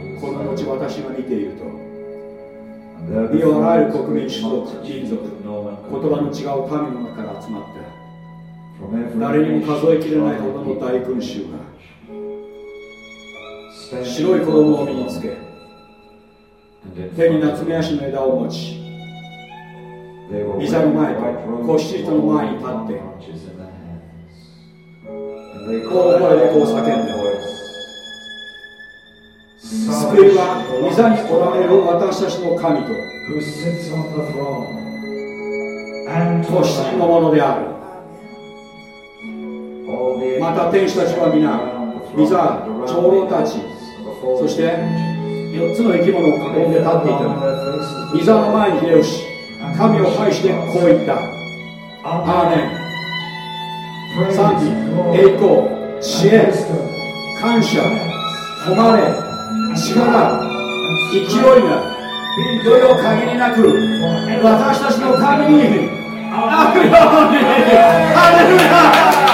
S2: にこの後
S1: 私が見ていると
S2: 身をあらゆる国民種族民族言葉の違
S1: う民の中から集まって数えきれないほどの大群衆が白い衣を身につけ手に夏目足の枝を持ち膝の前と子羊との前に立って大声でこう叫んだ救いは御におられる私たちの神と子羊のものであるまた天使たちは皆御座長老たちそして4つの生き物を囲んで立っていた。御座の前に秀吉神を拝してこう言った。アーメン。賛美栄光知恵感謝誉れ力勢いがどよ限りなく私たちの神にあるように。ハレルヤ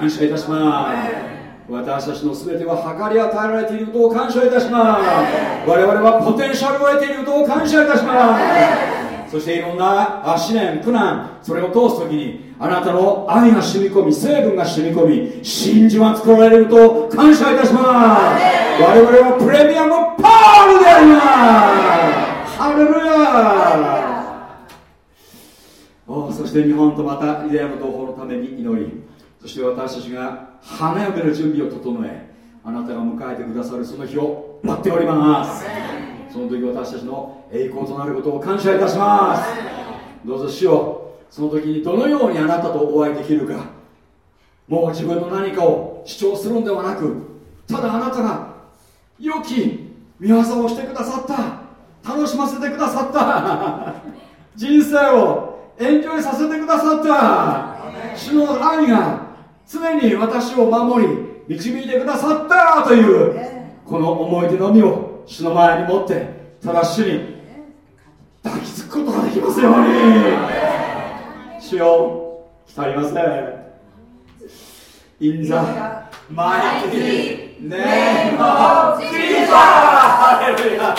S1: 感謝いたします。私たちの全ては計り与えられていることを感謝いたします。我々はポテンシャルを得ていることを感謝いたします。そしていろんな試練苦難それを通す時にあなたの愛が染み込み成分が染み込み真珠が作られることを感謝いたします。我々はプレミアムパールでありますレルヤおそして日本とまたイデアの同胞のために祈りそして私たちが花嫁の準備を整えあなたが迎えてくださるその日を待っております。その時私たちの栄光となることを感謝いたします。どうぞ主よその時にどのようにあなたとお会いできるか。もう自分の何かを主張するんではなくただあなたが良き見業をしてくださった。楽しませてくださった。人生をエンジョイさせてくださった。主の愛が常に私を守り導いてくださったというこの思い出のみを主の前に持ってただ主に抱きつくことができますように。主よ浸りません In the mighty name of Jesus! ハレルヤ